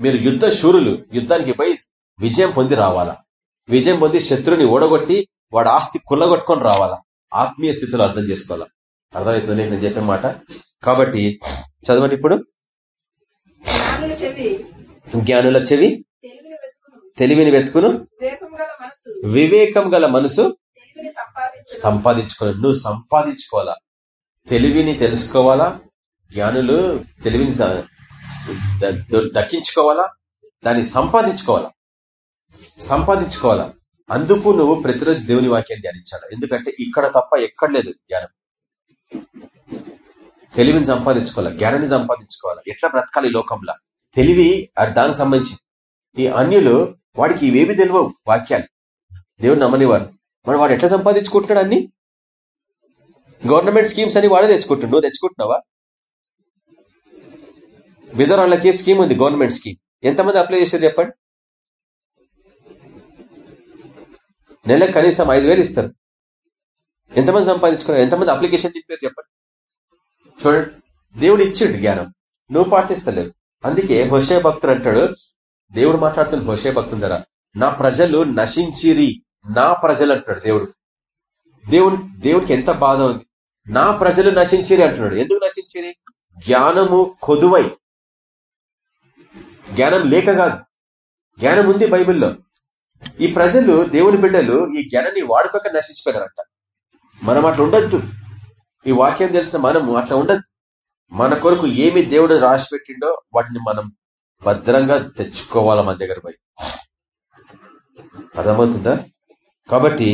మీరు యుద్ధ శూరులు. యుద్ధానికి పోయి విజయం పొంది రావాలా? విజయం పొంది శత్రుని ఓడగొట్టి వాడు ఆస్తి కుల్లగొట్టుకొని రావాలా? ఆత్మీయ స్థితిలో అర్థం చేసుకోవాలా? అర్థమవుతుంది నేను చెప్పే మాట? కాబట్టి చదవండి ఇప్పుడు. జ్ఞానుల చెవి తెలివిని వెతుకును. వివేకం గల మనసు. సంపాదించుకోవాలి. నువ్వు సంపాదించుకోవాలా? తెలివిని తెలుసుకోవాలా? జ్ఞానులు తెలివిని దక్కించుకోవాలా? దాన్ని సంపాదించుకోవాలా? సంపాదించుకోవాలా? అందుకు నువ్వు ప్రతిరోజు దేవుని వాక్యాన్ని ధ్యానించాలి. ఎందుకంటే ఇక్కడ తప్ప ఎక్కడ లేదు జ్ఞానం. తెలివిని సంపాదించుకోవాలా? జ్ఞానాన్ని సంపాదించుకోవాలా? ఎట్లా బ్రతకాలి లోకంలో? తెలివి దానికి సంబంధించి ఈ అన్యులు వాడికి ఇవేవి తెలియవు వాక్యాలు. దేవుడు నమ్మనివారు. మరి వాడు ఎట్లా సంపాదించుకుంటున్నాడు అన్ని? గవర్నమెంట్ స్కీమ్స్ అని వాడే తెచ్చుకుంటున్నాడు. నువ్వు తెచ్చుకుంటున్నావా? విధరాళ్ళకి స్కీమ్ ఉంది గవర్నమెంట్ స్కీమ్. ఎంతమంది అప్లై చేశారు చెప్పండి? నెలకు కనీసం ఐదు వేలు ఇస్తారు. ఎంతమంది సంపాదించుకున్నారు? ఎంతమంది అప్లికేషన్ తిప్పారు చెప్పండి? చూడండి దేవుడు ఇచ్చిండు జ్ఞానం. నువ్వు పాటిస్తలేవు. అందుకే హోషే భక్తుడు అంటాడు దేవుడు మాట్లాడుతున్న హోషే భక్తుల ద్వారా నా ప్రజలు నశించిరి నా ప్రజలు అంటున్నాడు దేవుడు. దేవుని దేవునికి ఎంత బాధ ఉంది. నా ప్రజలు నశించిరి అంటున్నాడు. ఎందుకు నశించిరి? జ్ఞానము కొదువై. జ్ఞానం లేక కాదు. జ్ఞానం ఉంది బైబిల్లో. ఈ ప్రజలు దేవుని బిడ్డలు ఈ జ్ఞానాన్ని వాడుకోక నశించిపోయినారంట. మనం అట్లా ఉండొద్దు. ఈ వాక్యం తెలిసిన మనము అట్లా ఉండద్దు. మన కొరకు ఏమి దేవుడు రాసి పెట్టిండో వాటిని మనం భద్రంగా తెచ్చుకోవాలి మన దగ్గర పోయి. అర్థమవుతుందా? కాబట్టి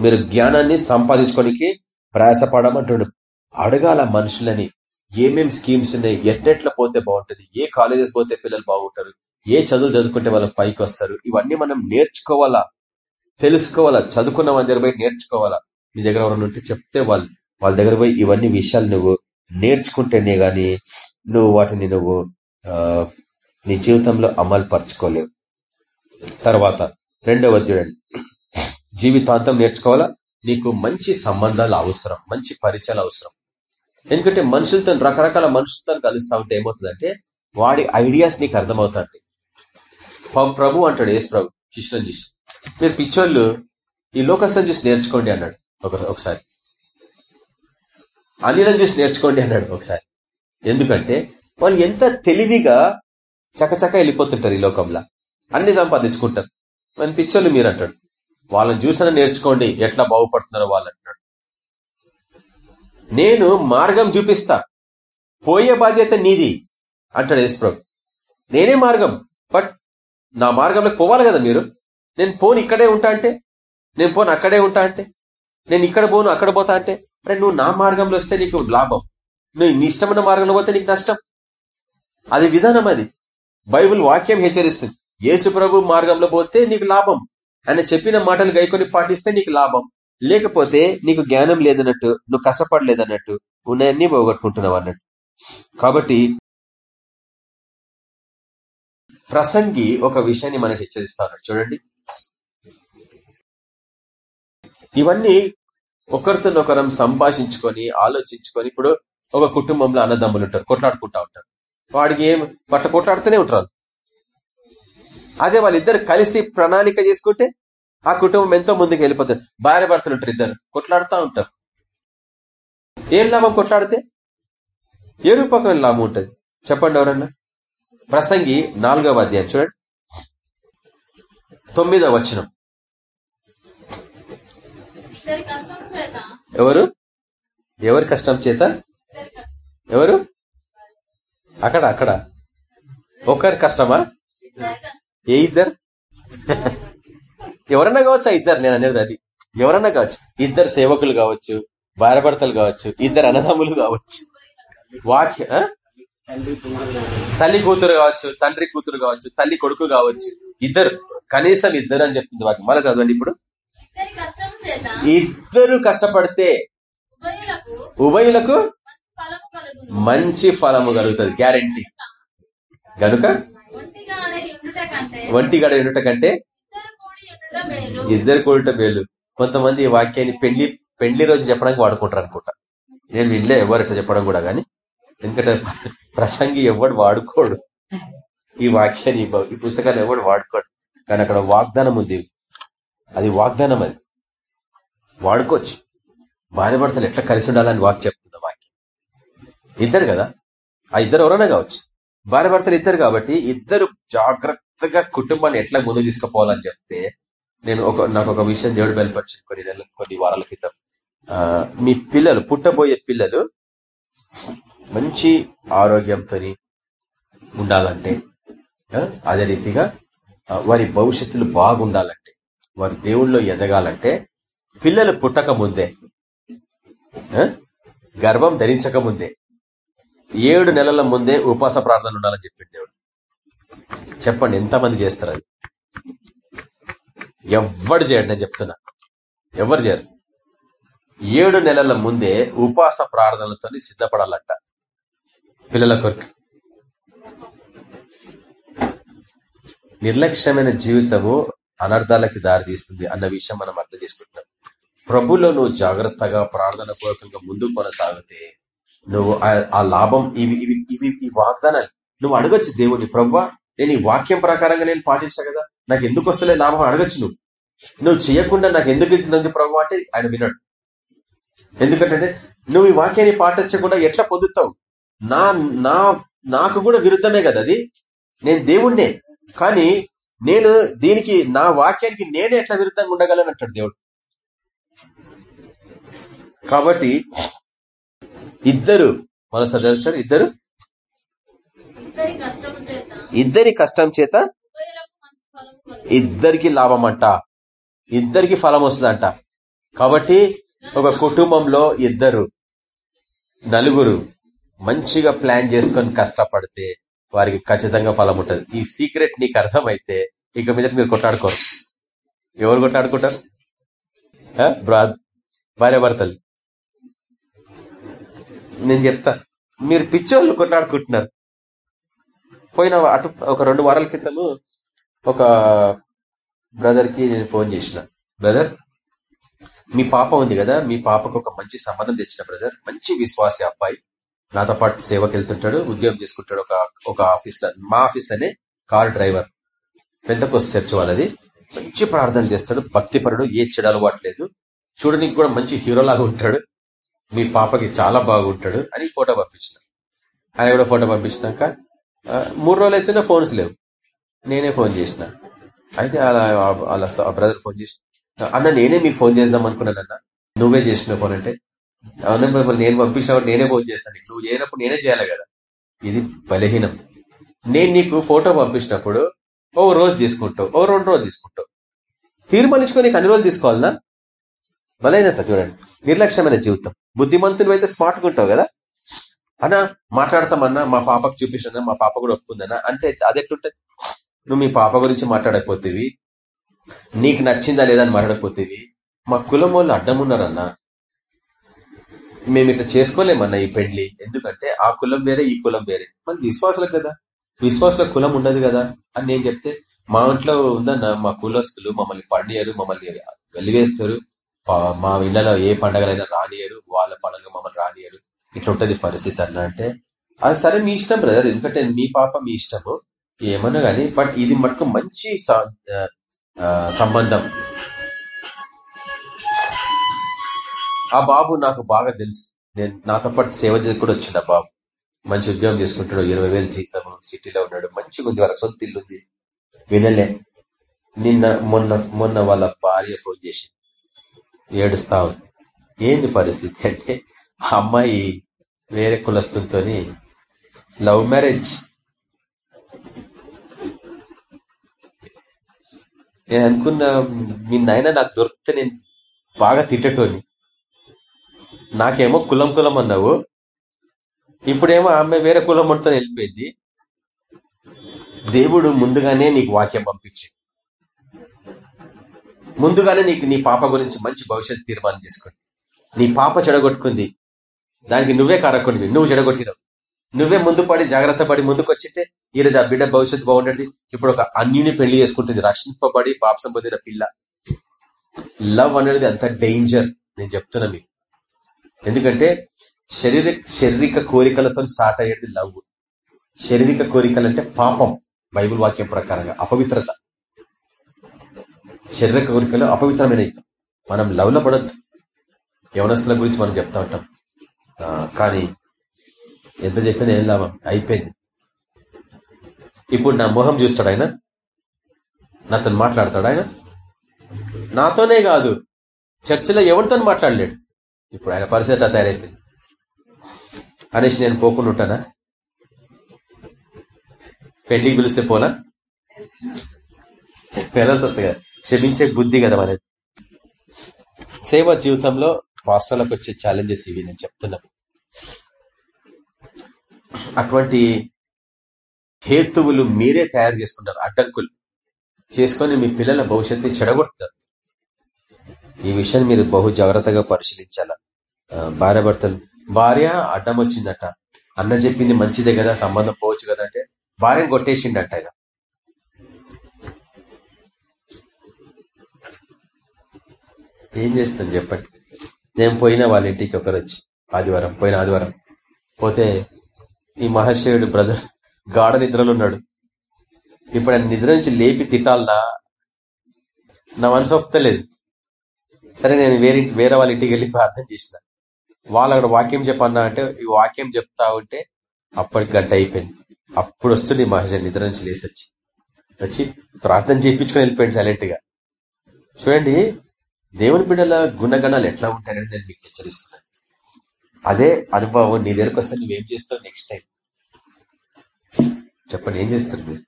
మీరు జ్ఞానాన్ని సంపాదించుకోనికి ప్రయాసపడమంటుండు. అడగాల మనుషులని ఏమేం స్కీమ్స్ ఉన్నాయి ఎట్టెట్లా పోతే బాగుంటది ఏ కాలేజెస్ పోతే పిల్లలు బాగుంటారు ఏ చదువులు చదువుకుంటే వాళ్ళకి పైకి వస్తారు ఇవన్నీ మనం నేర్చుకోవాలా? తెలుసుకోవాలా? చదువుకున్న వాళ్ళ దగ్గర పోయి నేర్చుకోవాలా? మీ దగ్గర ఎవరైనా ఉంటే చెప్తే వాళ్ళు వాళ్ళ దగ్గర పోయి ఇవన్నీ విషయాలు నువ్వు నేర్చుకుంటేనే గాని నువ్వు వాటిని నువ్వు నీ జీవితంలో అమలు పరచుకోలేవు తర్వాత రెండవ చూడండి. జీవితాంతం నేర్చుకోవాలా? నీకు మంచి సంబంధాలు అవసరం మంచి పరిచయాలు అవసరం. ఎందుకంటే మనుషులతో రకరకాల మనుషులతో కలుస్తా ఉంటే ఏమవుతుందంటే వాడి ఐడియాస్ నీకు అర్థమవుతాయి ప- ప్రభు అంటాడు ఏసు ప్రభు శిష్యులను చూసి. మీరు పిచ్చోళ్ళు ఈ లోకస్తులను చూసి నేర్చుకోండి అన్నాడు. ఒకసారి. అనిలను చూసి నేర్చుకోండి అన్నాడు ఒకసారి. ఎందుకంటే వాళ్ళు ఎంత తెలివిగా చకచక వెళ్ళిపోతుంటారు ఈ లోకంలో. అన్ని సంపాదించుకుంటారు. మన పిచ్చోళ్ళు మీరు అంటాడు. వాళ్ళని చూసినా నేర్చుకోండి ఎట్లా బాగుపడుతున్నారో వాళ్ళు అంటాడు. నేను మార్గం చూపిస్తా. పోయే బాధ్యత నీది అంటాడు యేసుప్రభు నేనే మార్గం బట్ నా మార్గంలోకి పోవాలి కదా మీరు? నేను పోను ఇక్కడే ఉంటా అంటే? నేను పోను అక్కడే ఉంటా అంటే? నేను ఇక్కడ పోను అక్కడ పోతా అంటే? మరి నువ్వు నా మార్గంలో వస్తే నీకు లాభం. నువ్వు నీ ఇష్టమైన మార్గంలో పోతే నీకు నష్టం. అది విధానం అది. బైబిల్ వాక్యం హెచ్చరిస్తుంది. యేసు ప్రభు మార్గంలో పోతే నీకు లాభం. ఆయన చెప్పిన మాటలు గైకొని పాటిస్తే నీకు లాభం. లేకపోతే నీకు జ్ఞానం లేదన్నట్టు నువ్వు కష్టపడలేదన్నట్టు ఉన్నాయన్నీ పోగొట్టుకుంటున్నావు అన్నట్టు. కాబట్టి ప్రసంగి ఒక విషయాన్ని మనకు హెచ్చరిస్తా చూడండి. ఇవన్నీ ఒకరితోనొకరం సంభాషించుకొని ఆలోచించుకొని ఇప్పుడు ఒక కుటుంబంలో అన్నదమ్ములు ఉంటారు కొట్లాడుకుంటా ఉంటారు. వాడికి ఏం అట్లా కొట్లాడుతూనే ఉంటారు అదే వాళ్ళిద్దరు కలిసి ప్రణాళిక చేసుకుంటే ఆ కుటుంబం ఎంతో ముందుకు వెళ్ళిపోతుంది. భార్య భర్తలు ఉంటారు ఇద్దరు కొట్లాడుతూ ఉంటారు. ఏం లాభం కొట్లాడితే? ఏ రూపకం లాభం ఉంటుంది? చెప్పండి ఎవరన్నా? ప్రసంగి నాలుగవ అధ్యాయం చూడండి. తొమ్మిదవ వచనం ఇద్దరి కష్టం చేత ఎవరు? ఎవరి కష్టం చేత? ఎవరు? అక్కడ అక్కడ. ఒకరి కష్టమా? ఏ ఇద్దరు? ఎవరన్నా కావచ్చు ఆ ఇద్దరు నేను అనేది అది. ఎవరన్నా కావచ్చు. ఇద్దరు సేవకులు కావచ్చు భార్యభర్తలు కావచ్చు ఇద్దరు అన్నదమ్ములు కావచ్చు. వాక్య తల్లి కూతురు కావచ్చు తండ్రి కూతురు కావచ్చు తల్లి కొడుకు కావచ్చు. ఇద్దరు. కనీసం ఇద్దరు అని చెప్తుంది వాక్యం. మళ్ళీ చదవండి ఇప్పుడు. ఇద్దరి కష్టపడితే ఉభయులకు మంచి ఫలము కలుగుతుంది గ్యారంటీ గనుక ఒంటిగడ ఉండుట కంటే ఇద్దరు కూడట మేలు. కొంతమంది ఈ వాక్యాన్ని పెళ్ళి పెళ్ళి రోజు చెప్పడానికి వాడుకుంటారు అనుకుంటా. నేను వినలే ఎవరు ఇట్లా చెప్పడం కూడా గాని ఎందుకంటే ప్రసంగి ఎవడు వాడుకోడు. ఈ వాక్యాన్ని ఈ పుస్తకాన్ని ఎవడు వాడుకోడు. కానీ అక్కడ వాగ్దానం ఉంది. అది వాగ్దానం అది. వాడుకోవచ్చు. భార్య భర్తలు ఎట్లా కలిసి ఉండాలని వాక్ చెప్తున్న వాక్యం. ఇద్దరు కదా? ఆ ఇద్దరు ఎవరైనా కావచ్చు. భార్య భర్తలు ఇద్దరు కాబట్టి ఇద్దరు జాగ్రత్తగా కుటుంబాన్ని ఎట్లా ముందుకు తీసుకుపోవాలని చెప్తే నేను ఒక నాకు ఒక విషయం దేవుడు బయలుపరిచింది కొన్ని నెలల కొన్ని వారాల క్రితం. మీ పిల్లలు పుట్టబోయే పిల్లలు మంచి ఆరోగ్యంతో ఉండాలంటే అదే రీతిగా వారి భవిష్యత్తులు బాగుండాలంటే వారి దేవుళ్ళు ఎదగాలంటే పిల్లలు పుట్టక ముందే ఆ, గర్భం ధరించక ముందే ఏడు నెలల ముందే ఉపాస ప్రార్థనలు ఉండాలని చెప్పింది దేవుడు. చెప్పండి ఎంతమంది చేస్తారు అది? ఎవ్వడు చేయడు నేను చెప్తున్నా. ఎవరు చేయరు. ఏడు నెలల ముందే ఉపాస ప్రార్థనలతో సిద్ధపడాలంట పిల్లల కొరకు. నిర్లక్ష్యమైన జీవితము అనర్థాలకి దారి తీస్తుంది అన్న విషయం మనం అర్థం చేసుకుంటున్నాం. ప్రభులో నువ్వు జాగ్రత్తగా ప్రార్థన పూర్వకంగా ముందుకు కొనసాగితే నువ్వు ఆ- ఆ లాభం ఇవి ఇవి ఇవి ఈ వాగ్దానాలు నువ్వు అడగచ్చు దేవుని ప్రభు నేను ఈ వాక్యం ప్రకారంగా నేను పాటించా కదా నాకు ఎందుకు వస్తలే లాభం అడగచ్చు నువ్వు. నువ్వు చేయకుండా నాకు ఎందుకు ఇస్తుంది ప్రభు? అంటే ఆయన విన్నాడు. ఎందుకంటే నువ్వు ఈ వాక్యాన్ని పాటించకుండా ఎట్లా పొందుతావు? నా నా నాకు కూడా విరుద్ధమే కదా అది. నేను దేవుణ్ణే. కానీ నేను దీనికి నా వాక్యానికి నేనే ఎట్లా విరుద్ధంగా ఉండగలను అంటాడు దేవుడు. కాబట్టి ఇద్దరు మన చదివారు ఇద్దరు? ఇద్దరి కష్టం చేత. ఇద్దరికి లాభం అంట. ఇద్దరికి ఫలం వస్తుందంట. కాబట్టి ఒక కుటుంబంలో ఇద్దరు నలుగురు మంచిగా ప్లాన్ చేసుకొని కష్టపడితే వారికి ఖచ్చితంగా ఫలం ఉంటుంది. ఈ సీక్రెట్ నీకు అర్థమైతే ఇక మీద మీరు కొట్టాడుకోరు ఎవరు కొట్టాడుకుంటారు బ్రా భార్యాభర్తలు నేను చెప్తా. మీరు పిచ్చోళ్ళు కొట్లాడుకుంటున్నారు. పోయిన అటు ఒక రెండు వారాల క్రితము ఒక బ్రదర్కి నేను ఫోన్ చేసిన. బ్రదర్ మీ పాప ఉంది కదా? మీ పాపకు ఒక మంచి సంబంధం తెచ్చిన బ్రదర్. మంచి విశ్వాసి అబ్బాయి. నాతో పాటు సేవకి వెళ్తుంటాడు ఉద్యోగం చేసుకుంటాడు ఒక ఒక ఆఫీస్లో. మా ఆఫీస్లోనే కార్ డ్రైవర్. పెద్దకొస్ చర్చ్ వాళ్ళది. మంచి ప్రార్థన చేస్తాడు భక్తిపరుడు ఏ చెడ అలవాటు లేదు చూడడానికి కూడా మంచి హీరోలాగా ఉంటాడు. మీ పాపకి చాలా బాగుంటాడు అని ఫోటో పంపించిన. ఆయన కూడా ఫోటో పంపించినాక మూడు రోజులు అయితేనే ఫోన్స్ లేవు. నేనే ఫోన్ చేసిన. అయితే అలా అలా బ్రదర్ ఫోన్ చేసిన అన్న నేనే మీకు ఫోన్ చేద్దాం అనుకున్నాను అన్న నువ్వే చేసిన ఫోన్ అంటే అవునా మిమ్మల్ని నేను పంపించినప్పుడు నేనే ఫోన్ చేస్తాను. నువ్వు చేయనప్పుడు నేనే చేయాలి కదా. ఇది బలహీనం. నేను నీకు ఫోటో పంపించినప్పుడు ఓ రోజు తీసుకుంటావు ఓ రెండు రోజులు తీసుకుంటావు. తీర్మానించుకొని నీకు అన్ని రోజులు తీసుకోవాలనా? బలహీనత చూడండి. నిర్లక్ష్యమైన జీవితం. బుద్ధిమంతులు అయితే స్మార్ట్గా ఉంటావు కదా. అన్నా మాట్లాడతామన్నా మా పాపకు చూపించన్నా మా పాప కూడా ఒప్పుకుందన్నా అంటే అది ఎట్లుంటది? నువ్వు మీ పాప గురించి మాట్లాడకపోతేవి నీకు నచ్చిందా లేదా అని మాట్లాడకపోతేవి మా కులం వాళ్ళు అడ్డం ఉన్నారన్నా మేము ఇట్లా చేసుకోలేమన్నా ఈ పెళ్ళి. ఎందుకంటే ఆ కులం వేరే ఈ కులం వేరే. మన విశ్వాసులకు కదా. విశ్వాసుల కులం ఉండదు కదా అని నేను చెప్తే మా ఇంట్లో ఉందన్న మా కులస్తులు మమ్మల్ని పండియరు మమ్మల్ని వెలివేస్తారు. మా ఇళ్ళలో ఏ పండగలైనా రానియరు వాళ్ళ పండుగ మమ్మల్ని రానియరు. ఇట్లా ఉంటది పరిస్థితి అన్న అంటే అది సరే మీ ఇష్టం బ్రదర్ ఎందుకంటే మీ పాప మీ ఇష్టము. ఏమన్నా కానీ బట్ ఇది మటుకు మంచి సంబంధం. ఆ బాబు నాకు బాగా తెలుసు. నేను నాతో పాటు సేవ చేసి కూడా వచ్చిన బాబు. మంచి ఉద్యోగం చేసుకుంటాడు ఇరవై వేలు జీతము సిటీలో ఉన్నాడు. మంచిగా ఉంది వాళ్ళ సొంత ఇల్లు ఉంది. వినలే. నిన్న మొన్న మొన్న వాళ్ళ భార్య ఫోన్ చేసి ఏడుస్తా ఉంది. ఏంది పరిస్థితి అంటే ఆ అమ్మాయి వేరే కులస్తులతో లవ్ మ్యారేజ్. నేను అనుకున్న మీ నాయన నాకు దొరికితే నేను బాగా తిట్టటోని. నాకేమో కులం కులం అన్నావు. ఇప్పుడేమో ఆమె వేరే కులం మొత్తం వెళ్ళిపోయింది. దేవుడు ముందుగానే నీకు వాక్యం పంపించి ముందుగానే నీకు నీ పాప గురించి మంచి భవిష్యత్తు తీర్మానం చేసుకోండి. నీ పాప చెడగొట్టుకుంది. దానికి నువ్వే కారకుడివి నువ్వు చెడగొట్టినావు. నువ్వే ముందు పడి జాగ్రత్త పడి ముందుకు వచ్చింటే ఈ రోజు ఆ బిడ్డ భవిష్యత్తు బాగుండేది ఇప్పుడు ఒక అన్యుని పెళ్ళి చేసుకుంటుంది రక్షింపబడి పాపసం పొందిన పిల్ల. లవ్ అనేది అంత డేంజర్ నేను చెప్తున్నా మీకు. ఎందుకంటే శరీర శారీరక కోరికలతో స్టార్ట్ అయ్యేది లవ్. శారీరక కోరికలు అంటే పాపం బైబిల్ వాక్యం ప్రకారంగా అపవిత్రత. శారీరక కోరికలు అపవిత్రమైనవి. మనం లవ్లో పడద్దు. యవనస్తుల గురించి మనం చెప్తా ఉంటాం. కానీ ఎంత చెప్పినా ఏం లాభం? అయిపోయింది. ఇప్పుడు నా మొహం చూస్తాడు ఆయన. నాతో మాట్లాడతాడు ఆయన. నాతోనే కాదు. చర్చిలో ఎవరితో మాట్లాడలేడు? ఇప్పుడు ఆయన పరిస్థితి అట్లా తయారైపోయింది. అనేసి నేను పోకుండా ఉంటానా? పెళ్ళికి పిలిస్తే పోలా వెళ్ళాల్సి వస్తుంది కదా. క్షమించే బుద్ధి కదా మనది. సేవ జీవితంలో పాస్టర్లకు వచ్చే ఛాలెంజెస్ ఇవి నేను చెప్తున్నా. అటువంటి హేతువులు మీరే తయారు చేసుకుంటారు. అడ్డంకులు చేసుకొని మీ పిల్లల భవిష్యత్తు చెడగొడతారు. ఈ విషయాన్ని మీరు బహు జాగ్రత్తగా పరిశీలించాల. భార్య భర్తలు. భార్య అడ్డం వచ్చిందట. అన్న చెప్పింది మంచిదే కదా సంబంధం పోవచ్చు కదా అంటే భార్యను కొట్టేసిండట ఆయన ఏం చేస్తాను చెప్పండి. నేను పోయిన వాళ్ళ ఇంటికి ఒకరు వచ్చి ఆదివారం పోయిన ఆదివారం. పోతే ఈ మహాశయుడు బ్రదర్ గాఢ నిద్రలో ఉన్నాడు. ఇప్పుడు ఆయన నిద్ర నుంచి లేపి తిట్టాలనా? నా మనసు ఒప్పుతలేదు. సరే నేను వేరే వేరే వాళ్ళ ఇంటికి వెళ్ళి ప్రార్థన చేసిన. వాళ్ళు అక్కడ వాక్యం చెప్పన్నా అంటే ఈ వాక్యం చెప్తా ఉంటే అప్పటికి గంట అయిపోయింది. అప్పుడు వస్తుంది మహాశయ నిద్ర నుంచి లేసొచ్చి. వచ్చి వచ్చి ప్రార్థన చేయించుకొని వెళ్ళిపోయింది సైలెంట్గా. చూడండి దేవుని బిడ్డల గుణగణాలు ఎట్లా ఉంటాయని నేను మీకు హెచ్చరిస్తున్నాను. అదే అనుభవం నీ దగ్గరకు వస్తే నువ్వేం చేస్తావు నెక్స్ట్ టైం చెప్పండి ఏం చేస్తారు మీరు?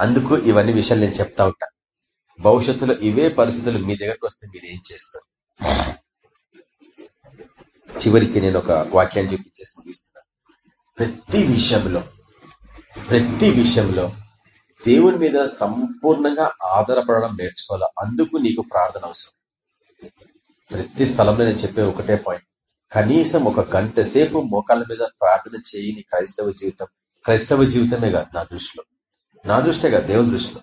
అందుకు ఇవన్నీ విషయాలు నేను చెప్తా ఉంటా. భవిష్యత్తులో ఇవే పరిస్థితులు మీ దగ్గరకు వస్తే మీరు ఏం చేస్తారు? చివరికి నేను ఒక వాక్యాన్ని చూపించేసి ముగిస్తున్నా. ప్రతి విషయంలో ప్రతి విషయంలో దేవుని మీద సంపూర్ణంగా ఆధారపడడం నేర్చుకోవాలి? అందుకు నీకు ప్రార్థన అవసరం. ప్రతి స్థలంలో నేను చెప్పే ఒకటే పాయింట్ కనీసం ఒక గంట సేపు మోకాళ్ళ మీద ప్రార్థన చేయని క్రైస్తవ జీవితం క్రైస్తవ జీవితమే కాదు నా దృష్టిలో. నా దృష్టే కాదు దేవుని దృష్టిలో.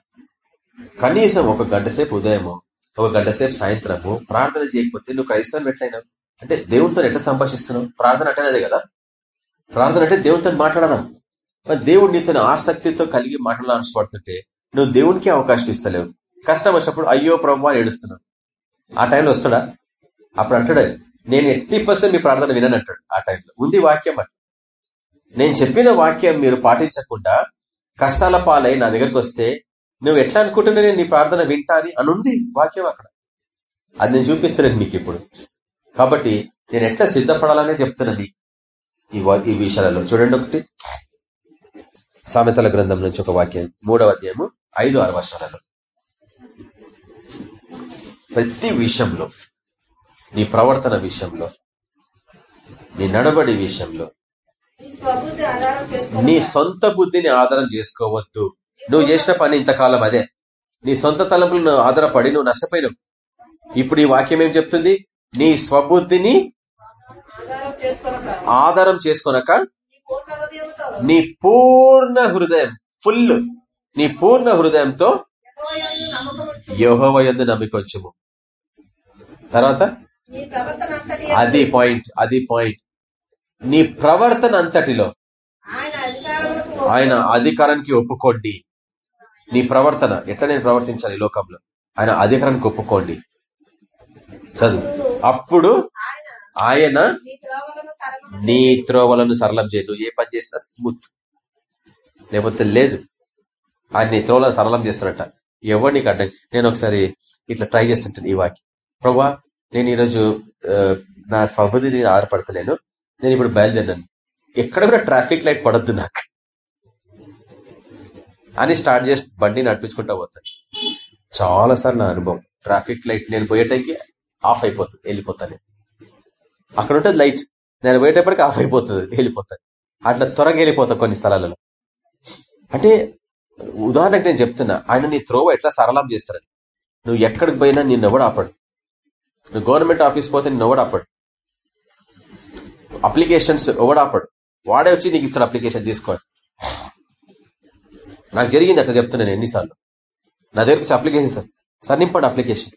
కనీసం ఒక గంట సేపు ఉదయము ఒక గంట సేపు సాయంత్రము ప్రార్థన చేయకపోతే నువ్వు క్రైస్తవం ఎట్లయినావు? అంటే దేవునితో ఎట్లా సంభాషిస్తున్నావు? ప్రార్థన అంటే అదే కదా? ప్రార్థన అంటే దేవునితో మాట్లాడడం. మరి దేవుడు నీతో ఆసక్తితో కలిగి మాట్లాడాలని పడుతుంటే నువ్వు దేవునికి అవకాశం ఇస్తలేవు. కష్టం వచ్చినప్పుడు అయ్యో ప్రభు అని ఏడుస్తున్నావు. ఆ టైంలో వస్తాడా? అప్పుడు అంటాడు నేను ఎట్టి పర్సెంట్ మీ ప్రార్థన వినని అంటాడు ఆ టైంలో. ఉంది వాక్యం అట్లా. నేను చెప్పిన వాక్యం మీరు పాటించకుండా కష్టాల పాలై నా దగ్గరకు వస్తే నువ్వు ఎట్లా అనుకుంటున్నా నేను నీ ప్రార్థన వింటా అని అనుంది వాక్యం అక్కడ. అది నేను చూపిస్తున్నాను మీకు ఇప్పుడు. కాబట్టి నేను ఎట్లా సిద్ధపడాలనే చెప్తున్నాను ఈ వా- ఈ విషయాలలో. చూడండి ఒకటి. సామెతల గ్రంథం నుంచి ఒక వాక్యం. మూడవ అధ్యాయము ఐదు ఆరు వర్షాలలో ప్రతి విషయంలో నీ ప్రవర్తన విషయంలో నీ నడబడి విషయంలో నీ సొంత బుద్ధిని ఆధారం చేసుకోవద్దు. నువ్వు చేసిన పని ఇంతకాలం అదే. నీ సొంత తలంపులను ఆధారపడి నువ్వు నష్టపోయినావు. ఇప్పుడు ఈ వాక్యం ఏం చెప్తుంది? నీ స్వబుద్ధిని ఆధారం చేసుకొనక నీ పూర్ణ హృదయం ఫుల్ నీ పూర్ణ హృదయంతో యెహోవాయందు నమ్మకముంచు. తర్వాత? అది పాయింట్ అది పాయింట్. నీ ప్రవర్తన అంతటిలో ఆయన అధికారానికి ఒప్పుకోండి. నీ ప్రవర్తన ఎట్లా నేను ప్రవర్తించాలి ఈ లోకంలో? ఆయన అధికారానికి ఒప్పుకోండి. చదువు. అప్పుడు ఆయన నీ త్రోవలను సరళం చేయి. నువ్వు ఏ పని చేసినా స్మూత్. లేకపోతే లేదు. ఆయన నీ త్రోవలను సరళం చేస్తాడట. ఎవరు నీకు అడ్డం? నేను ఒకసారి ఇట్లా ట్రై చేస్తుంటాను ఈ వాకి ప్రభా నేను ఈరోజు నా స్వబుద్ధిని ఆధారపడతలేను. నేను ఇప్పుడు బయలుదేరినాను. ఎక్కడ కూడా ట్రాఫిక్ లైట్ పడద్దు నాకు. అని స్టార్ట్ చేసి బండి నడిపించుకుంటా పోతాను చాలాసార్లు నా అనుభవం. ట్రాఫిక్ లైట్ నేను పోయే టైంకి ఆఫ్ అయిపోతుంది వెళ్ళిపోతాను. అక్కడ ఉంటుంది లైట్. నేను పోయేటప్పటికి ఆఫ్ అయిపోతుంది వెళ్ళిపోతాను. అట్లా త్వరగా వెళ్ళిపోతా కొన్ని స్థలాలలో. అంటే ఉదాహరణకు నేను చెప్తున్నా ఆయన నీ త్రోవ ఎట్లా సరళం చేస్తారని. నువ్వు ఎక్కడికి పోయినా నిన్ను ఎవడు ఆపడు. నువ్వు గవర్నమెంట్ ఆఫీస్ పోతే నిన్ను ఎవడు ఆపడు. అప్లికేషన్స్ ఎవడు ఆపడు. వాడే వచ్చి నీకు ఇస్తాడు అప్లికేషన్ తీసుకోండి నాకు జరిగింది అట్లా చెప్తున్నాను ఎన్నిసార్లు. నా దగ్గరకు వచ్చి అప్లికేషన్ ఇస్తాను సార్ నింపండి అప్లికేషన్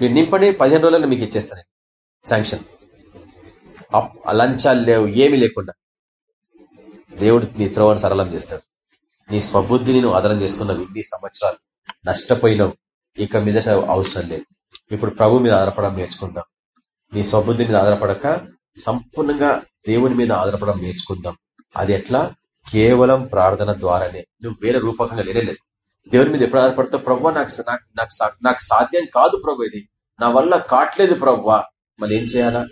మీరు నింపండి పదిహేను రోజుల్లో మీకు ఇచ్చేస్తాను శాంక్షన్ అప్- లంచాలు లేవు ఏమీ లేకుండా. దేవుడు నీ త్రోవను సరళం చేస్తాడు. నీ స్వబుద్ధిని నువ్వు ఆధారం చేసుకున్నావు ఇన్ని సంవత్సరాలు. నష్టపోయినావు. ఇక మీదట అవసరం లేదు. ఇప్పుడు ప్రభు మీద ఆధారపడడం నేర్చుకుందాం. నీ స్వబుద్ధి మీద ఆధారపడక సంపూర్ణంగా దేవుని మీద ఆధారపడడం నేర్చుకుందాం. అది ఎట్లా? కేవలం ప్రార్థన ద్వారానే. నువ్వు వేరే రూపకంగా లేనేలేదు. దేవుని మీద ఎప్పుడు ఆధారపడతావు? ప్రభు నాకు నాకు- నాకు సా- నాకు సాధ్యం కాదు ప్రభు ఇది. నా వల్ల కాట్లేదు ప్రభు మళ్ళీ ఏం చేయాలా?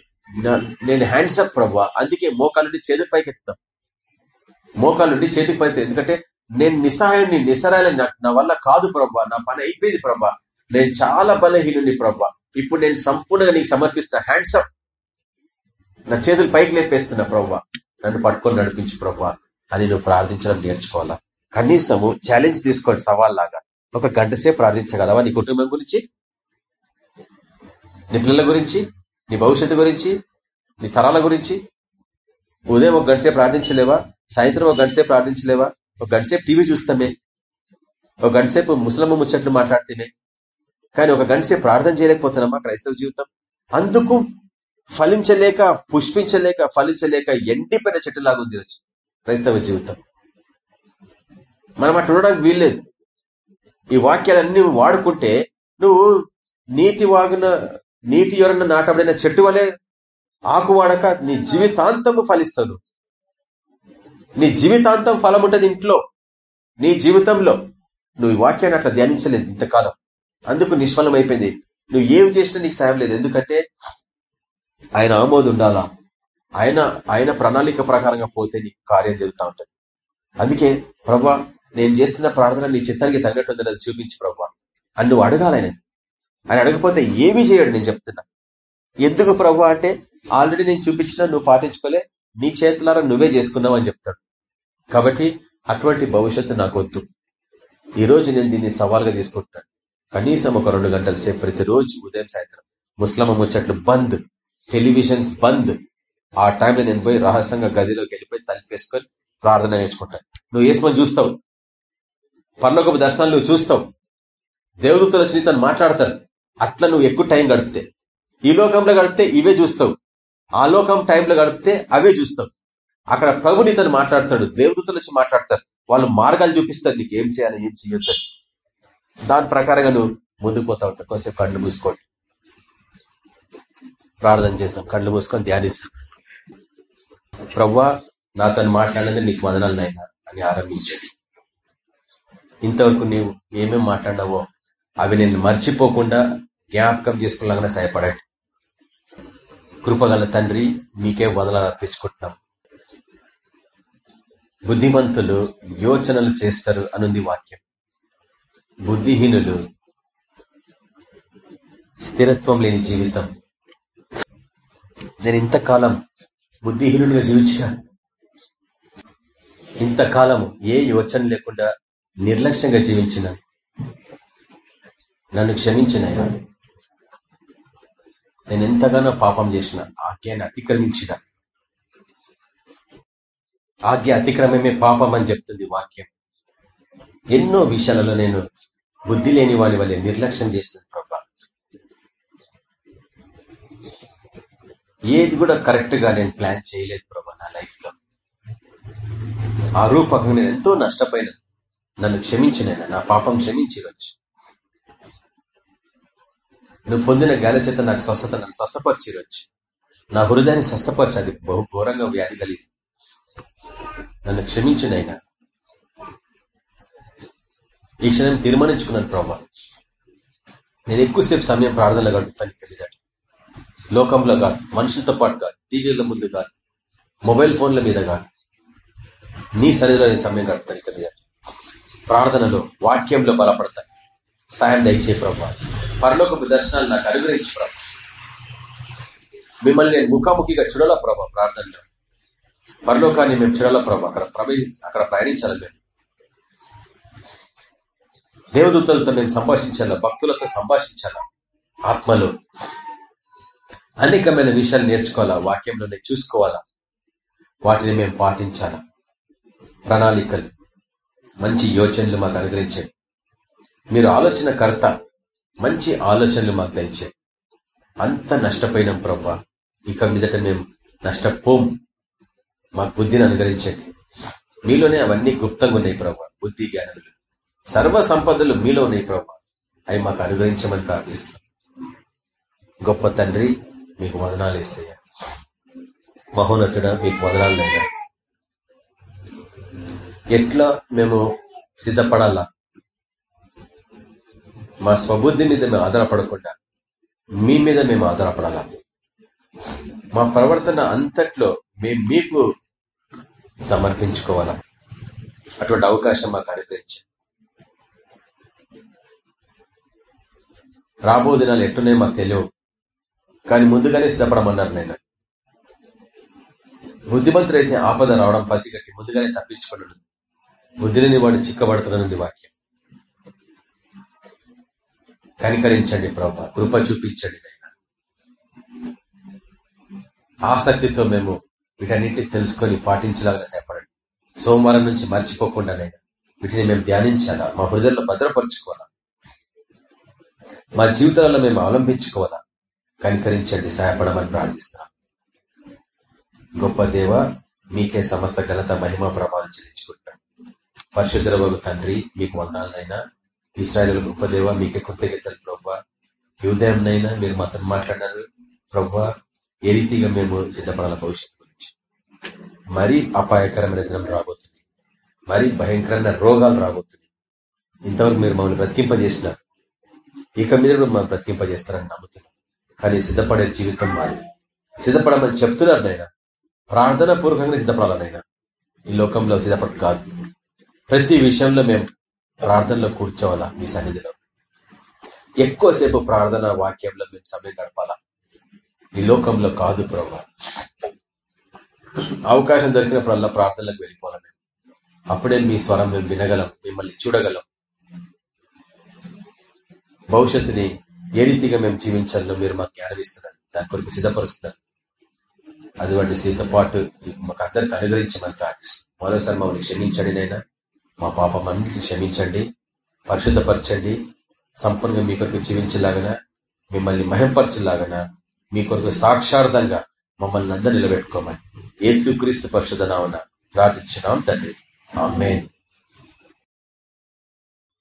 నేను హ్యాండ్సప్ అప్ అందుకే మోకాలుండి చేతి పైకి ఎత్తుతాం మోకాలుండి చేతికి పైకి ఎందుకంటే నేను నిస్సహాయాన్ని నిస్సరాయని నాకు నా వల్ల కాదు ప్రభా నా పని అయిపోయింది ప్రభా నేను చాలా బలహీనుని ప్రభా ఇప్పుడు నేను సంపూర్ణంగా నీకు సమర్పిస్తున్న హ్యాండ్సప్ నా చేతులు పైకి లేపేస్తున్నా ప్రభా నన్ను పట్టుకొని నడిపించు ప్రభా అని నువ్వు ప్రార్థించడం నేర్చుకోవాలా? కనీసము ఛాలెంజ్ తీసుకోండి సవాల్ లాగా ఒక గంట సేపు ప్రార్థించగలవా? నీ కుటుంబం గురించి? నీ పిల్లల గురించి? నీ భవిష్యత్తు గురించి? నీ తరాల గురించి? ఉదయం ఒక గంటసేపు ప్రార్థించలేవా? సాయంత్రం ఒక గంటసేపు ప్రార్థించలేవా? ఒక గంటసేపు టీవీ చూస్తామే. ఒక గంట సేపు ముసలమ్మ ముచ్చట్లు మాట్లాడితేనే కానీ ఒక గంటసేపు ప్రార్థన చేయలేకపోతున్నామా క్రైస్తవ జీవితం? అందుకు ఫలించలేక పుష్పించలేక ఫలించలేక ఎండిపోయిన చెట్టులాగా ఉంది క్రైస్తవ జీవితం. మనం అట్లా ఉండడానికి వీల్లేదు. ఈ వాక్యాలన్నీ నువ్వు వాడుకుంటే నువ్వు నీటి వాగున నీటి ఎవరన్నా నాటబడిన చెట్టు వలె ఆకు వాడక నీ జీవితాంతము ఫలిస్తాను. నీ జీవితాంతం ఫలం ఉంటుంది ఇంట్లో నీ జీవితంలో. నువ్వు ఈ వాక్యాన్ని అట్లా ధ్యానించలేదు ఇంతకాలం. అందుకు నిష్ఫలం అయిపోయింది నువ్వు ఏం చేసినా నీకు సాయం లేదు. ఎందుకంటే ఆయన ఆమోదు ఉండాలా? ఆయన ఆయన ప్రణాళిక ప్రకారంగా పోతే నీకు కార్యం జరుగుతూ ఉంటుంది. అందుకే ప్రభా నేను చేస్తున్న ప్రార్థన నీ చిత్తానికి తగ్గట్టుందని అది చూపించు ప్రభా. అని నువ్వు అడగాలి ఆయన ఆయన అడగపోతే ఏమీ చేయడు నేను చెప్తున్నా. ఎందుకు ప్రభా అంటే ఆల్రెడీ నేను చూపించినా నువ్వు పాటించుకోలే నీ చేతులారా నువ్వే చేసుకున్నావు అని చెప్తాడు. కాబట్టి అటువంటి భవిష్యత్తు నాకు వద్దు. ఈరోజు నేను దీన్ని సవాల్గా తీసుకుంటున్నాను. కనీసం ఒక రెండు గంటల సేపు ప్రతిరోజు ఉదయం సాయంత్రం ముస్లమ ముచ్చట్లు బంద్ టెలివిజన్స్ బంద్ ఆ టైంలో నేను పోయి రహస్యంగా గదిలోకి వెళ్ళిపోయి తలిపేసుకొని ప్రార్థన నేర్చుకుంటాను. నువ్వు వేసుకొని చూస్తావు. పర్లోకపు దర్శనాలు నువ్వు చూస్తావు. దేవదూతలు వచ్చి తను మాట్లాడతారు. అట్లా నువ్వు ఎక్కువ టైం గడిపితే. ఈ లోకంలో గడిపితే ఇవే చూస్తావు. ఆ లోకం టైంలో గడిపితే అవే చూస్తావు. అక్కడ ప్రభు నీతో మాట్లాడతాడు. దేవదూతలు వచ్చి మాట్లాడతారు. వాళ్ళు మార్గాలు చూపిస్తారు. నీకు ఏం చేయాలి ఏం చేయొద్దు దాని ప్రకారంగా నువ్వు ముందుకు పోతా ఉంటావు. కొంచెం కళ్ళు మూసుకోండి. ప్రార్థన చేస్తాం. కళ్ళు మూసుకొని ధ్యానిస్తాం. ప్రవ్వా నాతో మాట్లాడినది నీకు వదనాలు నాయనా అని ఆరంభించాడు ఇంతవరకు నీవు ఏమేమి మాట్లాడినావో అవి నేను మర్చిపోకుండా జ్ఞాపకం చేసుకున్నాగానే సహాయపడండి. కృపగల తండ్రి మీకే వదనాలు అర్పించుకుంటున్నాం. బుద్ధిమంతులు యోచనలు చేస్తారు అనుంది వాక్యం. బుద్ధిహీనులు స్థిరత్వం లేని జీవితం. నేను ఇంతకాలం బుద్ధిహీనుడిగా జీవించిన ఇంతకాలం ఏ యోచన లేకుండా నిర్లక్ష్యంగా జీవించిన? నన్ను క్షమించిన నేను ఎంతగానో పాపం చేసిన ఆజ్ఞాన్ని అతిక్రమించిన. ఆజ్ఞ అతిక్రమమే పాపం అని చెప్తుంది వాక్యం. ఎన్నో విషయాలలో నేను బుద్ధి లేని వాని వల్లే నిర్లక్ష్యం చేసిన ఏది కూడా కరెక్ట్గా నేను ప్లాన్ చేయలేదు ప్రభా నా లైఫ్లో. ఆ రూపకంగా నేను ఎంతో నష్టపోయినాను నన్ను క్షమించినైనా నా పాపం క్షమించవచ్చు నువ్వు పొందిన గాలి చేత నాకు స్వస్థత నన్ను స్వస్థపరిచిరొచ్చు నా హృదయాన్ని స్వస్థపరచు అది బహు ఘోరంగా వ్యాధి కలిగింది. నన్ను క్షమించినైనా. ఈ క్షణం తీర్మానించుకున్నాను ప్రభా. నేను ఎక్కువసేపు సమయం ప్రార్థనలు గడుపుతాను తెలియదు లోకంలో కాదు మనుషులతో పాటు కాదు టీవీల ముందు కాదు మొబైల్ ఫోన్ల మీద కాదు. నీ సన్నిధిలో నేను సమయం గడుపుతాను కదా. ప్రార్థనలో వాక్యంలో బలపడతాను సాయం దయచే ప్రభా. పరలోకపు దర్శనాలు నాకు అనుగ్రహించి ప్రభా. మిమ్మల్ని నేను ముఖాముఖిగా చూడాల ప్రభా ప్రార్థనలో. పరలోకాన్ని మేము చూడాల ప్రభా. అక్కడ ప్రవే అక్కడ ప్రయాణించాలి మేము? దేవదూతలతో మేము సంభాషించాలా? భక్తులతో సంభాషించాలా? ఆత్మలో. అనేకమైన విషయాలు నేర్చుకోవాలా? వాక్యంలోనే చూసుకోవాలా? వాటిని మేము పాటించాలా? ప్రణాళికలు మంచి యోచనలు మాకు అనుగ్రహించండి. మీరు ఆలోచన కర్త మంచి ఆలోచనలు మాకు దయచేయండి. అంత నష్టపోయినాం ప్రభా ఇక మీదట మేము నష్టపోం మాకు బుద్ధిని అనుగ్రహించండి. మీలోనే అవన్నీ గుప్తంగా ఉన్నాయి ప్రభా బుద్ధి జ్ఞానములు సర్వ సంపదలు మీలో ఉన్నాయి ప్రభా అవి మాకు అనుగ్రహించమని ప్రార్థిస్తున్నాం. గొప్ప తండ్రి మీకు వదనాలు వేస్తాయా మహోన్నతుడ మీకు వదనాలు ఎట్లా మేము సిద్ధపడాలా? మా స్వబుద్ధి మీద మేము ఆధారపడకుండా మీ మీద మేము ఆధారపడాలా? మా ప్రవర్తన అంతట్లో మేము మీకు సమర్పించుకోవాలా? అటువంటి అవకాశం మాకు అనుగ్రహించండి. రాబో దినాలు ఎట్లున్నాయి మాకు తెలియవు. కానీ ముందుగానే సిద్ధపడమన్నారు నేను. బుద్ధిమంతుడైతే ఆపద రావడం పసిగట్టి ముందుగానే తప్పించుకున్నాడు బుద్ధిని వాడు చిక్కబడుతున్నది వాక్యం. కనికరించండి ప్రభా కృప చూపించండి నైనా ఆసక్తితో మేము వీటన్నిటిని తెలుసుకొని పాటించలాగా సేపడండి సోమవారం నుంచి మర్చిపోకుండా నైనా వీటిని మేము ధ్యానించాలా? మా హృదయంలో భద్రపరుచుకోవాలా? మా జీవితాలలో మేము అవలంబించుకోవాలా? కనికరించండి సహాయపడమని ప్రార్థిస్తున్నాం. గొప్ప దేవ మీకే సమస్త ఘనత మహిమ ప్రభావం చెల్లించుకుంటాం పరిశుద్ధ తండ్రి మీకు వందనాలనైనా. ఇస్రాయల్ గొప్ప దేవ మీకే కృతజ్ఞతలు ప్రభా ఈ ఉదయంనైనా మీరు మాతో మాట్లాడినారు ప్రభా ఏ రీతిగా మేము సిద్ధపడాల భవిష్యత్తు గురించి. మరీ అపాయకరమైన దినం రాబోతుంది. మరీ భయంకరమైన రోగాలు రాబోతుంది ఇంతవరకు మీరు మమ్మల్ని బ్రతికింపజేసినారు. ఇక మీద కూడా మమ్మల్ని బ్రతికింపజేస్తారని నమ్ముతున్నాం. కానీ సిద్ధపడే జీవితం మాది. సిద్ధపడమని చెప్తున్నారు నాయన. ప్రార్థన పూర్వకంగా సిద్ధపడాలనైనా ఈ లోకంలో సిద్ధపడ కాదు. ప్రతి విషయంలో మేము ప్రార్థనలో కూర్చోవాలా మీ సన్నిధిలో? ఎక్కువసేపు ప్రార్థన వాక్యంలో మేము సమయం గడపాలా? ఈ లోకంలో కాదు ప్రభా. అవకాశం దొరికినప్పుడల్లా ప్రార్థనలకు వెళ్ళిపోవాలి మేము? అప్పుడే మీ స్వరం మేము వినగలం మిమ్మల్ని చూడగలం. భవిష్యత్తుని ఏ రీతిగా మేము జీవించాలో మీరు మాకు జ్ఞానం ఇస్తున్నారు. దాని కొరకు సిద్ధపరుస్తున్నారు. అటువంటి సిద్ధపాటు మాకు అందరికి అనుగ్రహించమని ప్రార్థిస్తున్నాం. మరోసారి మమ్మల్ని క్షమించండి నైనా మా పాపం అన్నింటిని క్షమించండి. పరిశుద్ధపరచండి. సంపూర్ణంగా మీ కొరకు జీవించేలాగన మిమ్మల్ని మహింపరచేలాగన మీ కొరకు సాక్షార్థంగా మమ్మల్ని అందరూ నిలబెట్టుకోమని. యేసు క్రీస్తు పరిశుధనామన ప్రార్థించినాం తండ్రి. ఆమెన్.